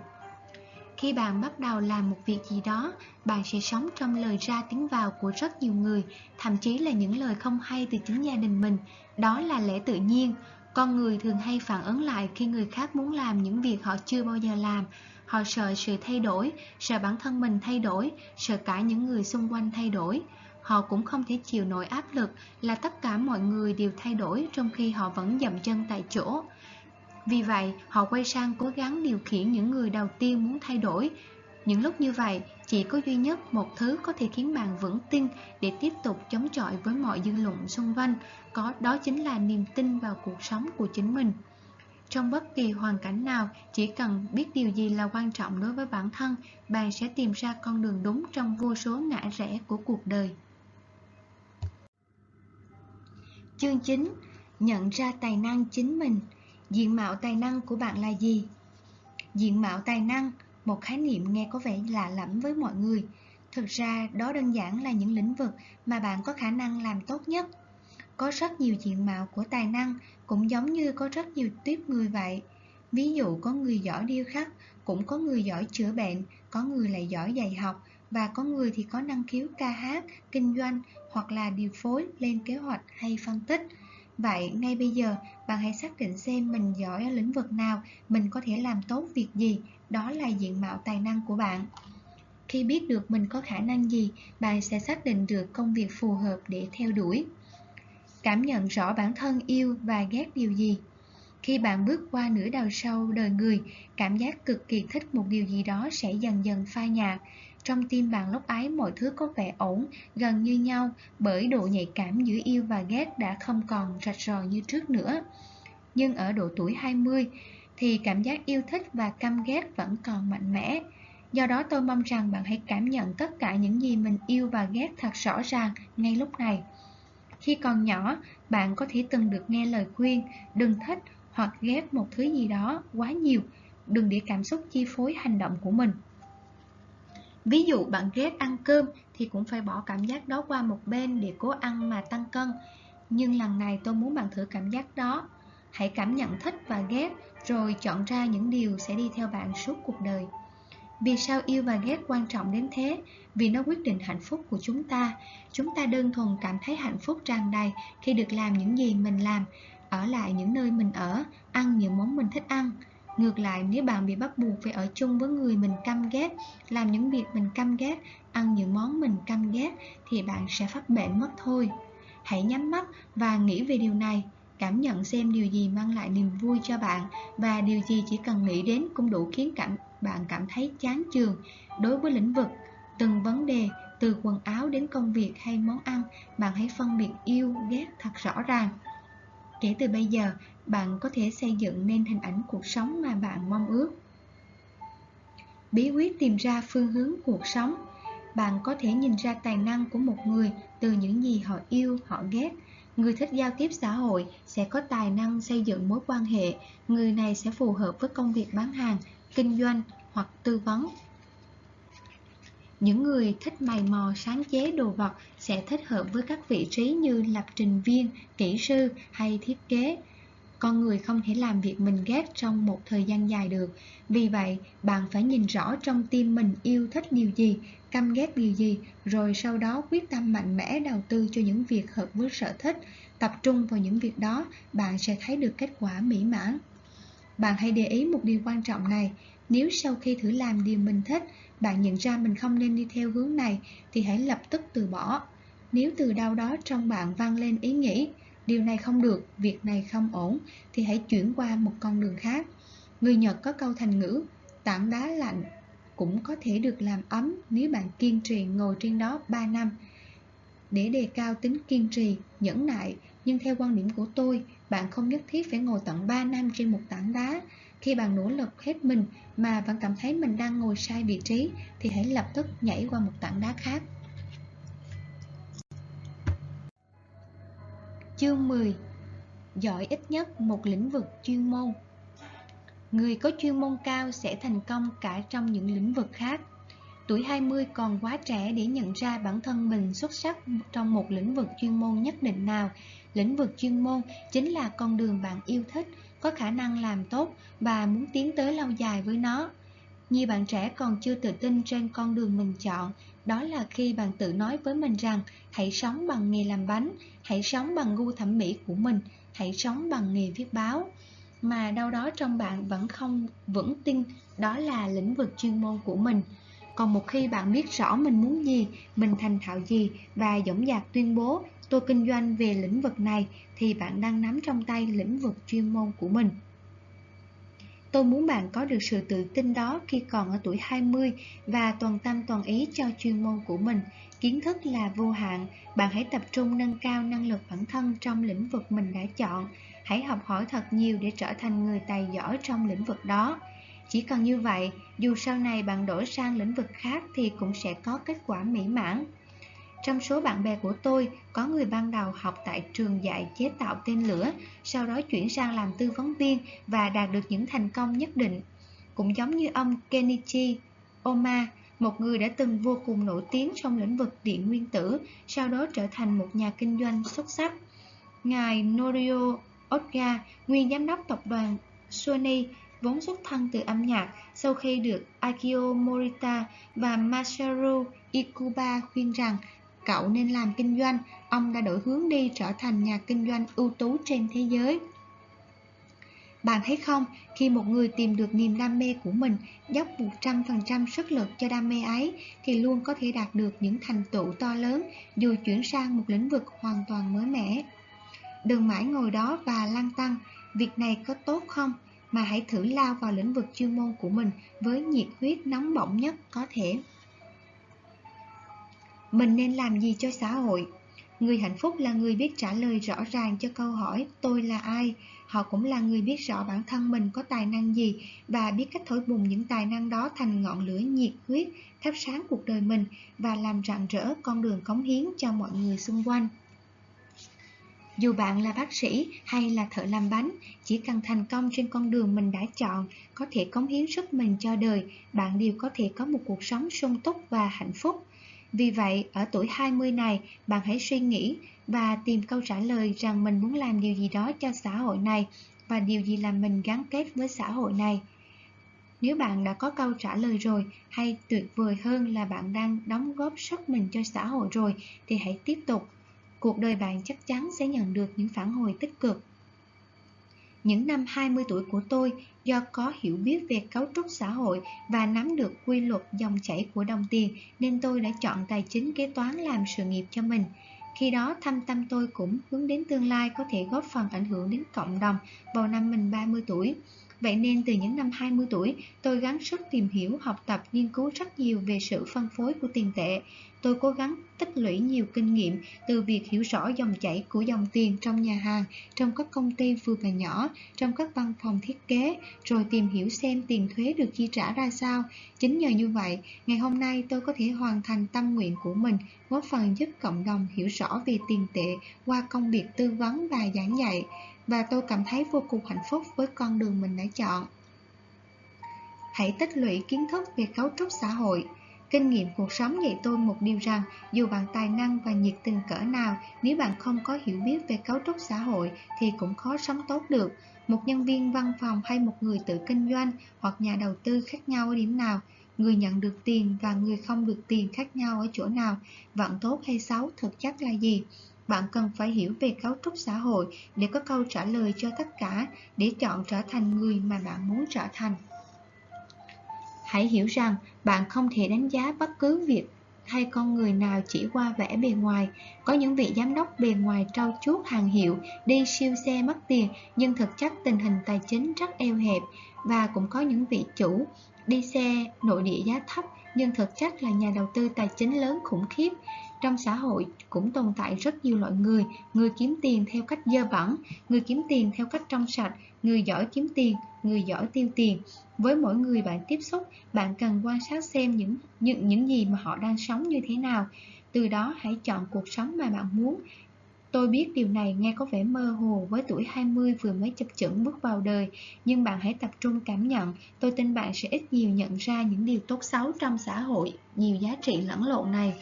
Khi bạn bắt đầu làm một việc gì đó, bạn sẽ sống trong lời ra tiếng vào của rất nhiều người, thậm chí là những lời không hay từ chính gia đình mình. Đó là lẽ tự nhiên. Con người thường hay phản ứng lại khi người khác muốn làm những việc họ chưa bao giờ làm Họ sợ sự thay đổi, sợ bản thân mình thay đổi, sợ cả những người xung quanh thay đổi. Họ cũng không thể chịu nổi áp lực là tất cả mọi người đều thay đổi trong khi họ vẫn dậm chân tại chỗ. Vì vậy, họ quay sang cố gắng điều khiển những người đầu tiên muốn thay đổi. Những lúc như vậy, chỉ có duy nhất một thứ có thể khiến bạn vững tin để tiếp tục chống chọi với mọi dư luận xung quanh, có đó chính là niềm tin vào cuộc sống của chính mình. Trong bất kỳ hoàn cảnh nào, chỉ cần biết điều gì là quan trọng đối với bản thân, bạn sẽ tìm ra con đường đúng trong vô số ngã rẽ của cuộc đời. Chương 9. Nhận ra tài năng chính mình. Diện mạo tài năng của bạn là gì? Diện mạo tài năng, một khái niệm nghe có vẻ lạ lẫm với mọi người. Thực ra, đó đơn giản là những lĩnh vực mà bạn có khả năng làm tốt nhất. Có rất nhiều diện mạo của tài năng, cũng giống như có rất nhiều tiếp người vậy. Ví dụ có người giỏi điêu khắc, cũng có người giỏi chữa bệnh, có người lại giỏi dạy học, và có người thì có năng khiếu ca hát, kinh doanh hoặc là điều phối, lên kế hoạch hay phân tích. Vậy ngay bây giờ bạn hãy xác định xem mình giỏi ở lĩnh vực nào, mình có thể làm tốt việc gì, đó là diện mạo tài năng của bạn. Khi biết được mình có khả năng gì, bạn sẽ xác định được công việc phù hợp để theo đuổi cảm nhận rõ bản thân yêu và ghét điều gì. Khi bạn bước qua nửa đầu sâu đời người, cảm giác cực kỳ thích một điều gì đó sẽ dần dần phai nhạt. Trong tim bạn lúc ấy mọi thứ có vẻ ổn, gần như nhau bởi độ nhạy cảm giữa yêu và ghét đã không còn rạch ròi như trước nữa. nhưng ở độ tuổi 20 thì cảm giác yêu thích và căm ghét vẫn còn mạnh mẽ. Do đó tôi mong rằng bạn hãy cảm nhận tất cả những gì mình yêu và ghét thật rõ ràng ngay lúc này. Khi còn nhỏ, bạn có thể từng được nghe lời khuyên đừng thích hoặc ghét một thứ gì đó quá nhiều, đừng để cảm xúc chi phối hành động của mình. Ví dụ bạn ghét ăn cơm thì cũng phải bỏ cảm giác đó qua một bên để cố ăn mà tăng cân. Nhưng lần này tôi muốn bạn thử cảm giác đó. Hãy cảm nhận thích và ghét rồi chọn ra những điều sẽ đi theo bạn suốt cuộc đời. Vì sao yêu và ghét quan trọng đến thế? Vì nó quyết định hạnh phúc của chúng ta. Chúng ta đơn thuần cảm thấy hạnh phúc tràn đầy khi được làm những gì mình làm, ở lại những nơi mình ở, ăn những món mình thích ăn. Ngược lại, nếu bạn bị bắt buộc phải ở chung với người mình căm ghét, làm những việc mình căm ghét, ăn những món mình căm ghét, thì bạn sẽ phát bệnh mất thôi. Hãy nhắm mắt và nghĩ về điều này, cảm nhận xem điều gì mang lại niềm vui cho bạn và điều gì chỉ cần nghĩ đến cũng đủ khiến cảm bạn cảm thấy chán chường đối với lĩnh vực. Từng vấn đề, từ quần áo đến công việc hay món ăn, bạn hãy phân biệt yêu, ghét thật rõ ràng. Kể từ bây giờ, bạn có thể xây dựng nên hình ảnh cuộc sống mà bạn mong ước. Bí quyết tìm ra phương hướng cuộc sống Bạn có thể nhìn ra tài năng của một người từ những gì họ yêu, họ ghét. Người thích giao tiếp xã hội sẽ có tài năng xây dựng mối quan hệ. Người này sẽ phù hợp với công việc bán hàng, kinh doanh hoặc tư vấn. Những người thích mày mò sáng chế đồ vật sẽ thích hợp với các vị trí như lập trình viên, kỹ sư hay thiết kế. Con người không thể làm việc mình ghét trong một thời gian dài được. Vì vậy, bạn phải nhìn rõ trong tim mình yêu thích điều gì, căm ghét điều gì, rồi sau đó quyết tâm mạnh mẽ đầu tư cho những việc hợp với sở thích. Tập trung vào những việc đó, bạn sẽ thấy được kết quả mỹ mãn. Bạn hãy để ý một điều quan trọng này. Nếu sau khi thử làm điều mình thích, bạn nhận ra mình không nên đi theo hướng này, thì hãy lập tức từ bỏ. Nếu từ đâu đó trong bạn vang lên ý nghĩ, điều này không được, việc này không ổn, thì hãy chuyển qua một con đường khác. Người Nhật có câu thành ngữ, tảng đá lạnh cũng có thể được làm ấm nếu bạn kiên trì ngồi trên đó 3 năm. Để đề cao tính kiên trì, nhẫn nại, nhưng theo quan điểm của tôi, bạn không nhất thiết phải ngồi tận 3 năm trên một tảng đá. Khi bạn nỗ lực hết mình mà vẫn cảm thấy mình đang ngồi sai vị trí, thì hãy lập tức nhảy qua một tảng đá khác. Chương 10 Giỏi ít nhất một lĩnh vực chuyên môn Người có chuyên môn cao sẽ thành công cả trong những lĩnh vực khác. Tuổi 20 còn quá trẻ để nhận ra bản thân mình xuất sắc trong một lĩnh vực chuyên môn nhất định nào. Lĩnh vực chuyên môn chính là con đường bạn yêu thích, có khả năng làm tốt và muốn tiến tới lâu dài với nó. Nhiều bạn trẻ còn chưa tự tin trên con đường mình chọn, đó là khi bạn tự nói với mình rằng hãy sống bằng nghề làm bánh, hãy sống bằng gu thẩm mỹ của mình, hãy sống bằng nghề viết báo mà đâu đó trong bạn vẫn không vững tin đó là lĩnh vực chuyên môn của mình. Còn một khi bạn biết rõ mình muốn gì, mình thành thạo gì và dõng dạc tuyên bố tôi kinh doanh về lĩnh vực này thì bạn đang nắm trong tay lĩnh vực chuyên môn của mình. Tôi muốn bạn có được sự tự tin đó khi còn ở tuổi 20 và toàn tâm toàn ý cho chuyên môn của mình. Kiến thức là vô hạn, bạn hãy tập trung nâng cao năng lực bản thân trong lĩnh vực mình đã chọn Hãy học hỏi thật nhiều để trở thành người tài giỏi trong lĩnh vực đó. Chỉ cần như vậy, dù sau này bạn đổi sang lĩnh vực khác thì cũng sẽ có kết quả mỹ mãn. Trong số bạn bè của tôi, có người ban đầu học tại trường dạy chế tạo tên lửa, sau đó chuyển sang làm tư vấn viên và đạt được những thành công nhất định. Cũng giống như ông Kenichi Oma, một người đã từng vô cùng nổi tiếng trong lĩnh vực điện nguyên tử, sau đó trở thành một nhà kinh doanh xuất sắc. Ngài Norio Otga, nguyên giám đốc tập đoàn Sony, vốn xuất thân từ âm nhạc, sau khi được Akio Morita và Masaru Ikuba khuyên rằng cậu nên làm kinh doanh, ông đã đổi hướng đi trở thành nhà kinh doanh ưu tú trên thế giới. Bạn thấy không, khi một người tìm được niềm đam mê của mình, dốc 100% sức lực cho đam mê ấy, thì luôn có thể đạt được những thành tựu to lớn dù chuyển sang một lĩnh vực hoàn toàn mới mẻ. Đừng mãi ngồi đó và lăng tăng, việc này có tốt không? Mà hãy thử lao vào lĩnh vực chuyên môn của mình với nhiệt huyết nóng bỏng nhất có thể. Mình nên làm gì cho xã hội? Người hạnh phúc là người biết trả lời rõ ràng cho câu hỏi tôi là ai, họ cũng là người biết rõ bản thân mình có tài năng gì và biết cách thổi bùng những tài năng đó thành ngọn lửa nhiệt huyết, thắp sáng cuộc đời mình và làm rạng rỡ con đường cống hiến cho mọi người xung quanh. Dù bạn là bác sĩ hay là thợ làm bánh, chỉ cần thành công trên con đường mình đã chọn, có thể cống hiến sức mình cho đời, bạn đều có thể có một cuộc sống sung túc và hạnh phúc. Vì vậy, ở tuổi 20 này, bạn hãy suy nghĩ và tìm câu trả lời rằng mình muốn làm điều gì đó cho xã hội này và điều gì làm mình gắn kết với xã hội này. Nếu bạn đã có câu trả lời rồi, hay tuyệt vời hơn là bạn đang đóng góp sức mình cho xã hội rồi, thì hãy tiếp tục cuộc đời bạn chắc chắn sẽ nhận được những phản hồi tích cực. Những năm 20 tuổi của tôi, do có hiểu biết về cấu trúc xã hội và nắm được quy luật dòng chảy của đồng tiền nên tôi đã chọn tài chính kế toán làm sự nghiệp cho mình. Khi đó thâm tâm tôi cũng hướng đến tương lai có thể góp phần ảnh hưởng đến cộng đồng vào năm mình 30 tuổi. Vậy nên từ những năm 20 tuổi, tôi gắng sức tìm hiểu, học tập, nghiên cứu rất nhiều về sự phân phối của tiền tệ. Tôi cố gắng tích lũy nhiều kinh nghiệm từ việc hiểu rõ dòng chảy của dòng tiền trong nhà hàng, trong các công ty vừa và nhỏ, trong các văn phòng thiết kế, rồi tìm hiểu xem tiền thuế được chi trả ra sao. Chính nhờ như vậy, ngày hôm nay tôi có thể hoàn thành tâm nguyện của mình, góp phần giúp cộng đồng hiểu rõ về tiền tệ qua công việc tư vấn và giảng dạy và tôi cảm thấy vô cùng hạnh phúc với con đường mình đã chọn. Hãy tích lũy kiến thức về cấu trúc xã hội. Kinh nghiệm cuộc sống dạy tôi một điều rằng dù bạn tài năng và nhiệt tình cỡ nào, nếu bạn không có hiểu biết về cấu trúc xã hội thì cũng khó sống tốt được. Một nhân viên văn phòng hay một người tự kinh doanh hoặc nhà đầu tư khác nhau ở điểm nào, người nhận được tiền và người không được tiền khác nhau ở chỗ nào, vận tốt hay xấu thực chất là gì? Bạn cần phải hiểu về cấu trúc xã hội để có câu trả lời cho tất cả để chọn trở thành người mà bạn muốn trở thành. Hãy hiểu rằng bạn không thể đánh giá bất cứ việc hay con người nào chỉ qua vẻ bề ngoài. Có những vị giám đốc bề ngoài trau chuốt hàng hiệu, đi siêu xe mất tiền, nhưng thực chất tình hình tài chính rất eo hẹp. Và cũng có những vị chủ đi xe nội địa giá thấp, nhưng thực chất là nhà đầu tư tài chính lớn khủng khiếp. Trong xã hội cũng tồn tại rất nhiều loại người, người kiếm tiền theo cách dơ bẩn, người kiếm tiền theo cách trong sạch, người giỏi kiếm tiền, người giỏi tiêu tiền. Với mỗi người bạn tiếp xúc, bạn cần quan sát xem những những những gì mà họ đang sống như thế nào. Từ đó hãy chọn cuộc sống mà bạn muốn. Tôi biết điều này nghe có vẻ mơ hồ với tuổi 20 vừa mới chập chững bước vào đời, nhưng bạn hãy tập trung cảm nhận, tôi tin bạn sẽ ít nhiều nhận ra những điều tốt xấu trong xã hội, nhiều giá trị lẫn lộn này.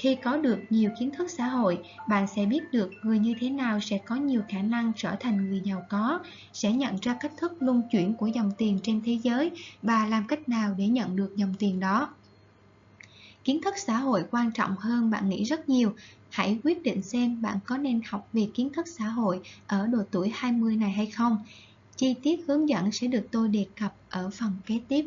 Khi có được nhiều kiến thức xã hội, bạn sẽ biết được người như thế nào sẽ có nhiều khả năng trở thành người giàu có, sẽ nhận ra cách thức luân chuyển của dòng tiền trên thế giới và làm cách nào để nhận được dòng tiền đó. Kiến thức xã hội quan trọng hơn bạn nghĩ rất nhiều. Hãy quyết định xem bạn có nên học về kiến thức xã hội ở độ tuổi 20 này hay không. Chi tiết hướng dẫn sẽ được tôi đề cập ở phần kế tiếp.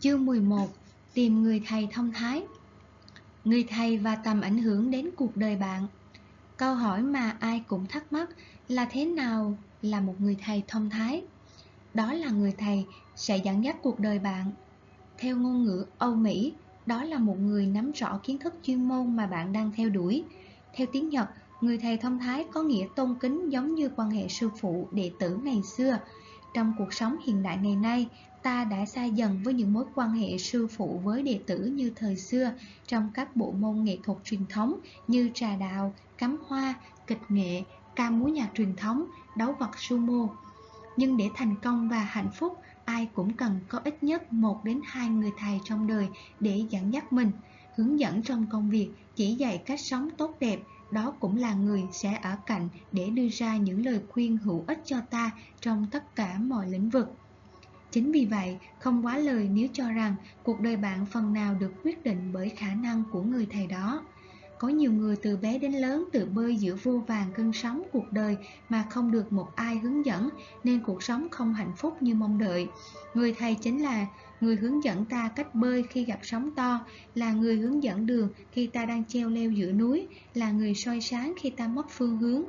Chương 11 Tìm người thầy thông thái Người thầy và tầm ảnh hưởng đến cuộc đời bạn Câu hỏi mà ai cũng thắc mắc là thế nào là một người thầy thông thái? Đó là người thầy sẽ dẫn dắt cuộc đời bạn. Theo ngôn ngữ Âu Mỹ, đó là một người nắm rõ kiến thức chuyên môn mà bạn đang theo đuổi. Theo tiếng Nhật, người thầy thông thái có nghĩa tôn kính giống như quan hệ sư phụ đệ tử ngày xưa. Trong cuộc sống hiện đại ngày nay, ta đã xa dần với những mối quan hệ sư phụ với đệ tử như thời xưa trong các bộ môn nghệ thuật truyền thống như trà đạo, cắm hoa, kịch nghệ, ca múa nhạc truyền thống, đấu vật sumo. Nhưng để thành công và hạnh phúc, ai cũng cần có ít nhất một đến hai người thầy trong đời để dẫn dắt mình, hướng dẫn trong công việc, chỉ dạy cách sống tốt đẹp, đó cũng là người sẽ ở cạnh để đưa ra những lời khuyên hữu ích cho ta trong tất cả mọi lĩnh vực. Chính vì vậy, không quá lời nếu cho rằng cuộc đời bạn phần nào được quyết định bởi khả năng của người thầy đó. Có nhiều người từ bé đến lớn tự bơi giữa vô vàng cơn sóng cuộc đời mà không được một ai hướng dẫn nên cuộc sống không hạnh phúc như mong đợi. Người thầy chính là người hướng dẫn ta cách bơi khi gặp sóng to, là người hướng dẫn đường khi ta đang treo leo giữa núi, là người soi sáng khi ta mất phương hướng.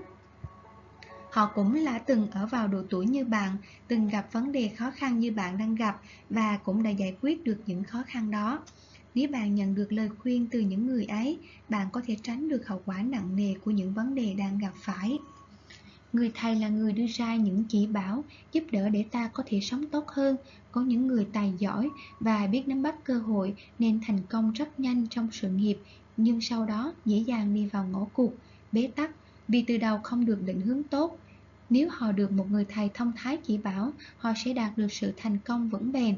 Họ cũng là từng ở vào độ tuổi như bạn, từng gặp vấn đề khó khăn như bạn đang gặp và cũng đã giải quyết được những khó khăn đó. Nếu bạn nhận được lời khuyên từ những người ấy, bạn có thể tránh được hậu quả nặng nề của những vấn đề đang gặp phải. Người thầy là người đưa ra những chỉ bảo, giúp đỡ để ta có thể sống tốt hơn. Có những người tài giỏi và biết nắm bắt cơ hội nên thành công rất nhanh trong sự nghiệp, nhưng sau đó dễ dàng đi vào ngõ cụt, bế tắc vì từ đầu không được định hướng tốt. Nếu họ được một người thầy thông thái chỉ bảo, họ sẽ đạt được sự thành công vững bền.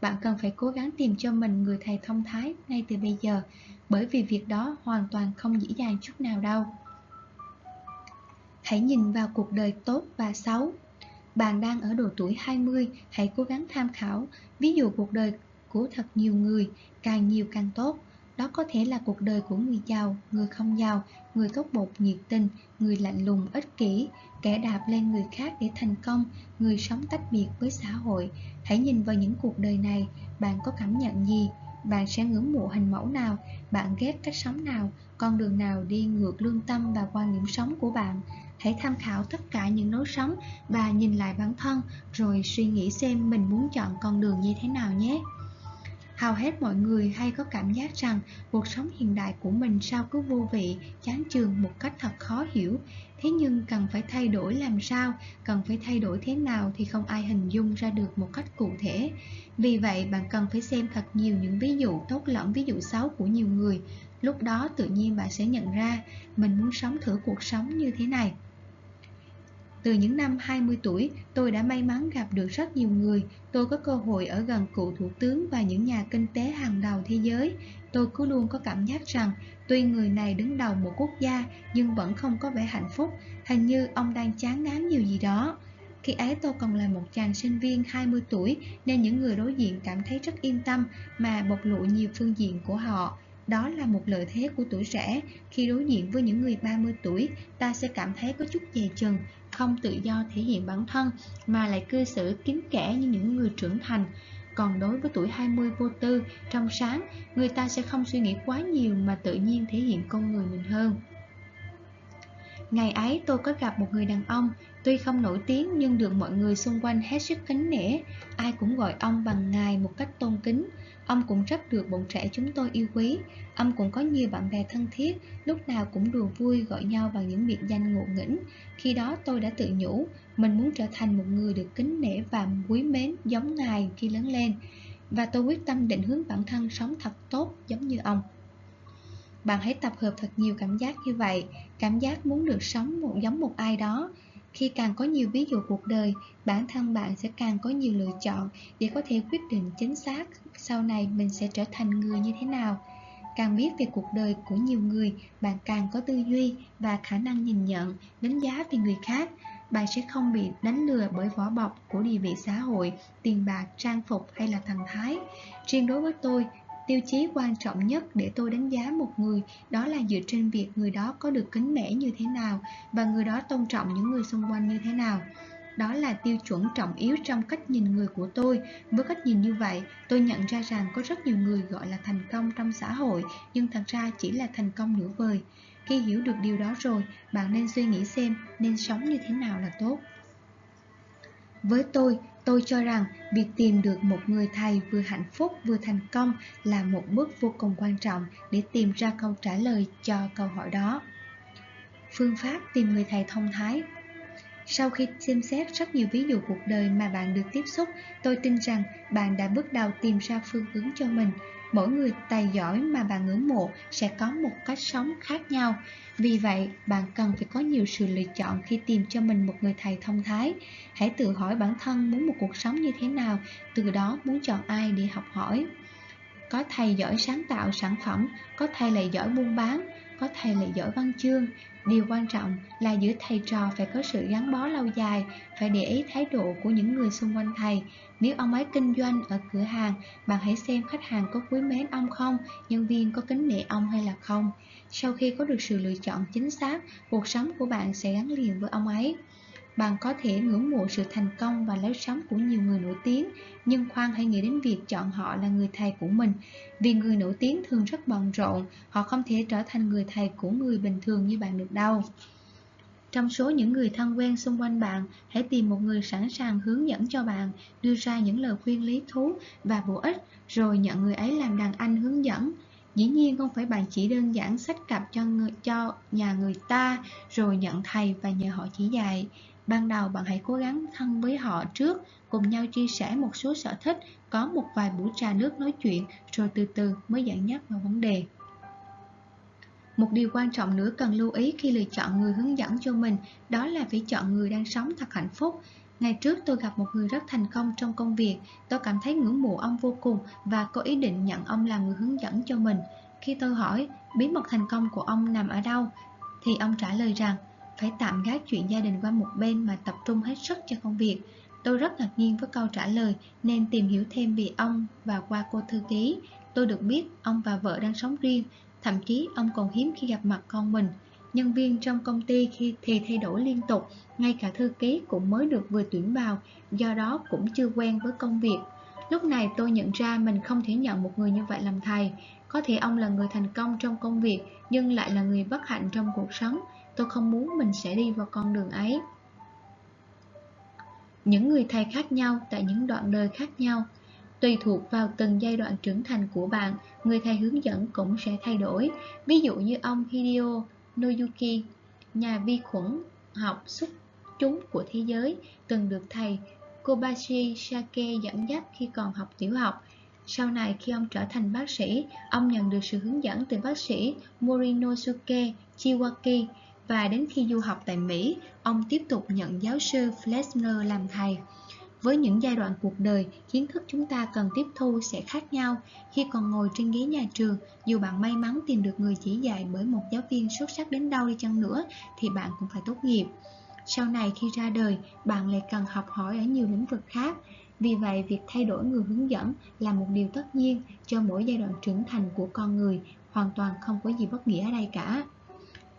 Bạn cần phải cố gắng tìm cho mình người thầy thông thái ngay từ bây giờ, bởi vì việc đó hoàn toàn không dễ dàng chút nào đâu. Hãy nhìn vào cuộc đời tốt và xấu. Bạn đang ở độ tuổi 20, hãy cố gắng tham khảo ví dụ cuộc đời của thật nhiều người, càng nhiều càng tốt. Đó có thể là cuộc đời của người giàu, người không giàu, người tốt bụng nhiệt tình, người lạnh lùng ích kỷ, kẻ đạp lên người khác để thành công, người sống tách biệt với xã hội. Hãy nhìn vào những cuộc đời này, bạn có cảm nhận gì? Bạn sẽ ngưỡng mộ hình mẫu nào? Bạn ghét cách sống nào? Con đường nào đi ngược lương tâm và quan điểm sống của bạn? Hãy tham khảo tất cả những lối sống và nhìn lại bản thân rồi suy nghĩ xem mình muốn chọn con đường như thế nào nhé. Hầu hết mọi người hay có cảm giác rằng cuộc sống hiện đại của mình sao cứ vô vị, chán chường một cách thật khó hiểu. Thế nhưng cần phải thay đổi làm sao, cần phải thay đổi thế nào thì không ai hình dung ra được một cách cụ thể. Vì vậy bạn cần phải xem thật nhiều những ví dụ tốt lẫn ví dụ xấu của nhiều người. Lúc đó tự nhiên bạn sẽ nhận ra mình muốn sống thử cuộc sống như thế này. Từ những năm 20 tuổi, tôi đã may mắn gặp được rất nhiều người. Tôi có cơ hội ở gần cựu thủ tướng và những nhà kinh tế hàng đầu thế giới. Tôi cứ luôn có cảm giác rằng, tuy người này đứng đầu một quốc gia, nhưng vẫn không có vẻ hạnh phúc. Hình như ông đang chán ngán điều gì đó. Khi ấy tôi còn là một chàng sinh viên 20 tuổi, nên những người đối diện cảm thấy rất yên tâm mà bộc lộ nhiều phương diện của họ. Đó là một lợi thế của tuổi trẻ. Khi đối diện với những người 30 tuổi, ta sẽ cảm thấy có chút dè chừng, không tự do thể hiện bản thân mà lại cư xử kín kẽ như những người trưởng thành. Còn đối với tuổi 20 vô tư, trong sáng, người ta sẽ không suy nghĩ quá nhiều mà tự nhiên thể hiện con người mình hơn. Ngày ấy tôi có gặp một người đàn ông, tuy không nổi tiếng nhưng được mọi người xung quanh hết sức kính nể, ai cũng gọi ông bằng ngài một cách tôn kính. Ông cũng rất được bọn trẻ chúng tôi yêu quý. Ông cũng có nhiều bạn bè thân thiết, Lúc nào cũng đùa vui gọi nhau bằng những biệt danh ngộ nghĩnh. Khi đó tôi đã tự nhủ, Mình muốn trở thành một người được kính nể và quý mến giống ngài khi lớn lên. Và tôi quyết tâm định hướng bản thân sống thật tốt giống như ông. Bạn hãy tập hợp thật nhiều cảm giác như vậy. Cảm giác muốn được sống một giống một ai đó khi càng có nhiều ví dụ cuộc đời, bản thân bạn sẽ càng có nhiều lựa chọn để có thể quyết định chính xác sau này mình sẽ trở thành người như thế nào. Càng biết về cuộc đời của nhiều người, bạn càng có tư duy và khả năng nhìn nhận, đánh giá về người khác. Bạn sẽ không bị đánh lừa bởi vỏ bọc của địa vị xã hội, tiền bạc, trang phục hay là thần thái. Riêng đối với tôi, Tiêu chí quan trọng nhất để tôi đánh giá một người đó là dựa trên việc người đó có được kính nể như thế nào và người đó tôn trọng những người xung quanh như thế nào. Đó là tiêu chuẩn trọng yếu trong cách nhìn người của tôi. Với cách nhìn như vậy, tôi nhận ra rằng có rất nhiều người gọi là thành công trong xã hội, nhưng thật ra chỉ là thành công nửa vời. Khi hiểu được điều đó rồi, bạn nên suy nghĩ xem nên sống như thế nào là tốt. Với tôi, tôi cho rằng việc tìm được một người thầy vừa hạnh phúc vừa thành công là một bước vô cùng quan trọng để tìm ra câu trả lời cho câu hỏi đó. Phương pháp tìm người thầy thông thái Sau khi xem xét rất nhiều ví dụ cuộc đời mà bạn được tiếp xúc, tôi tin rằng bạn đã bước đầu tìm ra phương hướng cho mình. Mỗi người tài giỏi mà bạn ngưỡng mộ sẽ có một cách sống khác nhau. Vì vậy, bạn cần phải có nhiều sự lựa chọn khi tìm cho mình một người thầy thông thái. Hãy tự hỏi bản thân muốn một cuộc sống như thế nào, từ đó muốn chọn ai để học hỏi. Có thầy giỏi sáng tạo sản phẩm, có thầy lại giỏi buôn bán, có thầy lại giỏi văn chương. Điều quan trọng là giữa thầy trò phải có sự gắn bó lâu dài, phải để ý thái độ của những người xung quanh thầy. Nếu ông ấy kinh doanh ở cửa hàng, bạn hãy xem khách hàng có quý mến ông không, nhân viên có kính nể ông hay là không. Sau khi có được sự lựa chọn chính xác, cuộc sống của bạn sẽ gắn liền với ông ấy. Bạn có thể ngưỡng mộ sự thành công và lối sống của nhiều người nổi tiếng, nhưng khoan hãy nghĩ đến việc chọn họ là người thầy của mình. Vì người nổi tiếng thường rất bận rộn, họ không thể trở thành người thầy của người bình thường như bạn được đâu. Trong số những người thân quen xung quanh bạn, hãy tìm một người sẵn sàng hướng dẫn cho bạn, đưa ra những lời khuyên lý thú và bổ ích, rồi nhận người ấy làm đàn anh hướng dẫn Dĩ nhiên không phải bạn chỉ đơn giản sách cặp cho, người, cho nhà người ta rồi nhận thầy và nhờ họ chỉ dạy. Ban đầu bạn hãy cố gắng thân với họ trước, cùng nhau chia sẻ một số sở thích, có một vài buổi trà nước nói chuyện, rồi từ từ mới dẫn dắt vào vấn đề. Một điều quan trọng nữa cần lưu ý khi lựa chọn người hướng dẫn cho mình, đó là phải chọn người đang sống thật hạnh phúc. Ngày trước tôi gặp một người rất thành công trong công việc, tôi cảm thấy ngưỡng mộ ông vô cùng và có ý định nhận ông làm người hướng dẫn cho mình. Khi tôi hỏi bí mật thành công của ông nằm ở đâu, thì ông trả lời rằng phải tạm gác chuyện gia đình qua một bên mà tập trung hết sức cho công việc. Tôi rất ngạc nhiên với câu trả lời nên tìm hiểu thêm về ông và qua cô thư ký. Tôi được biết ông và vợ đang sống riêng, thậm chí ông còn hiếm khi gặp mặt con mình. Nhân viên trong công ty khi thì thay đổi liên tục, ngay cả thư ký cũng mới được vừa tuyển vào, do đó cũng chưa quen với công việc. Lúc này tôi nhận ra mình không thể nhận một người như vậy làm thầy. Có thể ông là người thành công trong công việc, nhưng lại là người bất hạnh trong cuộc sống. Tôi không muốn mình sẽ đi vào con đường ấy. Những người thầy khác nhau tại những đoạn đời khác nhau Tùy thuộc vào từng giai đoạn trưởng thành của bạn, người thầy hướng dẫn cũng sẽ thay đổi. Ví dụ như ông Hideo Noyuki, nhà vi khuẩn học xuất chúng của thế giới, từng được thầy Kobashi Sake dẫn dắt khi còn học tiểu học. Sau này khi ông trở thành bác sĩ, ông nhận được sự hướng dẫn từ bác sĩ Morinosuke Chiwaki và đến khi du học tại Mỹ, ông tiếp tục nhận giáo sư Flesner làm thầy. Với những giai đoạn cuộc đời, kiến thức chúng ta cần tiếp thu sẽ khác nhau. Khi còn ngồi trên ghế nhà trường, dù bạn may mắn tìm được người chỉ dạy bởi một giáo viên xuất sắc đến đâu đi chăng nữa, thì bạn cũng phải tốt nghiệp. Sau này khi ra đời, bạn lại cần học hỏi ở nhiều lĩnh vực khác. Vì vậy, việc thay đổi người hướng dẫn là một điều tất nhiên cho mỗi giai đoạn trưởng thành của con người, hoàn toàn không có gì bất nghĩa ở đây cả.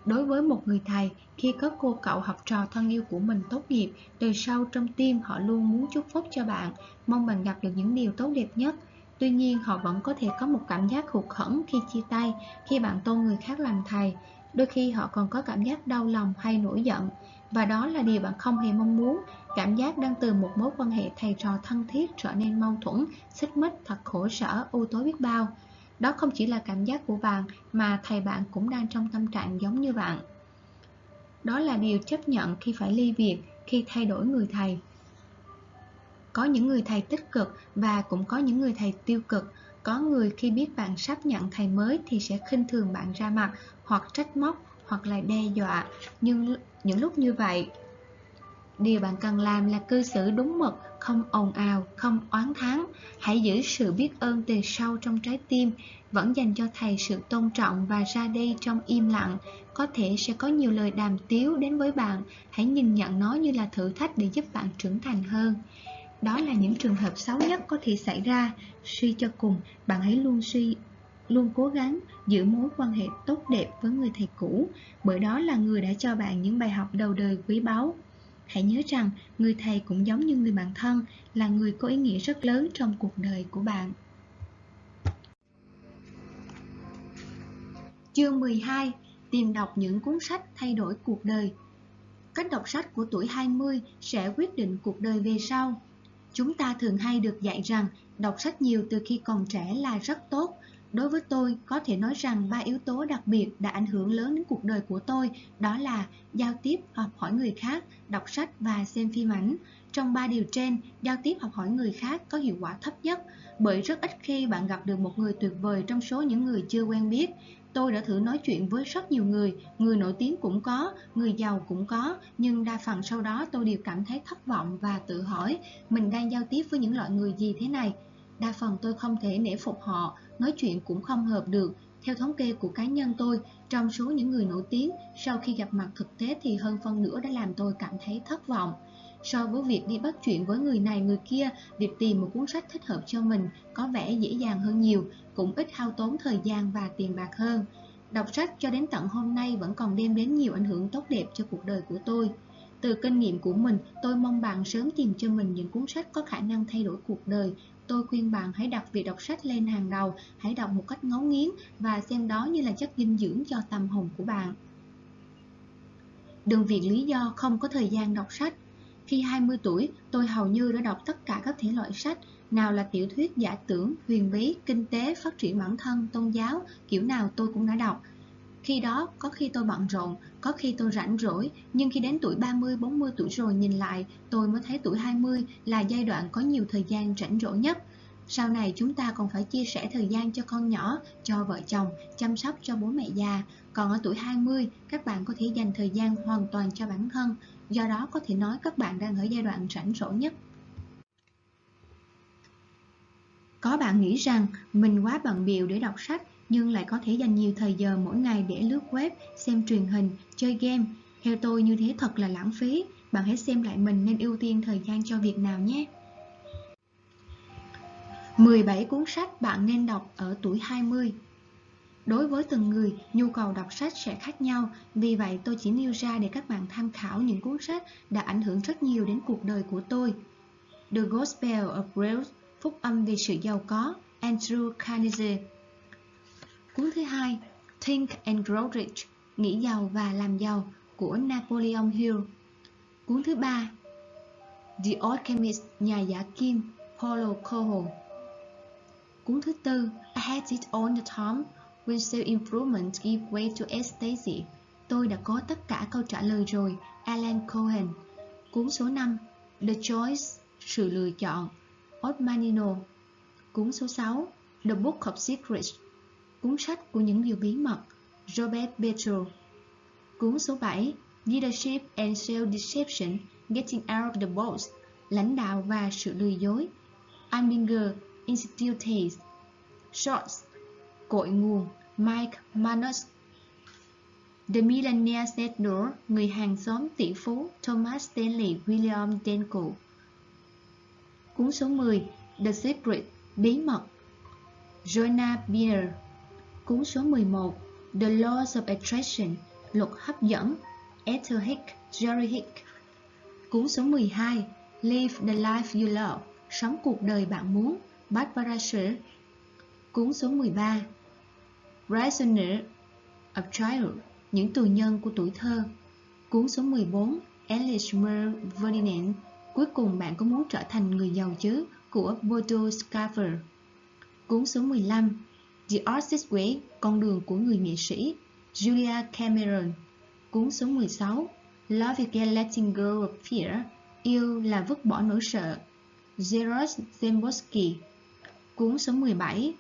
Đối với một người thầy, khi có cô cậu học trò thân yêu của mình tốt nghiệp, từ sau trong tim họ luôn muốn chúc phúc cho bạn, mong bạn gặp được những điều tốt đẹp nhất. Tuy nhiên, họ vẫn có thể có một cảm giác hụt hẫng khi chia tay, khi bạn tôn người khác làm thầy. Đôi khi họ còn có cảm giác đau lòng hay nổi giận. Và đó là điều bạn không hề mong muốn. Cảm giác đang từ một mối quan hệ thầy trò thân thiết trở nên mâu thuẫn, xích mích thật khổ sở, ưu tối biết bao. Đó không chỉ là cảm giác của bạn mà thầy bạn cũng đang trong tâm trạng giống như bạn. Đó là điều chấp nhận khi phải ly biệt, khi thay đổi người thầy. Có những người thầy tích cực và cũng có những người thầy tiêu cực. Có người khi biết bạn sắp nhận thầy mới thì sẽ khinh thường bạn ra mặt hoặc trách móc hoặc là đe dọa. Nhưng những lúc như vậy, Điều bạn cần làm là cư xử đúng mực, không ồn ào, không oán thán. Hãy giữ sự biết ơn từ sâu trong trái tim, vẫn dành cho thầy sự tôn trọng và ra đi trong im lặng. Có thể sẽ có nhiều lời đàm tiếu đến với bạn, hãy nhìn nhận nó như là thử thách để giúp bạn trưởng thành hơn. Đó là những trường hợp xấu nhất có thể xảy ra. Suy cho cùng, bạn hãy luôn suy luôn cố gắng giữ mối quan hệ tốt đẹp với người thầy cũ, bởi đó là người đã cho bạn những bài học đầu đời quý báu. Hãy nhớ rằng người thầy cũng giống như người bạn thân, là người có ý nghĩa rất lớn trong cuộc đời của bạn. Chương 12 Tìm đọc những cuốn sách thay đổi cuộc đời Cách đọc sách của tuổi 20 sẽ quyết định cuộc đời về sau. Chúng ta thường hay được dạy rằng đọc sách nhiều từ khi còn trẻ là rất tốt, Đối với tôi, có thể nói rằng ba yếu tố đặc biệt đã ảnh hưởng lớn đến cuộc đời của tôi, đó là giao tiếp, học hỏi người khác, đọc sách và xem phim ảnh. Trong ba điều trên, giao tiếp học hỏi người khác có hiệu quả thấp nhất, bởi rất ít khi bạn gặp được một người tuyệt vời trong số những người chưa quen biết. Tôi đã thử nói chuyện với rất nhiều người, người nổi tiếng cũng có, người giàu cũng có, nhưng đa phần sau đó tôi đều cảm thấy thất vọng và tự hỏi mình đang giao tiếp với những loại người gì thế này. Đa phần tôi không thể nể phục họ, nói chuyện cũng không hợp được. Theo thống kê của cá nhân tôi, trong số những người nổi tiếng, sau khi gặp mặt thực tế thì hơn phân nửa đã làm tôi cảm thấy thất vọng. So với việc đi bắt chuyện với người này người kia, việc tìm một cuốn sách thích hợp cho mình có vẻ dễ dàng hơn nhiều, cũng ít hao tốn thời gian và tiền bạc hơn. Đọc sách cho đến tận hôm nay vẫn còn đem đến nhiều ảnh hưởng tốt đẹp cho cuộc đời của tôi. Từ kinh nghiệm của mình, tôi mong bạn sớm tìm cho mình những cuốn sách có khả năng thay đổi cuộc đời Tôi khuyên bạn hãy đặt việc đọc sách lên hàng đầu, hãy đọc một cách ngấu nghiến và xem đó như là chất dinh dưỡng cho tâm hồn của bạn. Đừng vì lý do không có thời gian đọc sách. Khi 20 tuổi, tôi hầu như đã đọc tất cả các thể loại sách. nào là tiểu thuyết giả tưởng, huyền bí, kinh tế, phát triển bản thân, tôn giáo, kiểu nào tôi cũng đã đọc. Khi đó, có khi tôi bận rộn, có khi tôi rảnh rỗi, nhưng khi đến tuổi 30, 40 tuổi rồi nhìn lại, tôi mới thấy tuổi 20 là giai đoạn có nhiều thời gian rảnh rỗi nhất. Sau này chúng ta còn phải chia sẻ thời gian cho con nhỏ, cho vợ chồng, chăm sóc cho bố mẹ già. Còn ở tuổi 20, các bạn có thể dành thời gian hoàn toàn cho bản thân, do đó có thể nói các bạn đang ở giai đoạn rảnh rỗi nhất. Có bạn nghĩ rằng mình quá bận biệu để đọc sách nhưng lại có thể dành nhiều thời giờ mỗi ngày để lướt web, xem truyền hình, chơi game. Theo tôi như thế thật là lãng phí. Bạn hãy xem lại mình nên ưu tiên thời gian cho việc nào nhé. 17 cuốn sách bạn nên đọc ở tuổi 20 Đối với từng người, nhu cầu đọc sách sẽ khác nhau, vì vậy tôi chỉ nêu ra để các bạn tham khảo những cuốn sách đã ảnh hưởng rất nhiều đến cuộc đời của tôi. The Gospel of Wealth, Phúc âm về sự giàu có, Andrew Carnegie Cuốn thứ hai, Think and Grow Rich, Nghĩ giàu và làm giàu của Napoleon Hill. Cuốn thứ ba, The Alchemist, Nhà giả kim, Paulo Coelho. Cuốn thứ tư, I had it all the time, When self-improvement give way to ecstasy. Tôi đã có tất cả câu trả lời rồi, Alan Cohen. Cuốn số 5, The Choice, Sự lựa chọn, Osmanino. Cuốn số 6, The Book of Secrets, Cuốn sách của những điều bí mật Robert Petro Cuốn số 7 Leadership and Self-Deception Getting Out of the Box Lãnh đạo và sự lừa dối. Alminger Institutes. Shorts Cội nguồn Mike Manus The Millionaire Network Người hàng xóm tỷ phú Thomas Stanley William Denko. Cuốn số 10 The Secret Bí mật. Jonah Beer Cuốn số 11 The Laws of Attraction Luật hấp dẫn Ethel Hick, Jerry Hick. Cuốn số 12 Live the Life You Love Sống cuộc đời bạn muốn Barbara Sher Cuốn số 13 Prisoner of Childhood Những tù nhân của tuổi thơ. Cuốn số 14 Alice Mer Ferdinand Cuối cùng bạn có muốn trở thành người giàu chứ của Bodo Schafer Cuốn số 15 The Artist's Way, Con đường của người nghệ sĩ, Julia Cameron. Cuốn số 16, Love Again Letting Go of Fear, Yêu là vứt bỏ nỗi sợ, Zeros Zemboski. Cuốn số 17,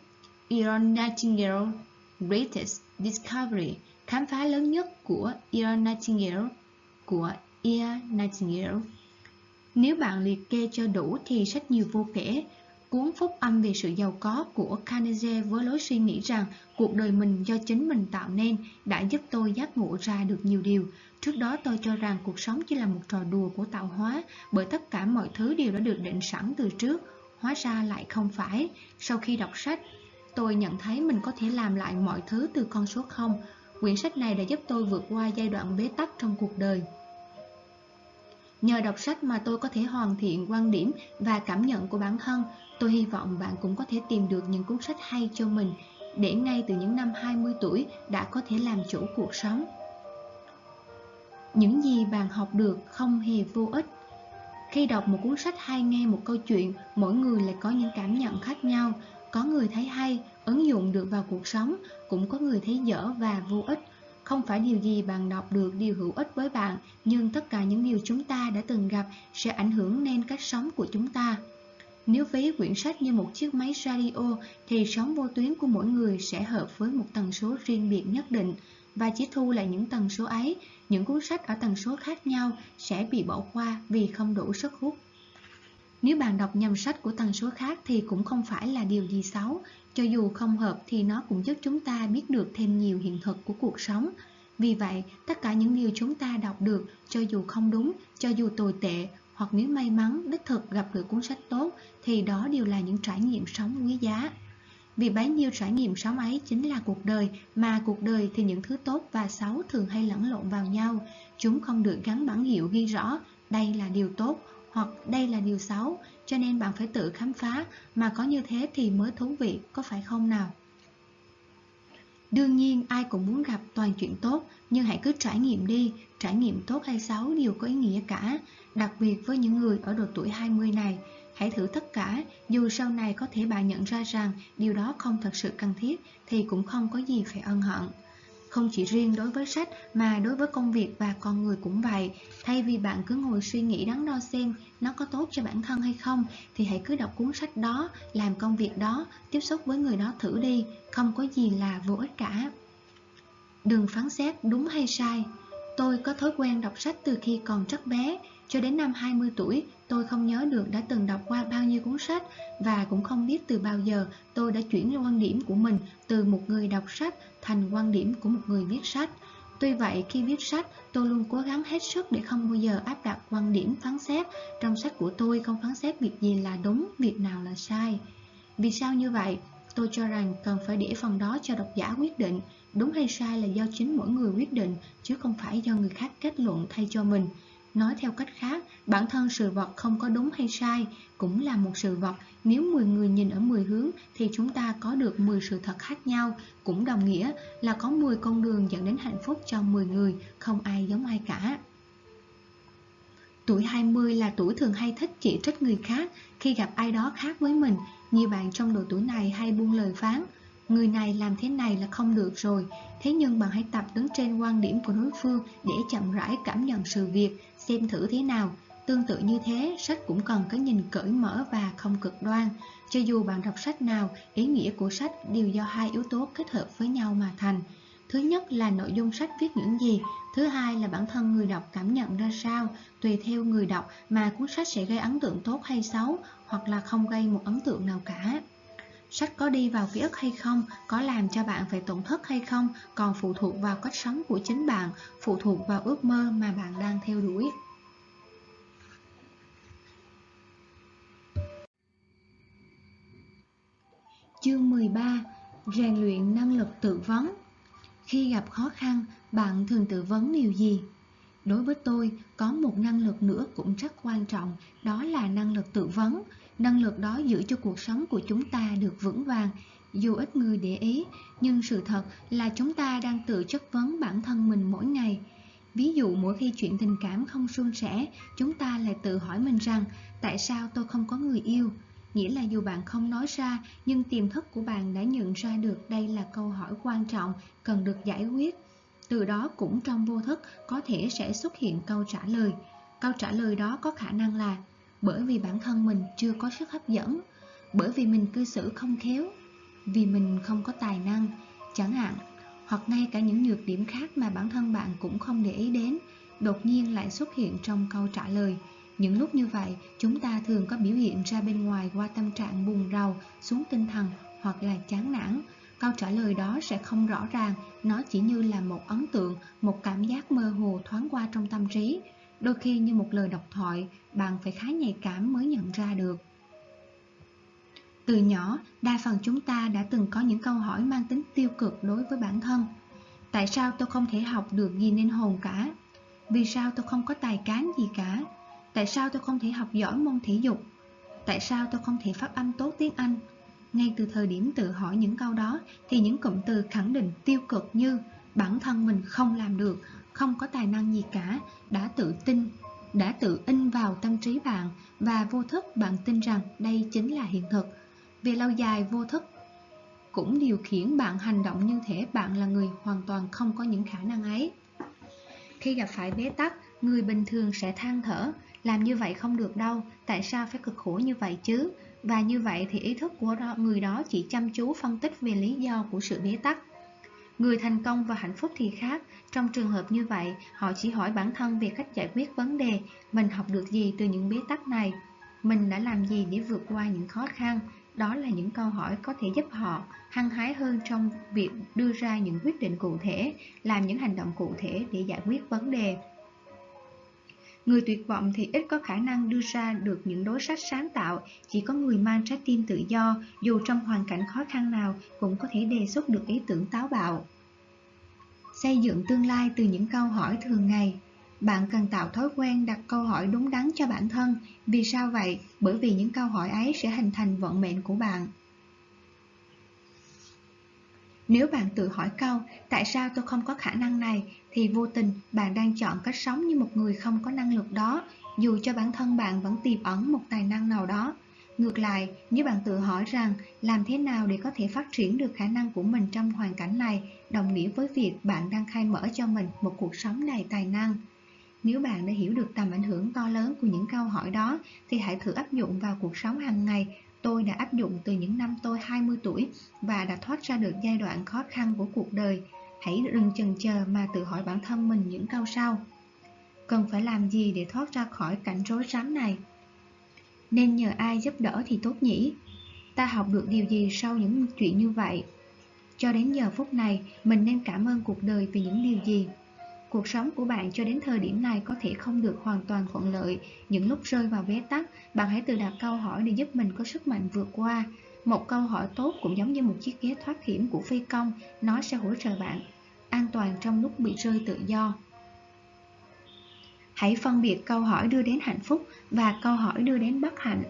Iron Nightingale, Greatest Discovery, khám phá lớn nhất của Iron Nightingale, của Erin Nightingale. Nếu bạn liệt kê cho đủ thì sách nhiều vô kể, Cuốn Phúc âm về sự giàu có của Carnegie với lối suy nghĩ rằng cuộc đời mình do chính mình tạo nên đã giúp tôi giác ngộ ra được nhiều điều. Trước đó tôi cho rằng cuộc sống chỉ là một trò đùa của tạo hóa bởi tất cả mọi thứ đều đã được định sẵn từ trước. Hóa ra lại không phải. Sau khi đọc sách, tôi nhận thấy mình có thể làm lại mọi thứ từ con số 0. Quyển sách này đã giúp tôi vượt qua giai đoạn bế tắc trong cuộc đời. Nhờ đọc sách mà tôi có thể hoàn thiện quan điểm và cảm nhận của bản thân. Tôi hy vọng bạn cũng có thể tìm được những cuốn sách hay cho mình để ngay từ những năm 20 tuổi đã có thể làm chủ cuộc sống. Những gì bạn học được không hề vô ích. Khi đọc một cuốn sách hay nghe một câu chuyện, mỗi người lại có những cảm nhận khác nhau. Có người thấy hay, ứng dụng được vào cuộc sống, cũng có người thấy dở và vô ích. Không phải điều gì bạn đọc được điều hữu ích với bạn, nhưng tất cả những điều chúng ta đã từng gặp sẽ ảnh hưởng nên cách sống của chúng ta. Nếu ví quyển sách như một chiếc máy radio thì sóng vô tuyến của mỗi người sẽ hợp với một tần số riêng biệt nhất định và chỉ thu lại những tần số ấy, những cuốn sách ở tần số khác nhau sẽ bị bỏ qua vì không đủ sức hút. Nếu bạn đọc nhầm sách của tần số khác thì cũng không phải là điều gì xấu, cho dù không hợp thì nó cũng giúp chúng ta biết được thêm nhiều hiện thực của cuộc sống. Vì vậy, tất cả những điều chúng ta đọc được, cho dù không đúng, cho dù tồi tệ, hoặc nếu may mắn đích thực gặp được cuốn sách tốt, thì đó đều là những trải nghiệm sống quý giá. Vì bấy nhiêu trải nghiệm sống ấy chính là cuộc đời, mà cuộc đời thì những thứ tốt và xấu thường hay lẫn lộn vào nhau. Chúng không được gắn bản hiệu ghi rõ, đây là điều tốt hoặc đây là điều xấu, cho nên bạn phải tự khám phá, mà có như thế thì mới thú vị, có phải không nào? Đương nhiên ai cũng muốn gặp toàn chuyện tốt, nhưng hãy cứ trải nghiệm đi, trải nghiệm tốt hay xấu đều có ý nghĩa cả, đặc biệt với những người ở độ tuổi 20 này. hãy thử tất cả, dù sau này có thể bạn nhận ra rằng điều đó không thật sự cần thiết thì cũng không có gì phải ân hận. Không chỉ riêng đối với sách mà đối với công việc và con người cũng vậy. Thay vì bạn cứ ngồi suy nghĩ đắn đo xem nó có tốt cho bản thân hay không thì hãy cứ đọc cuốn sách đó, làm công việc đó, tiếp xúc với người đó thử đi, không có gì là vô ích cả. Đừng phán xét đúng hay sai. Tôi có thói quen đọc sách từ khi còn rất bé, cho đến năm 20 tuổi, tôi không nhớ được đã từng đọc qua bao nhiêu cuốn sách và cũng không biết từ bao giờ tôi đã chuyển quan điểm của mình từ một người đọc sách thành quan điểm của một người viết sách. Tuy vậy, khi viết sách, tôi luôn cố gắng hết sức để không bao giờ áp đặt quan điểm phán xét. Trong sách của tôi không phán xét việc gì là đúng, việc nào là sai. Vì sao như vậy? Tôi cho rằng cần phải để phần đó cho độc giả quyết định. Đúng hay sai là do chính mỗi người quyết định, chứ không phải do người khác kết luận thay cho mình. Nói theo cách khác, bản thân sự vật không có đúng hay sai, cũng là một sự vật. Nếu 10 người nhìn ở 10 hướng thì chúng ta có được 10 sự thật khác nhau, cũng đồng nghĩa là có 10 con đường dẫn đến hạnh phúc cho 10 người, không ai giống ai cả. Tuổi 20 là tuổi thường hay thích chỉ trích người khác khi gặp ai đó khác với mình. Nhiều bạn trong độ tuổi này hay buông lời phán, người này làm thế này là không được rồi. Thế nhưng bạn hãy tập đứng trên quan điểm của đối phương để chậm rãi cảm nhận sự việc, xem thử thế nào. Tương tự như thế, sách cũng cần cái nhìn cởi mở và không cực đoan. Cho dù bạn đọc sách nào, ý nghĩa của sách đều do hai yếu tố kết hợp với nhau mà thành. Thứ nhất là nội dung sách viết những gì, thứ hai là bản thân người đọc cảm nhận ra sao, tùy theo người đọc mà cuốn sách sẽ gây ấn tượng tốt hay xấu, hoặc là không gây một ấn tượng nào cả. Sách có đi vào ký ức hay không, có làm cho bạn phải tổn thất hay không, còn phụ thuộc vào cách sống của chính bạn, phụ thuộc vào ước mơ mà bạn đang theo đuổi. Chương 13 Rèn luyện năng lực tự vấn Khi gặp khó khăn, bạn thường tự vấn điều gì? Đối với tôi, có một năng lực nữa cũng rất quan trọng, đó là năng lực tự vấn. Năng lực đó giữ cho cuộc sống của chúng ta được vững vàng. Dù ít người để ý, nhưng sự thật là chúng ta đang tự chất vấn bản thân mình mỗi ngày. Ví dụ mỗi khi chuyện tình cảm không suôn sẻ, chúng ta lại tự hỏi mình rằng tại sao tôi không có người yêu? Nghĩa là dù bạn không nói ra, nhưng tiềm thức của bạn đã nhận ra được đây là câu hỏi quan trọng cần được giải quyết. Từ đó cũng trong vô thức có thể sẽ xuất hiện câu trả lời. Câu trả lời đó có khả năng là bởi vì bản thân mình chưa có sức hấp dẫn, bởi vì mình cư xử không khéo, vì mình không có tài năng, chẳng hạn, hoặc ngay cả những nhược điểm khác mà bản thân bạn cũng không để ý đến, đột nhiên lại xuất hiện trong câu trả lời. Những lúc như vậy, chúng ta thường có biểu hiện ra bên ngoài qua tâm trạng buồn rầu, xuống tinh thần hoặc là chán nản. Câu trả lời đó sẽ không rõ ràng, nó chỉ như là một ấn tượng, một cảm giác mơ hồ thoáng qua trong tâm trí. Đôi khi như một lời độc thoại, bạn phải khá nhạy cảm mới nhận ra được. Từ nhỏ, đa phần chúng ta đã từng có những câu hỏi mang tính tiêu cực đối với bản thân. Tại sao tôi không thể học được gì nên hồn cả? Vì sao tôi không có tài cán gì cả? Tại sao tôi không thể học giỏi môn thể dục? Tại sao tôi không thể phát âm tốt tiếng Anh? Ngay từ thời điểm tự hỏi những câu đó thì những cụm từ khẳng định tiêu cực như bản thân mình không làm được, không có tài năng gì cả, đã tự tin, đã tự in vào tâm trí bạn và vô thức bạn tin rằng đây chính là hiện thực. Về lâu dài vô thức cũng điều khiển bạn hành động như thể bạn là người hoàn toàn không có những khả năng ấy. Khi gặp phải bế tắc, người bình thường sẽ than thở, làm như vậy không được đâu, tại sao phải cực khổ như vậy chứ? Và như vậy thì ý thức của người đó chỉ chăm chú phân tích về lý do của sự bế tắc. Người thành công và hạnh phúc thì khác, trong trường hợp như vậy, họ chỉ hỏi bản thân về cách giải quyết vấn đề, mình học được gì từ những bế tắc này, mình đã làm gì để vượt qua những khó khăn. Đó là những câu hỏi có thể giúp họ hăng hái hơn trong việc đưa ra những quyết định cụ thể, làm những hành động cụ thể để giải quyết vấn đề. Người tuyệt vọng thì ít có khả năng đưa ra được những đối sách sáng tạo, chỉ có người mang trái tim tự do, dù trong hoàn cảnh khó khăn nào cũng có thể đề xuất được ý tưởng táo bạo. Xây dựng tương lai từ những câu hỏi thường ngày Bạn cần tạo thói quen đặt câu hỏi đúng đắn cho bản thân. Vì sao vậy? Bởi vì những câu hỏi ấy sẽ hình thành vận mệnh của bạn. Nếu bạn tự hỏi câu tại sao tôi không có khả năng này thì vô tình bạn đang chọn cách sống như một người không có năng lực đó dù cho bản thân bạn vẫn tiềm ẩn một tài năng nào đó. Ngược lại, nếu bạn tự hỏi rằng làm thế nào để có thể phát triển được khả năng của mình trong hoàn cảnh này, đồng nghĩa với việc bạn đang khai mở cho mình một cuộc sống đầy tài năng. Nếu bạn đã hiểu được tầm ảnh hưởng to lớn của những câu hỏi đó, thì hãy thử áp dụng vào cuộc sống hàng ngày. Tôi đã áp dụng từ những năm tôi 20 tuổi và đã thoát ra được giai đoạn khó khăn của cuộc đời. Hãy đừng chần chờ mà tự hỏi bản thân mình những câu sau. Cần phải làm gì để thoát ra khỏi cảnh rối rắm này? Nên nhờ ai giúp đỡ thì tốt nhỉ? Ta học được điều gì sau những chuyện như vậy? Cho đến giờ phút này, mình nên cảm ơn cuộc đời vì những điều gì? Cuộc sống của bạn cho đến thời điểm này có thể không được hoàn toàn thuận lợi. Những lúc rơi vào bế tắc, bạn hãy tự đặt câu hỏi để giúp mình có sức mạnh vượt qua. Một câu hỏi tốt cũng giống như một chiếc ghế thoát hiểm của phi công, nó sẽ hỗ trợ bạn an toàn trong lúc bị rơi tự do. Hãy phân biệt câu hỏi đưa đến hạnh phúc và câu hỏi đưa đến bất hạnh.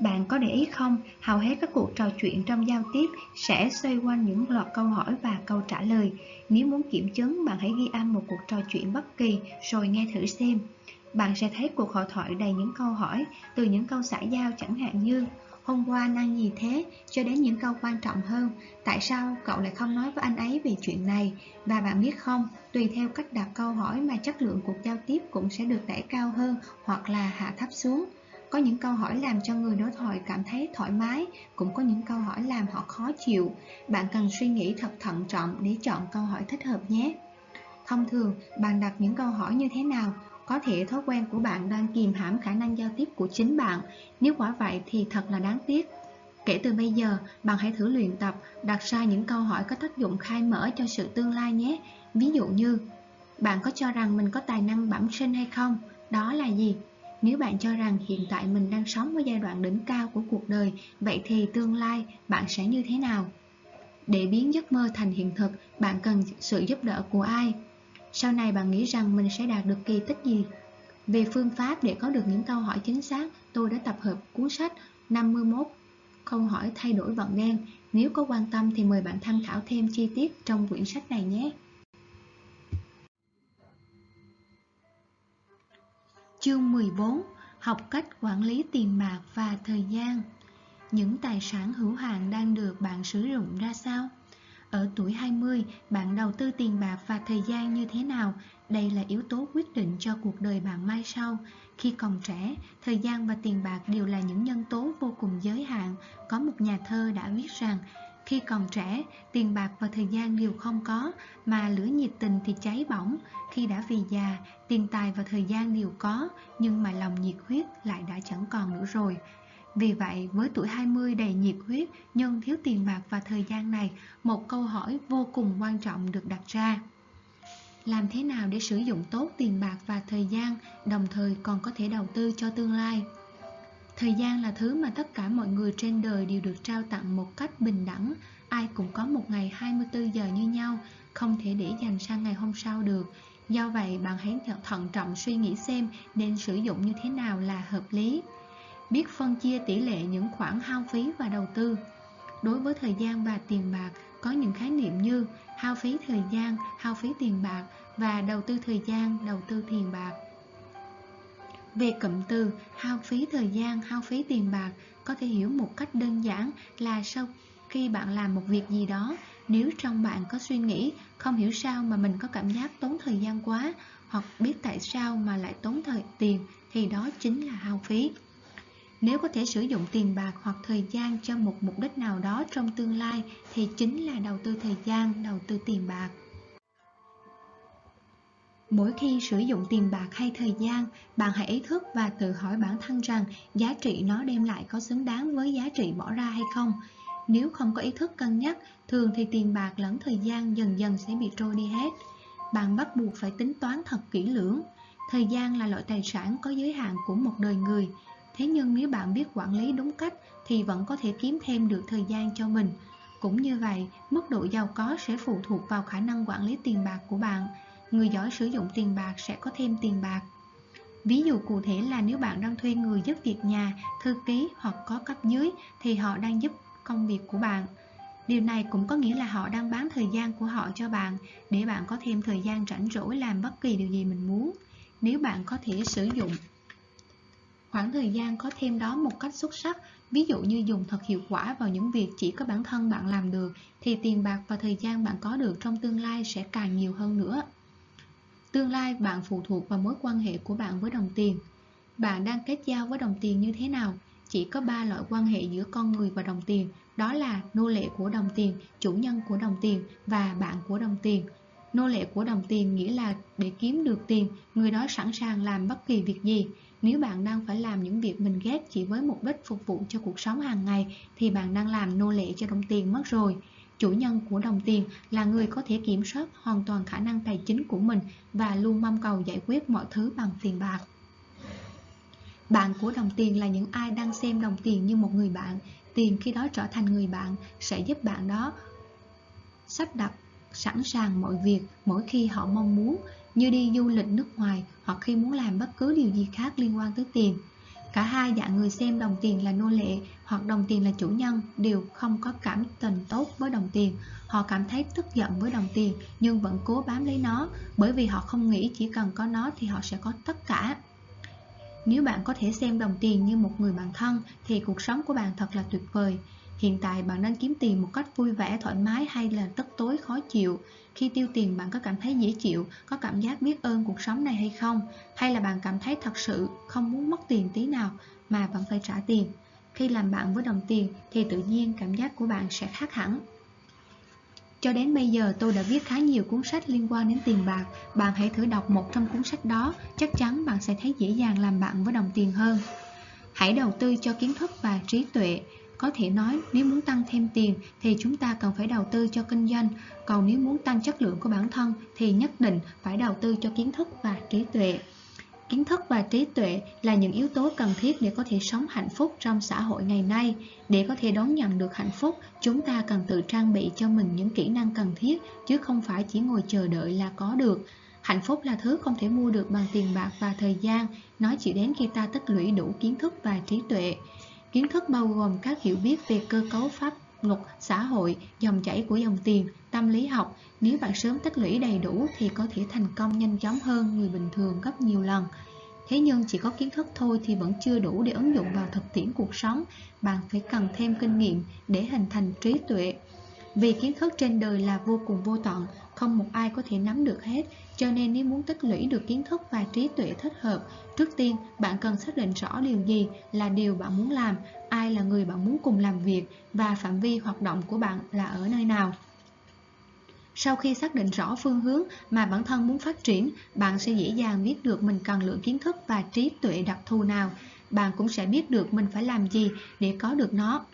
Bạn có để ý không, hầu hết các cuộc trò chuyện trong giao tiếp sẽ xoay quanh những loạt câu hỏi và câu trả lời. Nếu muốn kiểm chứng, bạn hãy ghi âm một cuộc trò chuyện bất kỳ rồi nghe thử xem. Bạn sẽ thấy cuộc hội thoại đầy những câu hỏi, từ những câu xã giao chẳng hạn như Hôm qua anh ăn gì thế? Cho đến những câu quan trọng hơn Tại sao cậu lại không nói với anh ấy về chuyện này? Và bạn biết không, tùy theo cách đặt câu hỏi mà chất lượng cuộc giao tiếp cũng sẽ được đẩy cao hơn hoặc là hạ thấp xuống có những câu hỏi làm cho người đối thoại cảm thấy thoải mái, cũng có những câu hỏi làm họ khó chịu. Bạn cần suy nghĩ thật thận trọng để chọn câu hỏi thích hợp nhé. Thông thường, bạn đặt những câu hỏi như thế nào? Có thể thói quen của bạn đang kìm hãm khả năng giao tiếp của chính bạn. Nếu quả vậy thì thật là đáng tiếc. Kể từ bây giờ, bạn hãy thử luyện tập đặt ra những câu hỏi có tác dụng khai mở cho sự tương lai nhé. Ví dụ như, bạn có cho rằng mình có tài năng bẩm sinh hay không? Đó là gì? Nếu bạn cho rằng hiện tại mình đang sống ở giai đoạn đỉnh cao của cuộc đời, vậy thì tương lai bạn sẽ như thế nào? Để biến giấc mơ thành hiện thực, bạn cần sự giúp đỡ của ai? Sau này bạn nghĩ rằng mình sẽ đạt được kỳ tích gì? Về phương pháp để có được những câu hỏi chính xác, tôi đã tập hợp cuốn sách 51 câu hỏi thay đổi vận đen. Nếu có quan tâm thì mời bạn tham khảo thêm chi tiết trong quyển sách này nhé. Chương 14 Học cách quản lý tiền bạc và thời gian Những tài sản hữu hạn đang được bạn sử dụng ra sao? Ở tuổi 20, bạn đầu tư tiền bạc và thời gian như thế nào? Đây là yếu tố quyết định cho cuộc đời bạn mai sau. Khi còn trẻ, thời gian và tiền bạc đều là những nhân tố vô cùng giới hạn. Có một nhà thơ đã viết rằng, khi còn trẻ, tiền bạc và thời gian đều không có, mà lửa nhiệt tình thì cháy bỏng. Khi đã vì già, tiền tài và thời gian đều có, nhưng mà lòng nhiệt huyết lại đã chẳng còn nữa rồi. Vì vậy, với tuổi 20 đầy nhiệt huyết, nhưng thiếu tiền bạc và thời gian này, một câu hỏi vô cùng quan trọng được đặt ra. Làm thế nào để sử dụng tốt tiền bạc và thời gian, đồng thời còn có thể đầu tư cho tương lai? Thời gian là thứ mà tất cả mọi người trên đời đều được trao tặng một cách bình đẳng. Ai cũng có một ngày 24 giờ như nhau, không thể để dành sang ngày hôm sau được. Do vậy, bạn hãy thận trọng suy nghĩ xem nên sử dụng như thế nào là hợp lý. Biết phân chia tỷ lệ những khoản hao phí và đầu tư. Đối với thời gian và tiền bạc, có những khái niệm như hao phí thời gian, hao phí tiền bạc và đầu tư thời gian, đầu tư tiền bạc. Về cụm từ hao phí thời gian, hao phí tiền bạc có thể hiểu một cách đơn giản là sau khi bạn làm một việc gì đó, nếu trong bạn có suy nghĩ không hiểu sao mà mình có cảm giác tốn thời gian quá hoặc biết tại sao mà lại tốn thời tiền thì đó chính là hao phí. Nếu có thể sử dụng tiền bạc hoặc thời gian cho một mục đích nào đó trong tương lai thì chính là đầu tư thời gian, đầu tư tiền bạc. Mỗi khi sử dụng tiền bạc hay thời gian, bạn hãy ý thức và tự hỏi bản thân rằng giá trị nó đem lại có xứng đáng với giá trị bỏ ra hay không. Nếu không có ý thức cân nhắc, thường thì tiền bạc lẫn thời gian dần dần sẽ bị trôi đi hết. Bạn bắt buộc phải tính toán thật kỹ lưỡng. Thời gian là loại tài sản có giới hạn của một đời người. Thế nhưng nếu bạn biết quản lý đúng cách thì vẫn có thể kiếm thêm được thời gian cho mình. Cũng như vậy, mức độ giàu có sẽ phụ thuộc vào khả năng quản lý tiền bạc của bạn người giỏi sử dụng tiền bạc sẽ có thêm tiền bạc. Ví dụ cụ thể là nếu bạn đang thuê người giúp việc nhà, thư ký hoặc có cấp dưới thì họ đang giúp công việc của bạn. Điều này cũng có nghĩa là họ đang bán thời gian của họ cho bạn để bạn có thêm thời gian rảnh rỗi làm bất kỳ điều gì mình muốn. Nếu bạn có thể sử dụng khoảng thời gian có thêm đó một cách xuất sắc Ví dụ như dùng thật hiệu quả vào những việc chỉ có bản thân bạn làm được thì tiền bạc và thời gian bạn có được trong tương lai sẽ càng nhiều hơn nữa. Tương lai bạn phụ thuộc vào mối quan hệ của bạn với đồng tiền. Bạn đang kết giao với đồng tiền như thế nào? Chỉ có 3 loại quan hệ giữa con người và đồng tiền, đó là nô lệ của đồng tiền, chủ nhân của đồng tiền và bạn của đồng tiền. Nô lệ của đồng tiền nghĩa là để kiếm được tiền, người đó sẵn sàng làm bất kỳ việc gì. Nếu bạn đang phải làm những việc mình ghét chỉ với mục đích phục vụ cho cuộc sống hàng ngày thì bạn đang làm nô lệ cho đồng tiền mất rồi. Chủ nhân của đồng tiền là người có thể kiểm soát hoàn toàn khả năng tài chính của mình và luôn mong cầu giải quyết mọi thứ bằng tiền bạc. Bạn của đồng tiền là những ai đang xem đồng tiền như một người bạn. Tiền khi đó trở thành người bạn sẽ giúp bạn đó sắp đặt sẵn sàng mọi việc mỗi khi họ mong muốn, như đi du lịch nước ngoài hoặc khi muốn làm bất cứ điều gì khác liên quan tới tiền. Cả hai dạng người xem đồng tiền là nô lệ hoặc đồng tiền là chủ nhân đều không có cảm tình tốt với đồng tiền. Họ cảm thấy tức giận với đồng tiền nhưng vẫn cố bám lấy nó bởi vì họ không nghĩ chỉ cần có nó thì họ sẽ có tất cả. Nếu bạn có thể xem đồng tiền như một người bạn thân thì cuộc sống của bạn thật là tuyệt vời. Hiện tại bạn đang kiếm tiền một cách vui vẻ, thoải mái hay là tức tối, khó chịu? Khi tiêu tiền bạn có cảm thấy dễ chịu, có cảm giác biết ơn cuộc sống này hay không? Hay là bạn cảm thấy thật sự không muốn mất tiền tí nào mà vẫn phải trả tiền? Khi làm bạn với đồng tiền thì tự nhiên cảm giác của bạn sẽ khác hẳn. Cho đến bây giờ tôi đã viết khá nhiều cuốn sách liên quan đến tiền bạc Bạn hãy thử đọc một trong cuốn sách đó Chắc chắn bạn sẽ thấy dễ dàng làm bạn với đồng tiền hơn Hãy đầu tư cho kiến thức và trí tuệ có thể nói nếu muốn tăng thêm tiền thì chúng ta cần phải đầu tư cho kinh doanh Còn nếu muốn tăng chất lượng của bản thân thì nhất định phải đầu tư cho kiến thức và trí tuệ Kiến thức và trí tuệ là những yếu tố cần thiết để có thể sống hạnh phúc trong xã hội ngày nay. Để có thể đón nhận được hạnh phúc, chúng ta cần tự trang bị cho mình những kỹ năng cần thiết, chứ không phải chỉ ngồi chờ đợi là có được. Hạnh phúc là thứ không thể mua được bằng tiền bạc và thời gian, nó chỉ đến khi ta tích lũy đủ kiến thức và trí tuệ. Kiến thức bao gồm các hiểu biết về cơ cấu pháp luật, xã hội, dòng chảy của dòng tiền, tâm lý học. Nếu bạn sớm tích lũy đầy đủ thì có thể thành công nhanh chóng hơn người bình thường gấp nhiều lần. Thế nhưng chỉ có kiến thức thôi thì vẫn chưa đủ để ứng dụng vào thực tiễn cuộc sống. Bạn phải cần thêm kinh nghiệm để hình thành trí tuệ. Vì kiến thức trên đời là vô cùng vô tận, không một ai có thể nắm được hết, cho nên nếu muốn tích lũy được kiến thức và trí tuệ thích hợp, trước tiên bạn cần xác định rõ điều gì là điều bạn muốn làm, ai là người bạn muốn cùng làm việc và phạm vi hoạt động của bạn là ở nơi nào. Sau khi xác định rõ phương hướng mà bản thân muốn phát triển, bạn sẽ dễ dàng biết được mình cần lượng kiến thức và trí tuệ đặc thù nào. Bạn cũng sẽ biết được mình phải làm gì để có được nó.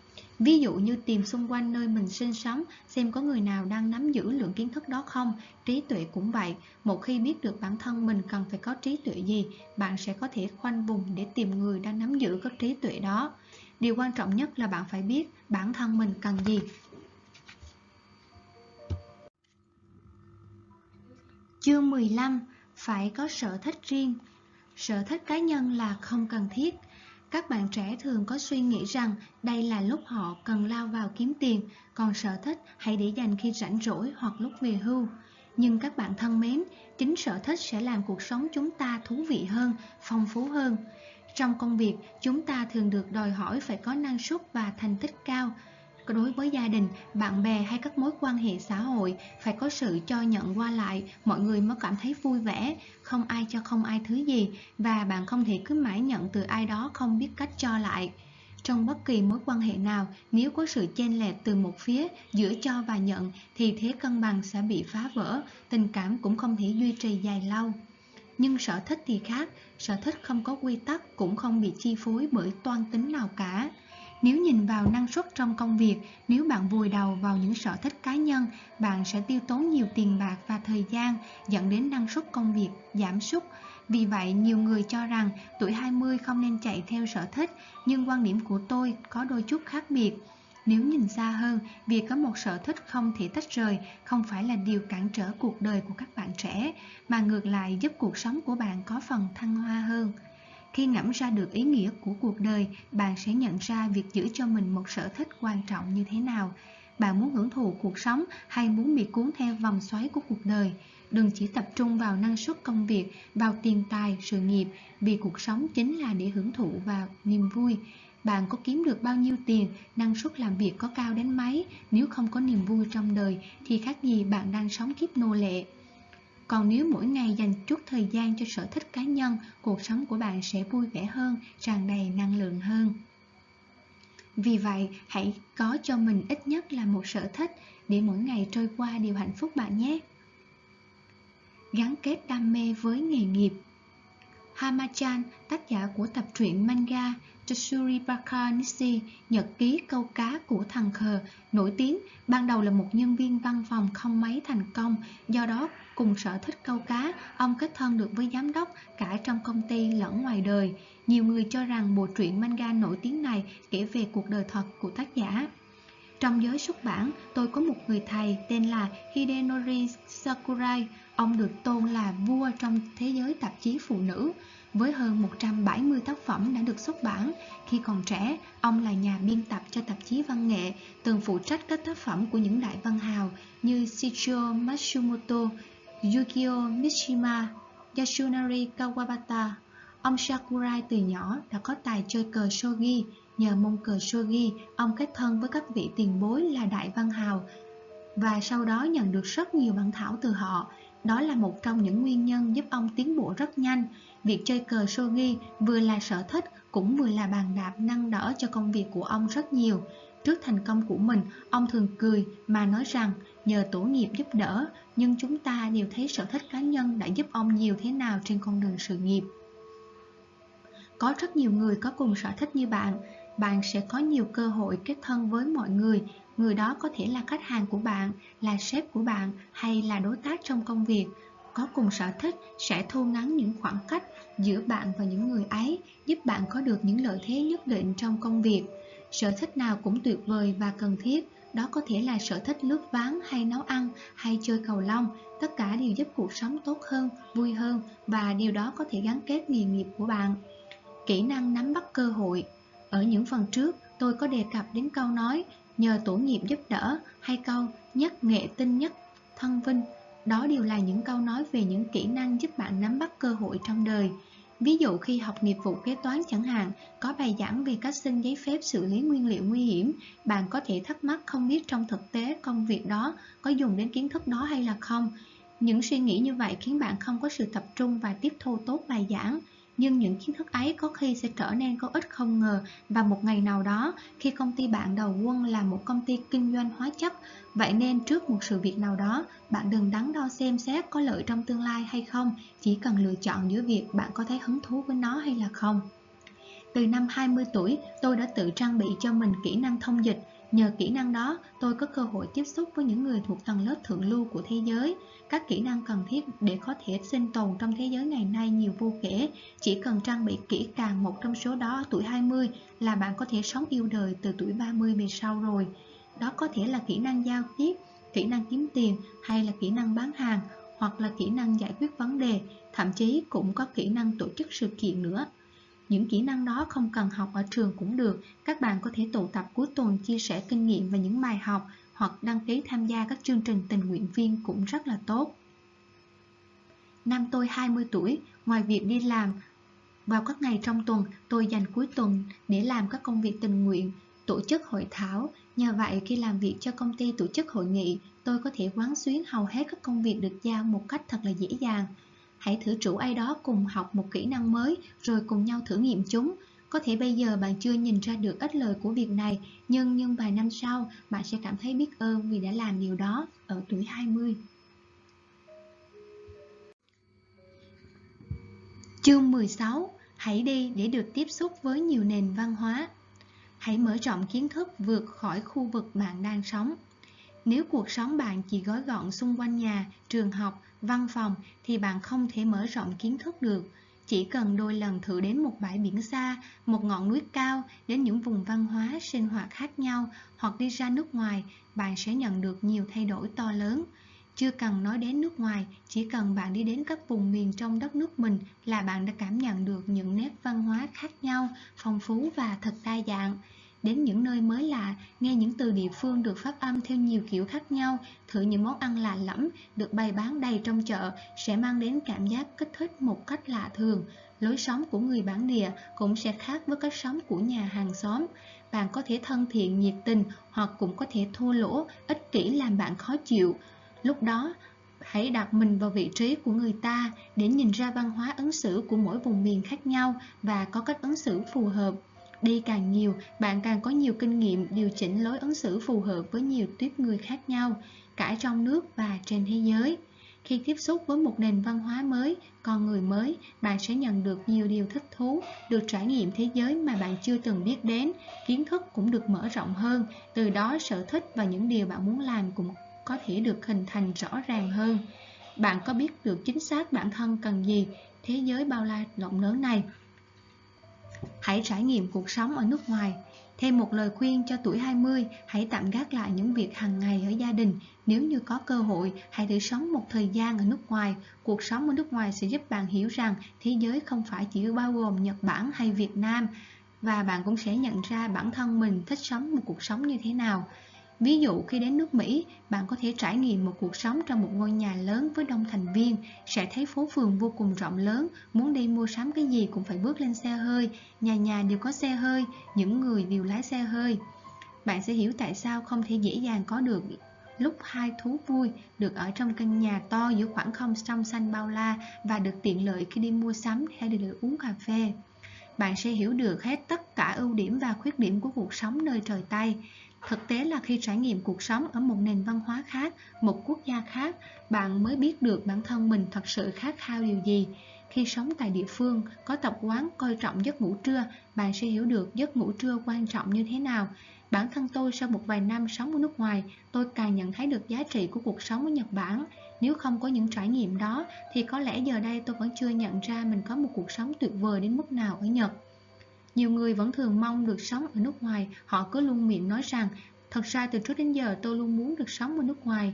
Ví dụ như tìm xung quanh nơi mình sinh sống xem có người nào đang nắm giữ lượng kiến thức đó không. Trí tuệ cũng vậy. Một khi biết được bản thân mình cần phải có trí tuệ gì, bạn sẽ có thể khoanh vùng để tìm người đang nắm giữ các trí tuệ đó. Điều quan trọng nhất là bạn phải biết bản thân mình cần gì. Chương 15 Phải có sở thích riêng Sở thích cá nhân là không cần thiết các bạn trẻ thường có suy nghĩ rằng đây là lúc họ cần lao vào kiếm tiền, còn sở thích hãy để dành khi rảnh rỗi hoặc lúc về hưu. Nhưng các bạn thân mến, chính sở thích sẽ làm cuộc sống chúng ta thú vị hơn, phong phú hơn. Trong công việc, chúng ta thường được đòi hỏi phải có năng suất và thành tích cao, đối với gia đình, bạn bè hay các mối quan hệ xã hội phải có sự cho nhận qua lại, mọi người mới cảm thấy vui vẻ, không ai cho không ai thứ gì và bạn không thể cứ mãi nhận từ ai đó không biết cách cho lại. Trong bất kỳ mối quan hệ nào, nếu có sự chênh lệch từ một phía giữa cho và nhận thì thế cân bằng sẽ bị phá vỡ, tình cảm cũng không thể duy trì dài lâu. Nhưng sở thích thì khác, sở thích không có quy tắc cũng không bị chi phối bởi toan tính nào cả. Nếu nhìn vào năng suất trong công việc, nếu bạn vùi đầu vào những sở thích cá nhân, bạn sẽ tiêu tốn nhiều tiền bạc và thời gian, dẫn đến năng suất công việc giảm sút. Vì vậy, nhiều người cho rằng tuổi 20 không nên chạy theo sở thích, nhưng quan điểm của tôi có đôi chút khác biệt. Nếu nhìn xa hơn, việc có một sở thích không thể tách rời không phải là điều cản trở cuộc đời của các bạn trẻ, mà ngược lại giúp cuộc sống của bạn có phần thăng hoa hơn. Khi ngẫm ra được ý nghĩa của cuộc đời, bạn sẽ nhận ra việc giữ cho mình một sở thích quan trọng như thế nào. Bạn muốn hưởng thụ cuộc sống hay muốn bị cuốn theo vòng xoáy của cuộc đời? Đừng chỉ tập trung vào năng suất công việc, vào tiền tài, sự nghiệp, vì cuộc sống chính là để hưởng thụ và niềm vui. bạn có kiếm được bao nhiêu tiền, năng suất làm việc có cao đến mấy, nếu không có niềm vui trong đời thì khác gì bạn đang sống kiếp nô lệ. Còn nếu mỗi ngày dành chút thời gian cho sở thích cá nhân, cuộc sống của bạn sẽ vui vẻ hơn, tràn đầy năng lượng hơn. Vì vậy, hãy có cho mình ít nhất là một sở thích để mỗi ngày trôi qua đều hạnh phúc bạn nhé. Gắn kết đam mê với nghề nghiệp Hamachan, tác giả của tập truyện manga Tsuri Bakanishi, nhật ký câu cá của thằng khờ, nổi tiếng, ban đầu là một nhân viên văn phòng không mấy thành công, do đó cùng sở thích câu cá, ông kết thân được với giám đốc cả trong công ty lẫn ngoài đời. Nhiều người cho rằng bộ truyện manga nổi tiếng này kể về cuộc đời thật của tác giả. Trong giới xuất bản, tôi có một người thầy tên là Hidenori Sakurai. Ông được tôn là vua trong thế giới tạp chí phụ nữ. Với hơn 170 tác phẩm đã được xuất bản, khi còn trẻ, ông là nhà biên tập cho tạp chí văn nghệ, từng phụ trách các tác phẩm của những đại văn hào như Shichio Matsumoto, Yukio Mishima, Yasunari Kawabata. Ông Sakurai từ nhỏ đã có tài chơi cờ shogi, nhờ môn cờ shogi, ông kết thân với các vị tiền bối là đại văn hào và sau đó nhận được rất nhiều bản thảo từ họ. Đó là một trong những nguyên nhân giúp ông tiến bộ rất nhanh. Việc chơi cờ shogi vừa là sở thích cũng vừa là bàn đạp nâng đỡ cho công việc của ông rất nhiều. Trước thành công của mình, ông thường cười mà nói rằng nhờ tổ nghiệp giúp đỡ, nhưng chúng ta đều thấy sở thích cá nhân đã giúp ông nhiều thế nào trên con đường sự nghiệp. Có rất nhiều người có cùng sở thích như bạn, bạn sẽ có nhiều cơ hội kết thân với mọi người. Người đó có thể là khách hàng của bạn, là sếp của bạn hay là đối tác trong công việc. Có cùng sở thích sẽ thu ngắn những khoảng cách giữa bạn và những người ấy, giúp bạn có được những lợi thế nhất định trong công việc. Sở thích nào cũng tuyệt vời và cần thiết, đó có thể là sở thích lướt ván hay nấu ăn hay chơi cầu lông, tất cả đều giúp cuộc sống tốt hơn, vui hơn và điều đó có thể gắn kết nghề nghiệp của bạn. Kỹ năng nắm bắt cơ hội Ở những phần trước, tôi có đề cập đến câu nói nhờ tổ nghiệp giúp đỡ hay câu nhất nghệ tinh nhất thân vinh. Đó đều là những câu nói về những kỹ năng giúp bạn nắm bắt cơ hội trong đời. Ví dụ khi học nghiệp vụ kế toán chẳng hạn, có bài giảng về cách xin giấy phép xử lý nguyên liệu nguy hiểm, bạn có thể thắc mắc không biết trong thực tế công việc đó có dùng đến kiến thức đó hay là không. Những suy nghĩ như vậy khiến bạn không có sự tập trung và tiếp thu tốt bài giảng nhưng những kiến thức ấy có khi sẽ trở nên có ích không ngờ. Và một ngày nào đó, khi công ty bạn đầu quân là một công ty kinh doanh hóa chất, vậy nên trước một sự việc nào đó, bạn đừng đắn đo xem xét có lợi trong tương lai hay không. Chỉ cần lựa chọn giữa việc bạn có thấy hứng thú với nó hay là không. Từ năm 20 tuổi, tôi đã tự trang bị cho mình kỹ năng thông dịch. Nhờ kỹ năng đó, tôi có cơ hội tiếp xúc với những người thuộc tầng lớp thượng lưu của thế giới. Các kỹ năng cần thiết để có thể sinh tồn trong thế giới ngày nay nhiều vô kể. Chỉ cần trang bị kỹ càng một trong số đó ở tuổi 20 là bạn có thể sống yêu đời từ tuổi 30 về sau rồi. Đó có thể là kỹ năng giao tiếp, kỹ năng kiếm tiền hay là kỹ năng bán hàng hoặc là kỹ năng giải quyết vấn đề, thậm chí cũng có kỹ năng tổ chức sự kiện nữa. Những kỹ năng đó không cần học ở trường cũng được, các bạn có thể tụ tập cuối tuần chia sẻ kinh nghiệm và những bài học hoặc đăng ký tham gia các chương trình tình nguyện viên cũng rất là tốt. Năm tôi 20 tuổi, ngoài việc đi làm, vào các ngày trong tuần tôi dành cuối tuần để làm các công việc tình nguyện, tổ chức hội thảo. Nhờ vậy khi làm việc cho công ty tổ chức hội nghị, tôi có thể quán xuyến hầu hết các công việc được giao một cách thật là dễ dàng. Hãy thử rủ ai đó cùng học một kỹ năng mới rồi cùng nhau thử nghiệm chúng. Có thể bây giờ bạn chưa nhìn ra được ích lợi của việc này, nhưng nhưng vài năm sau bạn sẽ cảm thấy biết ơn vì đã làm điều đó ở tuổi 20. Chương 16 Hãy đi để được tiếp xúc với nhiều nền văn hóa. Hãy mở rộng kiến thức vượt khỏi khu vực bạn đang sống. Nếu cuộc sống bạn chỉ gói gọn xung quanh nhà, trường học, văn phòng thì bạn không thể mở rộng kiến thức được. Chỉ cần đôi lần thử đến một bãi biển xa, một ngọn núi cao, đến những vùng văn hóa, sinh hoạt khác nhau hoặc đi ra nước ngoài, bạn sẽ nhận được nhiều thay đổi to lớn. Chưa cần nói đến nước ngoài, chỉ cần bạn đi đến các vùng miền trong đất nước mình là bạn đã cảm nhận được những nét văn hóa khác nhau, phong phú và thật đa dạng đến những nơi mới lạ, nghe những từ địa phương được phát âm theo nhiều kiểu khác nhau, thử những món ăn lạ lẫm được bày bán đầy trong chợ sẽ mang đến cảm giác kích thích một cách lạ thường. Lối sống của người bản địa cũng sẽ khác với cách sống của nhà hàng xóm. Bạn có thể thân thiện, nhiệt tình hoặc cũng có thể thua lỗ, ích kỷ làm bạn khó chịu. Lúc đó, hãy đặt mình vào vị trí của người ta để nhìn ra văn hóa ứng xử của mỗi vùng miền khác nhau và có cách ứng xử phù hợp. Đi càng nhiều, bạn càng có nhiều kinh nghiệm điều chỉnh lối ứng xử phù hợp với nhiều tuyếp người khác nhau, cả trong nước và trên thế giới. Khi tiếp xúc với một nền văn hóa mới, con người mới, bạn sẽ nhận được nhiều điều thích thú, được trải nghiệm thế giới mà bạn chưa từng biết đến, kiến thức cũng được mở rộng hơn, từ đó sở thích và những điều bạn muốn làm cũng có thể được hình thành rõ ràng hơn. Bạn có biết được chính xác bản thân cần gì, thế giới bao la rộng lớn này. Hãy trải nghiệm cuộc sống ở nước ngoài. Thêm một lời khuyên cho tuổi 20, hãy tạm gác lại những việc hàng ngày ở gia đình. Nếu như có cơ hội, hãy thử sống một thời gian ở nước ngoài. Cuộc sống ở nước ngoài sẽ giúp bạn hiểu rằng thế giới không phải chỉ bao gồm Nhật Bản hay Việt Nam. Và bạn cũng sẽ nhận ra bản thân mình thích sống một cuộc sống như thế nào. Ví dụ khi đến nước Mỹ, bạn có thể trải nghiệm một cuộc sống trong một ngôi nhà lớn với đông thành viên, sẽ thấy phố phường vô cùng rộng lớn, muốn đi mua sắm cái gì cũng phải bước lên xe hơi, nhà nhà đều có xe hơi, những người đều lái xe hơi. Bạn sẽ hiểu tại sao không thể dễ dàng có được lúc hai thú vui được ở trong căn nhà to giữa khoảng không trong xanh bao la và được tiện lợi khi đi mua sắm hay đi uống cà phê. Bạn sẽ hiểu được hết tất cả ưu điểm và khuyết điểm của cuộc sống nơi trời Tây. Thực tế là khi trải nghiệm cuộc sống ở một nền văn hóa khác, một quốc gia khác, bạn mới biết được bản thân mình thật sự khát khao điều gì. Khi sống tại địa phương, có tập quán coi trọng giấc ngủ trưa, bạn sẽ hiểu được giấc ngủ trưa quan trọng như thế nào. Bản thân tôi sau một vài năm sống ở nước ngoài, tôi càng nhận thấy được giá trị của cuộc sống ở Nhật Bản. Nếu không có những trải nghiệm đó, thì có lẽ giờ đây tôi vẫn chưa nhận ra mình có một cuộc sống tuyệt vời đến mức nào ở Nhật. Nhiều người vẫn thường mong được sống ở nước ngoài, họ cứ luôn miệng nói rằng Thật ra từ trước đến giờ tôi luôn muốn được sống ở nước ngoài.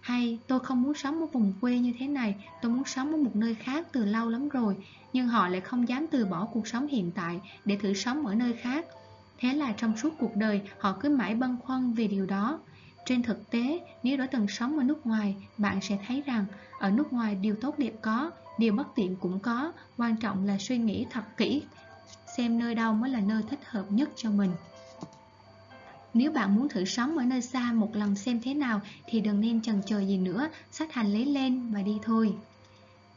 Hay tôi không muốn sống ở vùng quê như thế này. Tôi muốn sống ở một nơi khác từ lâu lắm rồi. Nhưng họ lại không dám từ bỏ cuộc sống hiện tại Để thử sống ở nơi khác. Thế là trong suốt cuộc đời họ cứ mãi băn khoăn về điều đó. Trên thực tế, nếu đã từng sống ở nước ngoài Bạn sẽ thấy rằng ở nước ngoài điều tốt đẹp có Điều bất tiện cũng có. Quan trọng là suy nghĩ thật kỹ xem nơi đâu mới là nơi thích hợp nhất cho mình. Nếu bạn muốn thử sống ở nơi xa một lần xem thế nào thì đừng nên chần chờ gì nữa, sách hành lý lên và đi thôi.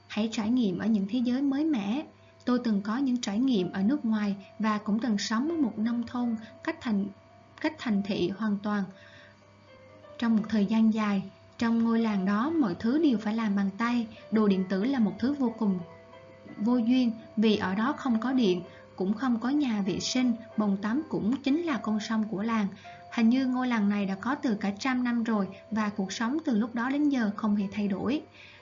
Hãy trải nghiệm ở những thế giới mới mẻ. Tôi từng có những trải nghiệm ở nước ngoài và cũng từng sống ở một nông thôn cách thành cách thành thị hoàn toàn. Trong một thời gian dài, trong ngôi làng đó mọi thứ đều phải làm bằng tay, đồ điện tử là một thứ vô cùng vô duyên vì ở đó không có điện, cũng không có nhà vệ sinh, bồn tắm cũng chính là con sông của làng. Hình như ngôi làng này đã có từ cả trăm năm rồi và cuộc sống từ lúc đó đến giờ không hề thay đổi.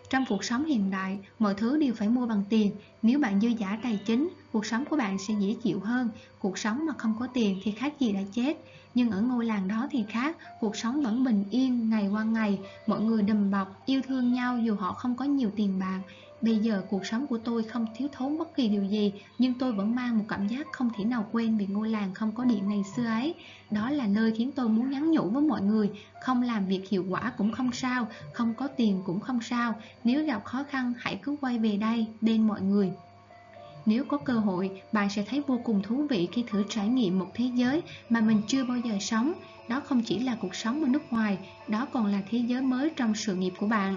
Trong cuộc sống hiện đại, mọi thứ đều phải mua bằng tiền. Nếu bạn dư giả tài chính, cuộc sống của bạn sẽ dễ chịu hơn. Cuộc sống mà không có tiền thì khác gì đã chết. Nhưng ở ngôi làng đó thì khác, cuộc sống vẫn bình yên ngày qua ngày. Mọi người đùm bọc, yêu thương nhau dù họ không có nhiều tiền bạc. Bây giờ cuộc sống của tôi không thiếu thốn bất kỳ điều gì Nhưng tôi vẫn mang một cảm giác không thể nào quên về ngôi làng không có điện ngày xưa ấy Đó là nơi khiến tôi muốn nhắn nhủ với mọi người Không làm việc hiệu quả cũng không sao Không có tiền cũng không sao Nếu gặp khó khăn hãy cứ quay về đây bên mọi người nếu có cơ hội, bạn sẽ thấy vô cùng thú vị khi thử trải nghiệm một thế giới mà mình chưa bao giờ sống. Đó không chỉ là cuộc sống ở nước ngoài, đó còn là thế giới mới trong sự nghiệp của bạn.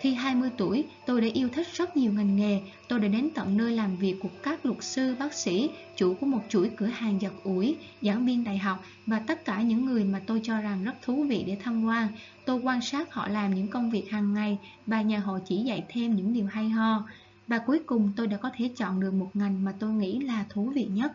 Khi 20 tuổi, tôi đã yêu thích rất nhiều ngành nghề. Tôi đã đến tận nơi làm việc của các luật sư, bác sĩ, chủ của một chuỗi cửa hàng giặt ủi, giảng viên đại học và tất cả những người mà tôi cho rằng rất thú vị để tham quan. Tôi quan sát họ làm những công việc hàng ngày và nhà họ chỉ dạy thêm những điều hay ho. Và cuối cùng tôi đã có thể chọn được một ngành mà tôi nghĩ là thú vị nhất.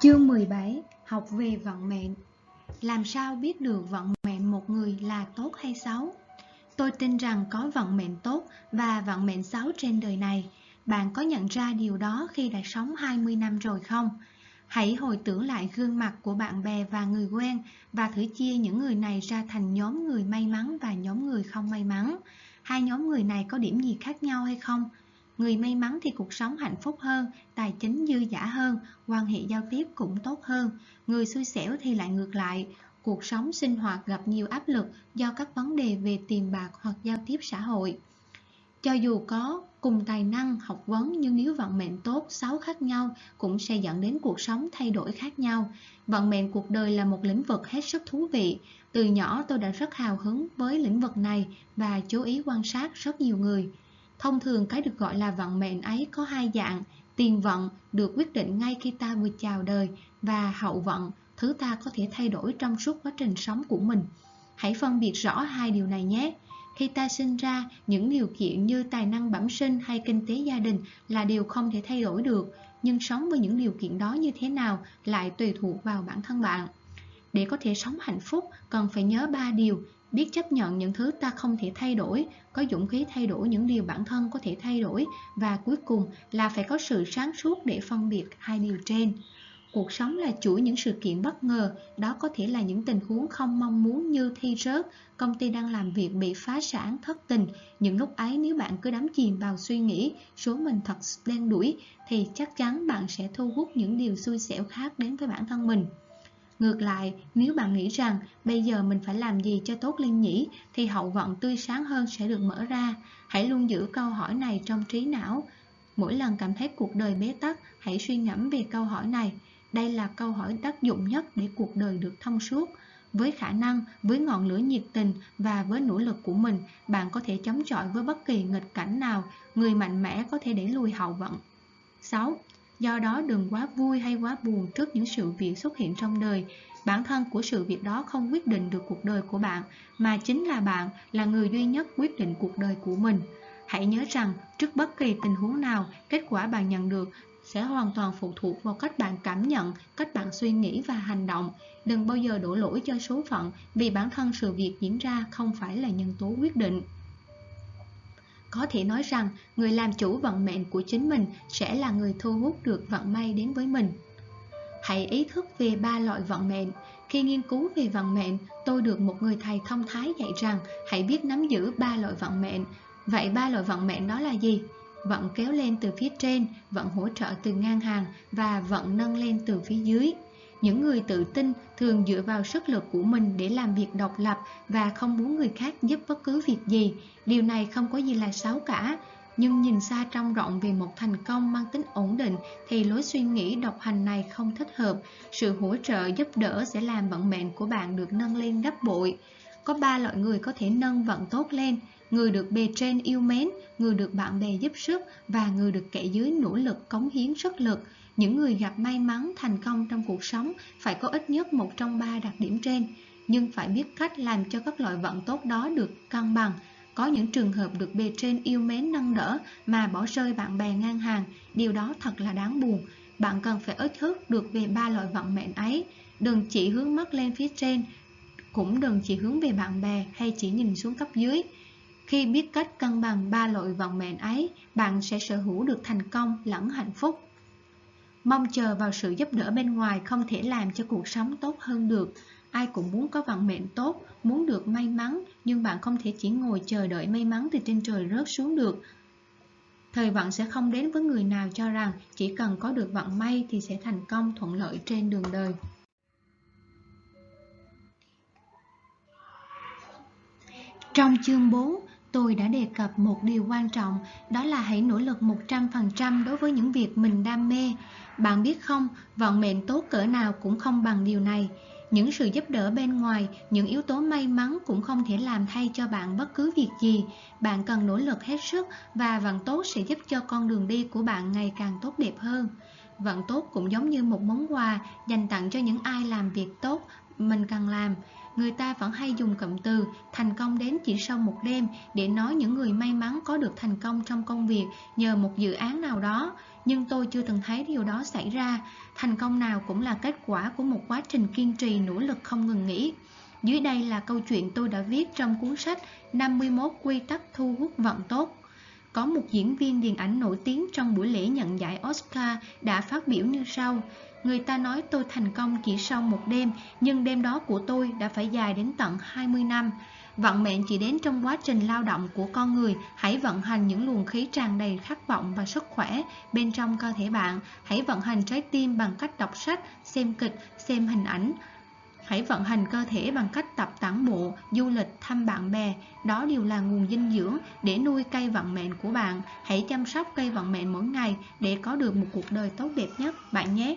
Chương 17 Học về vận mệnh Làm sao biết được vận mệnh một người là tốt hay xấu? Tôi tin rằng có vận mệnh tốt và vận mệnh xấu trên đời này. Bạn có nhận ra điều đó khi đã sống 20 năm rồi không? Hãy hồi tưởng lại gương mặt của bạn bè và người quen và thử chia những người này ra thành nhóm người may mắn và nhóm người không may mắn. Hai nhóm người này có điểm gì khác nhau hay không? Người may mắn thì cuộc sống hạnh phúc hơn, tài chính dư giả hơn, quan hệ giao tiếp cũng tốt hơn. Người xui xẻo thì lại ngược lại, cuộc sống sinh hoạt gặp nhiều áp lực do các vấn đề về tiền bạc hoặc giao tiếp xã hội. Cho dù có cùng tài năng, học vấn nhưng nếu vận mệnh tốt, xấu khác nhau cũng sẽ dẫn đến cuộc sống thay đổi khác nhau. Vận mệnh cuộc đời là một lĩnh vực hết sức thú vị. Từ nhỏ tôi đã rất hào hứng với lĩnh vực này và chú ý quan sát rất nhiều người. Thông thường cái được gọi là vận mệnh ấy có hai dạng, tiền vận được quyết định ngay khi ta vừa chào đời và hậu vận, thứ ta có thể thay đổi trong suốt quá trình sống của mình. Hãy phân biệt rõ hai điều này nhé. Khi ta sinh ra, những điều kiện như tài năng bẩm sinh hay kinh tế gia đình là điều không thể thay đổi được, nhưng sống với những điều kiện đó như thế nào lại tùy thuộc vào bản thân bạn. Để có thể sống hạnh phúc, cần phải nhớ ba điều, biết chấp nhận những thứ ta không thể thay đổi, có dũng khí thay đổi những điều bản thân có thể thay đổi và cuối cùng là phải có sự sáng suốt để phân biệt hai điều trên. Cuộc sống là chuỗi những sự kiện bất ngờ, đó có thể là những tình huống không mong muốn như thi rớt, công ty đang làm việc bị phá sản, thất tình. Những lúc ấy nếu bạn cứ đắm chìm vào suy nghĩ số mình thật đen đuổi thì chắc chắn bạn sẽ thu hút những điều xui xẻo khác đến với bản thân mình. Ngược lại, nếu bạn nghĩ rằng bây giờ mình phải làm gì cho tốt lên nhỉ thì hậu vận tươi sáng hơn sẽ được mở ra. Hãy luôn giữ câu hỏi này trong trí não. Mỗi lần cảm thấy cuộc đời bế tắc, hãy suy ngẫm về câu hỏi này. Đây là câu hỏi tác dụng nhất để cuộc đời được thông suốt. Với khả năng, với ngọn lửa nhiệt tình và với nỗ lực của mình, bạn có thể chống chọi với bất kỳ nghịch cảnh nào, người mạnh mẽ có thể đẩy lùi hậu vận. 6. Do đó đừng quá vui hay quá buồn trước những sự việc xuất hiện trong đời. Bản thân của sự việc đó không quyết định được cuộc đời của bạn, mà chính là bạn là người duy nhất quyết định cuộc đời của mình. Hãy nhớ rằng, trước bất kỳ tình huống nào, kết quả bạn nhận được sẽ hoàn toàn phụ thuộc vào cách bạn cảm nhận, cách bạn suy nghĩ và hành động. Đừng bao giờ đổ lỗi cho số phận vì bản thân sự việc diễn ra không phải là nhân tố quyết định. Có thể nói rằng người làm chủ vận mệnh của chính mình sẽ là người thu hút được vận may đến với mình. Hãy ý thức về ba loại vận mệnh. Khi nghiên cứu về vận mệnh, tôi được một người thầy thông thái dạy rằng hãy biết nắm giữ ba loại vận mệnh. Vậy ba loại vận mệnh đó là gì? Vận kéo lên từ phía trên, vận hỗ trợ từ ngang hàng và vận nâng lên từ phía dưới. Những người tự tin thường dựa vào sức lực của mình để làm việc độc lập và không muốn người khác giúp bất cứ việc gì. Điều này không có gì là xấu cả. Nhưng nhìn xa trông rộng về một thành công mang tính ổn định thì lối suy nghĩ độc hành này không thích hợp. Sự hỗ trợ giúp đỡ sẽ làm vận mệnh của bạn được nâng lên gấp bội. Có ba loại người có thể nâng vận tốt lên. Người được bề trên yêu mến, người được bạn bè giúp sức và người được kẻ dưới nỗ lực cống hiến sức lực. Những người gặp may mắn, thành công trong cuộc sống phải có ít nhất một trong ba đặc điểm trên, nhưng phải biết cách làm cho các loại vận tốt đó được cân bằng. Có những trường hợp được bề trên yêu mến nâng đỡ mà bỏ rơi bạn bè ngang hàng, điều đó thật là đáng buồn. Bạn cần phải ý thức được về ba loại vận mệnh ấy. Đừng chỉ hướng mắt lên phía trên, cũng đừng chỉ hướng về bạn bè hay chỉ nhìn xuống cấp dưới. Khi biết cách cân bằng ba loại vận mệnh ấy, bạn sẽ sở hữu được thành công lẫn hạnh phúc. Mong chờ vào sự giúp đỡ bên ngoài không thể làm cho cuộc sống tốt hơn được. Ai cũng muốn có vận mệnh tốt, muốn được may mắn, nhưng bạn không thể chỉ ngồi chờ đợi may mắn từ trên trời rớt xuống được. Thời vận sẽ không đến với người nào cho rằng chỉ cần có được vận may thì sẽ thành công thuận lợi trên đường đời. Trong chương 4, tôi đã đề cập một điều quan trọng, đó là hãy nỗ lực 100% đối với những việc mình đam mê. Bạn biết không, vận mệnh tốt cỡ nào cũng không bằng điều này. Những sự giúp đỡ bên ngoài, những yếu tố may mắn cũng không thể làm thay cho bạn bất cứ việc gì. Bạn cần nỗ lực hết sức và vận tốt sẽ giúp cho con đường đi của bạn ngày càng tốt đẹp hơn. Vận tốt cũng giống như một món quà dành tặng cho những ai làm việc tốt mình cần làm. Người ta vẫn hay dùng cụm từ thành công đến chỉ sau một đêm để nói những người may mắn có được thành công trong công việc nhờ một dự án nào đó nhưng tôi chưa từng thấy điều đó xảy ra. Thành công nào cũng là kết quả của một quá trình kiên trì nỗ lực không ngừng nghỉ. Dưới đây là câu chuyện tôi đã viết trong cuốn sách 51 quy tắc thu hút vận tốt. Có một diễn viên điện ảnh nổi tiếng trong buổi lễ nhận giải Oscar đã phát biểu như sau. Người ta nói tôi thành công chỉ sau một đêm, nhưng đêm đó của tôi đã phải dài đến tận 20 năm. Vận mệnh chỉ đến trong quá trình lao động của con người, hãy vận hành những luồng khí tràn đầy khát vọng và sức khỏe bên trong cơ thể bạn. Hãy vận hành trái tim bằng cách đọc sách, xem kịch, xem hình ảnh, Hãy vận hành cơ thể bằng cách tập tản bộ, du lịch, thăm bạn bè. Đó đều là nguồn dinh dưỡng để nuôi cây vận mệnh của bạn. Hãy chăm sóc cây vận mệnh mỗi ngày để có được một cuộc đời tốt đẹp nhất bạn nhé.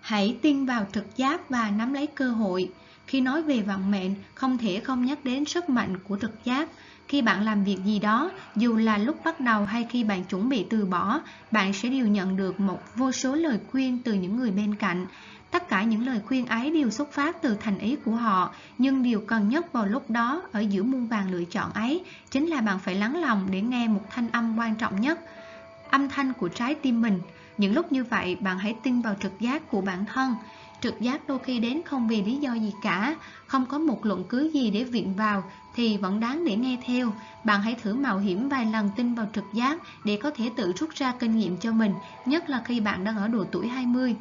Hãy tin vào trực giác và nắm lấy cơ hội. Khi nói về vận mệnh, không thể không nhắc đến sức mạnh của trực giác. Khi bạn làm việc gì đó, dù là lúc bắt đầu hay khi bạn chuẩn bị từ bỏ, bạn sẽ đều nhận được một vô số lời khuyên từ những người bên cạnh. Tất cả những lời khuyên ấy đều xuất phát từ thành ý của họ, nhưng điều cần nhất vào lúc đó ở giữa muôn vàng lựa chọn ấy chính là bạn phải lắng lòng để nghe một thanh âm quan trọng nhất, âm thanh của trái tim mình. Những lúc như vậy, bạn hãy tin vào trực giác của bản thân. Trực giác đôi khi đến không vì lý do gì cả, không có một luận cứ gì để viện vào thì vẫn đáng để nghe theo. Bạn hãy thử mạo hiểm vài lần tin vào trực giác để có thể tự rút ra kinh nghiệm cho mình, nhất là khi bạn đang ở độ tuổi 20.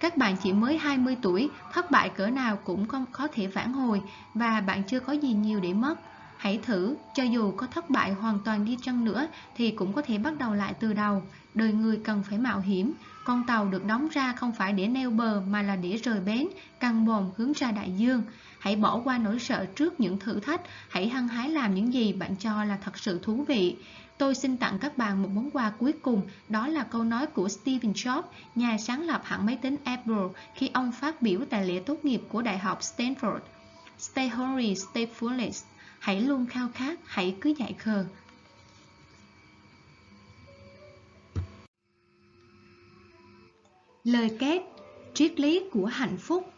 Các bạn chỉ mới 20 tuổi, thất bại cỡ nào cũng không có thể vãn hồi và bạn chưa có gì nhiều để mất. Hãy thử, cho dù có thất bại hoàn toàn đi chăng nữa thì cũng có thể bắt đầu lại từ đầu. Đời người cần phải mạo hiểm, con tàu được đóng ra không phải để neo bờ mà là để rời bến, căng bồn hướng ra đại dương. Hãy bỏ qua nỗi sợ trước những thử thách, hãy hăng hái làm những gì bạn cho là thật sự thú vị. Tôi xin tặng các bạn một món quà cuối cùng, đó là câu nói của Stephen Jobs, nhà sáng lập hãng máy tính Apple, khi ông phát biểu tại lễ tốt nghiệp của Đại học Stanford. Stay hungry, stay foolish. Hãy luôn khao khát, hãy cứ dại khờ. Lời kết, triết lý của hạnh phúc.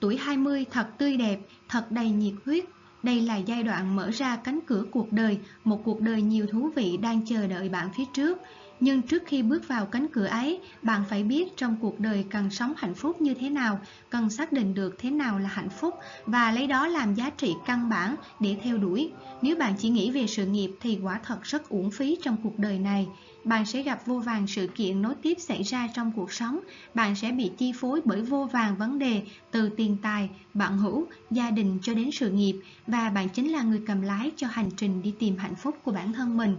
Tuổi 20 thật tươi đẹp, thật đầy nhiệt huyết, đây là giai đoạn mở ra cánh cửa cuộc đời, một cuộc đời nhiều thú vị đang chờ đợi bạn phía trước. Nhưng trước khi bước vào cánh cửa ấy, bạn phải biết trong cuộc đời cần sống hạnh phúc như thế nào, cần xác định được thế nào là hạnh phúc và lấy đó làm giá trị căn bản để theo đuổi. Nếu bạn chỉ nghĩ về sự nghiệp thì quả thật rất uổng phí trong cuộc đời này bạn sẽ gặp vô vàng sự kiện nối tiếp xảy ra trong cuộc sống. Bạn sẽ bị chi phối bởi vô vàng vấn đề từ tiền tài, bạn hữu, gia đình cho đến sự nghiệp và bạn chính là người cầm lái cho hành trình đi tìm hạnh phúc của bản thân mình.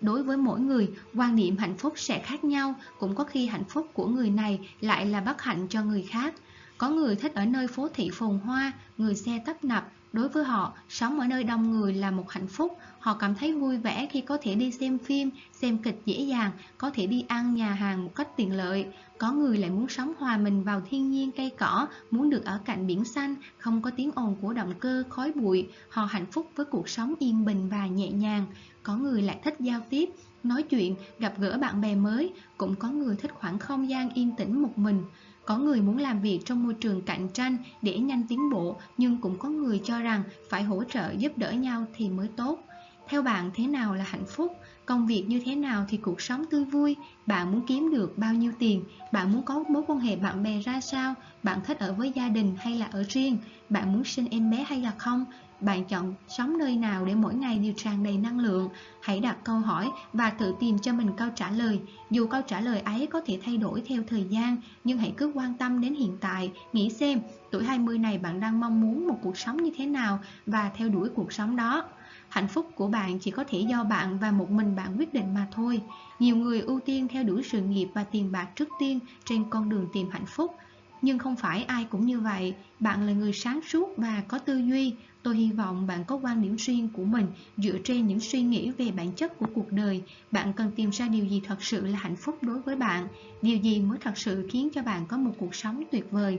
Đối với mỗi người, quan niệm hạnh phúc sẽ khác nhau, cũng có khi hạnh phúc của người này lại là bất hạnh cho người khác. Có người thích ở nơi phố thị phồn hoa, người xe tấp nập, Đối với họ, sống ở nơi đông người là một hạnh phúc. Họ cảm thấy vui vẻ khi có thể đi xem phim, xem kịch dễ dàng, có thể đi ăn nhà hàng một cách tiện lợi. Có người lại muốn sống hòa mình vào thiên nhiên cây cỏ, muốn được ở cạnh biển xanh, không có tiếng ồn của động cơ, khói bụi. Họ hạnh phúc với cuộc sống yên bình và nhẹ nhàng. Có người lại thích giao tiếp, nói chuyện, gặp gỡ bạn bè mới. Cũng có người thích khoảng không gian yên tĩnh một mình. Có người muốn làm việc trong môi trường cạnh tranh để nhanh tiến bộ, nhưng cũng có người cho rằng phải hỗ trợ giúp đỡ nhau thì mới tốt. Theo bạn thế nào là hạnh phúc? Công việc như thế nào thì cuộc sống tươi vui? Bạn muốn kiếm được bao nhiêu tiền? Bạn muốn có mối quan hệ bạn bè ra sao? Bạn thích ở với gia đình hay là ở riêng? Bạn muốn sinh em bé hay là không? Bạn chọn sống nơi nào để mỗi ngày đều tràn đầy năng lượng? Hãy đặt câu hỏi và tự tìm cho mình câu trả lời. Dù câu trả lời ấy có thể thay đổi theo thời gian, nhưng hãy cứ quan tâm đến hiện tại, nghĩ xem tuổi 20 này bạn đang mong muốn một cuộc sống như thế nào và theo đuổi cuộc sống đó. Hạnh phúc của bạn chỉ có thể do bạn và một mình bạn quyết định mà thôi. Nhiều người ưu tiên theo đuổi sự nghiệp và tiền bạc trước tiên trên con đường tìm hạnh phúc. Nhưng không phải ai cũng như vậy, bạn là người sáng suốt và có tư duy. Tôi hy vọng bạn có quan điểm riêng của mình dựa trên những suy nghĩ về bản chất của cuộc đời. Bạn cần tìm ra điều gì thật sự là hạnh phúc đối với bạn, điều gì mới thật sự khiến cho bạn có một cuộc sống tuyệt vời.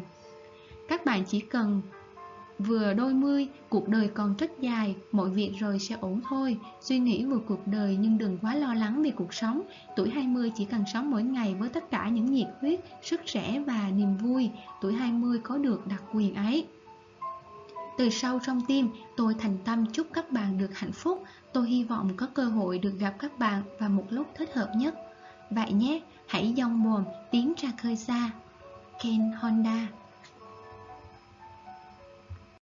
Các bạn chỉ cần Vừa đôi mươi, cuộc đời còn rất dài, mọi việc rồi sẽ ổn thôi. Suy nghĩ về cuộc đời nhưng đừng quá lo lắng về cuộc sống. Tuổi 20 chỉ cần sống mỗi ngày với tất cả những nhiệt huyết, sức trẻ và niềm vui. Tuổi 20 có được đặc quyền ấy. Từ sâu trong tim, tôi thành tâm chúc các bạn được hạnh phúc. Tôi hy vọng có cơ hội được gặp các bạn vào một lúc thích hợp nhất. Vậy nhé, hãy dòng mồm tiến ra khơi xa. Ken Honda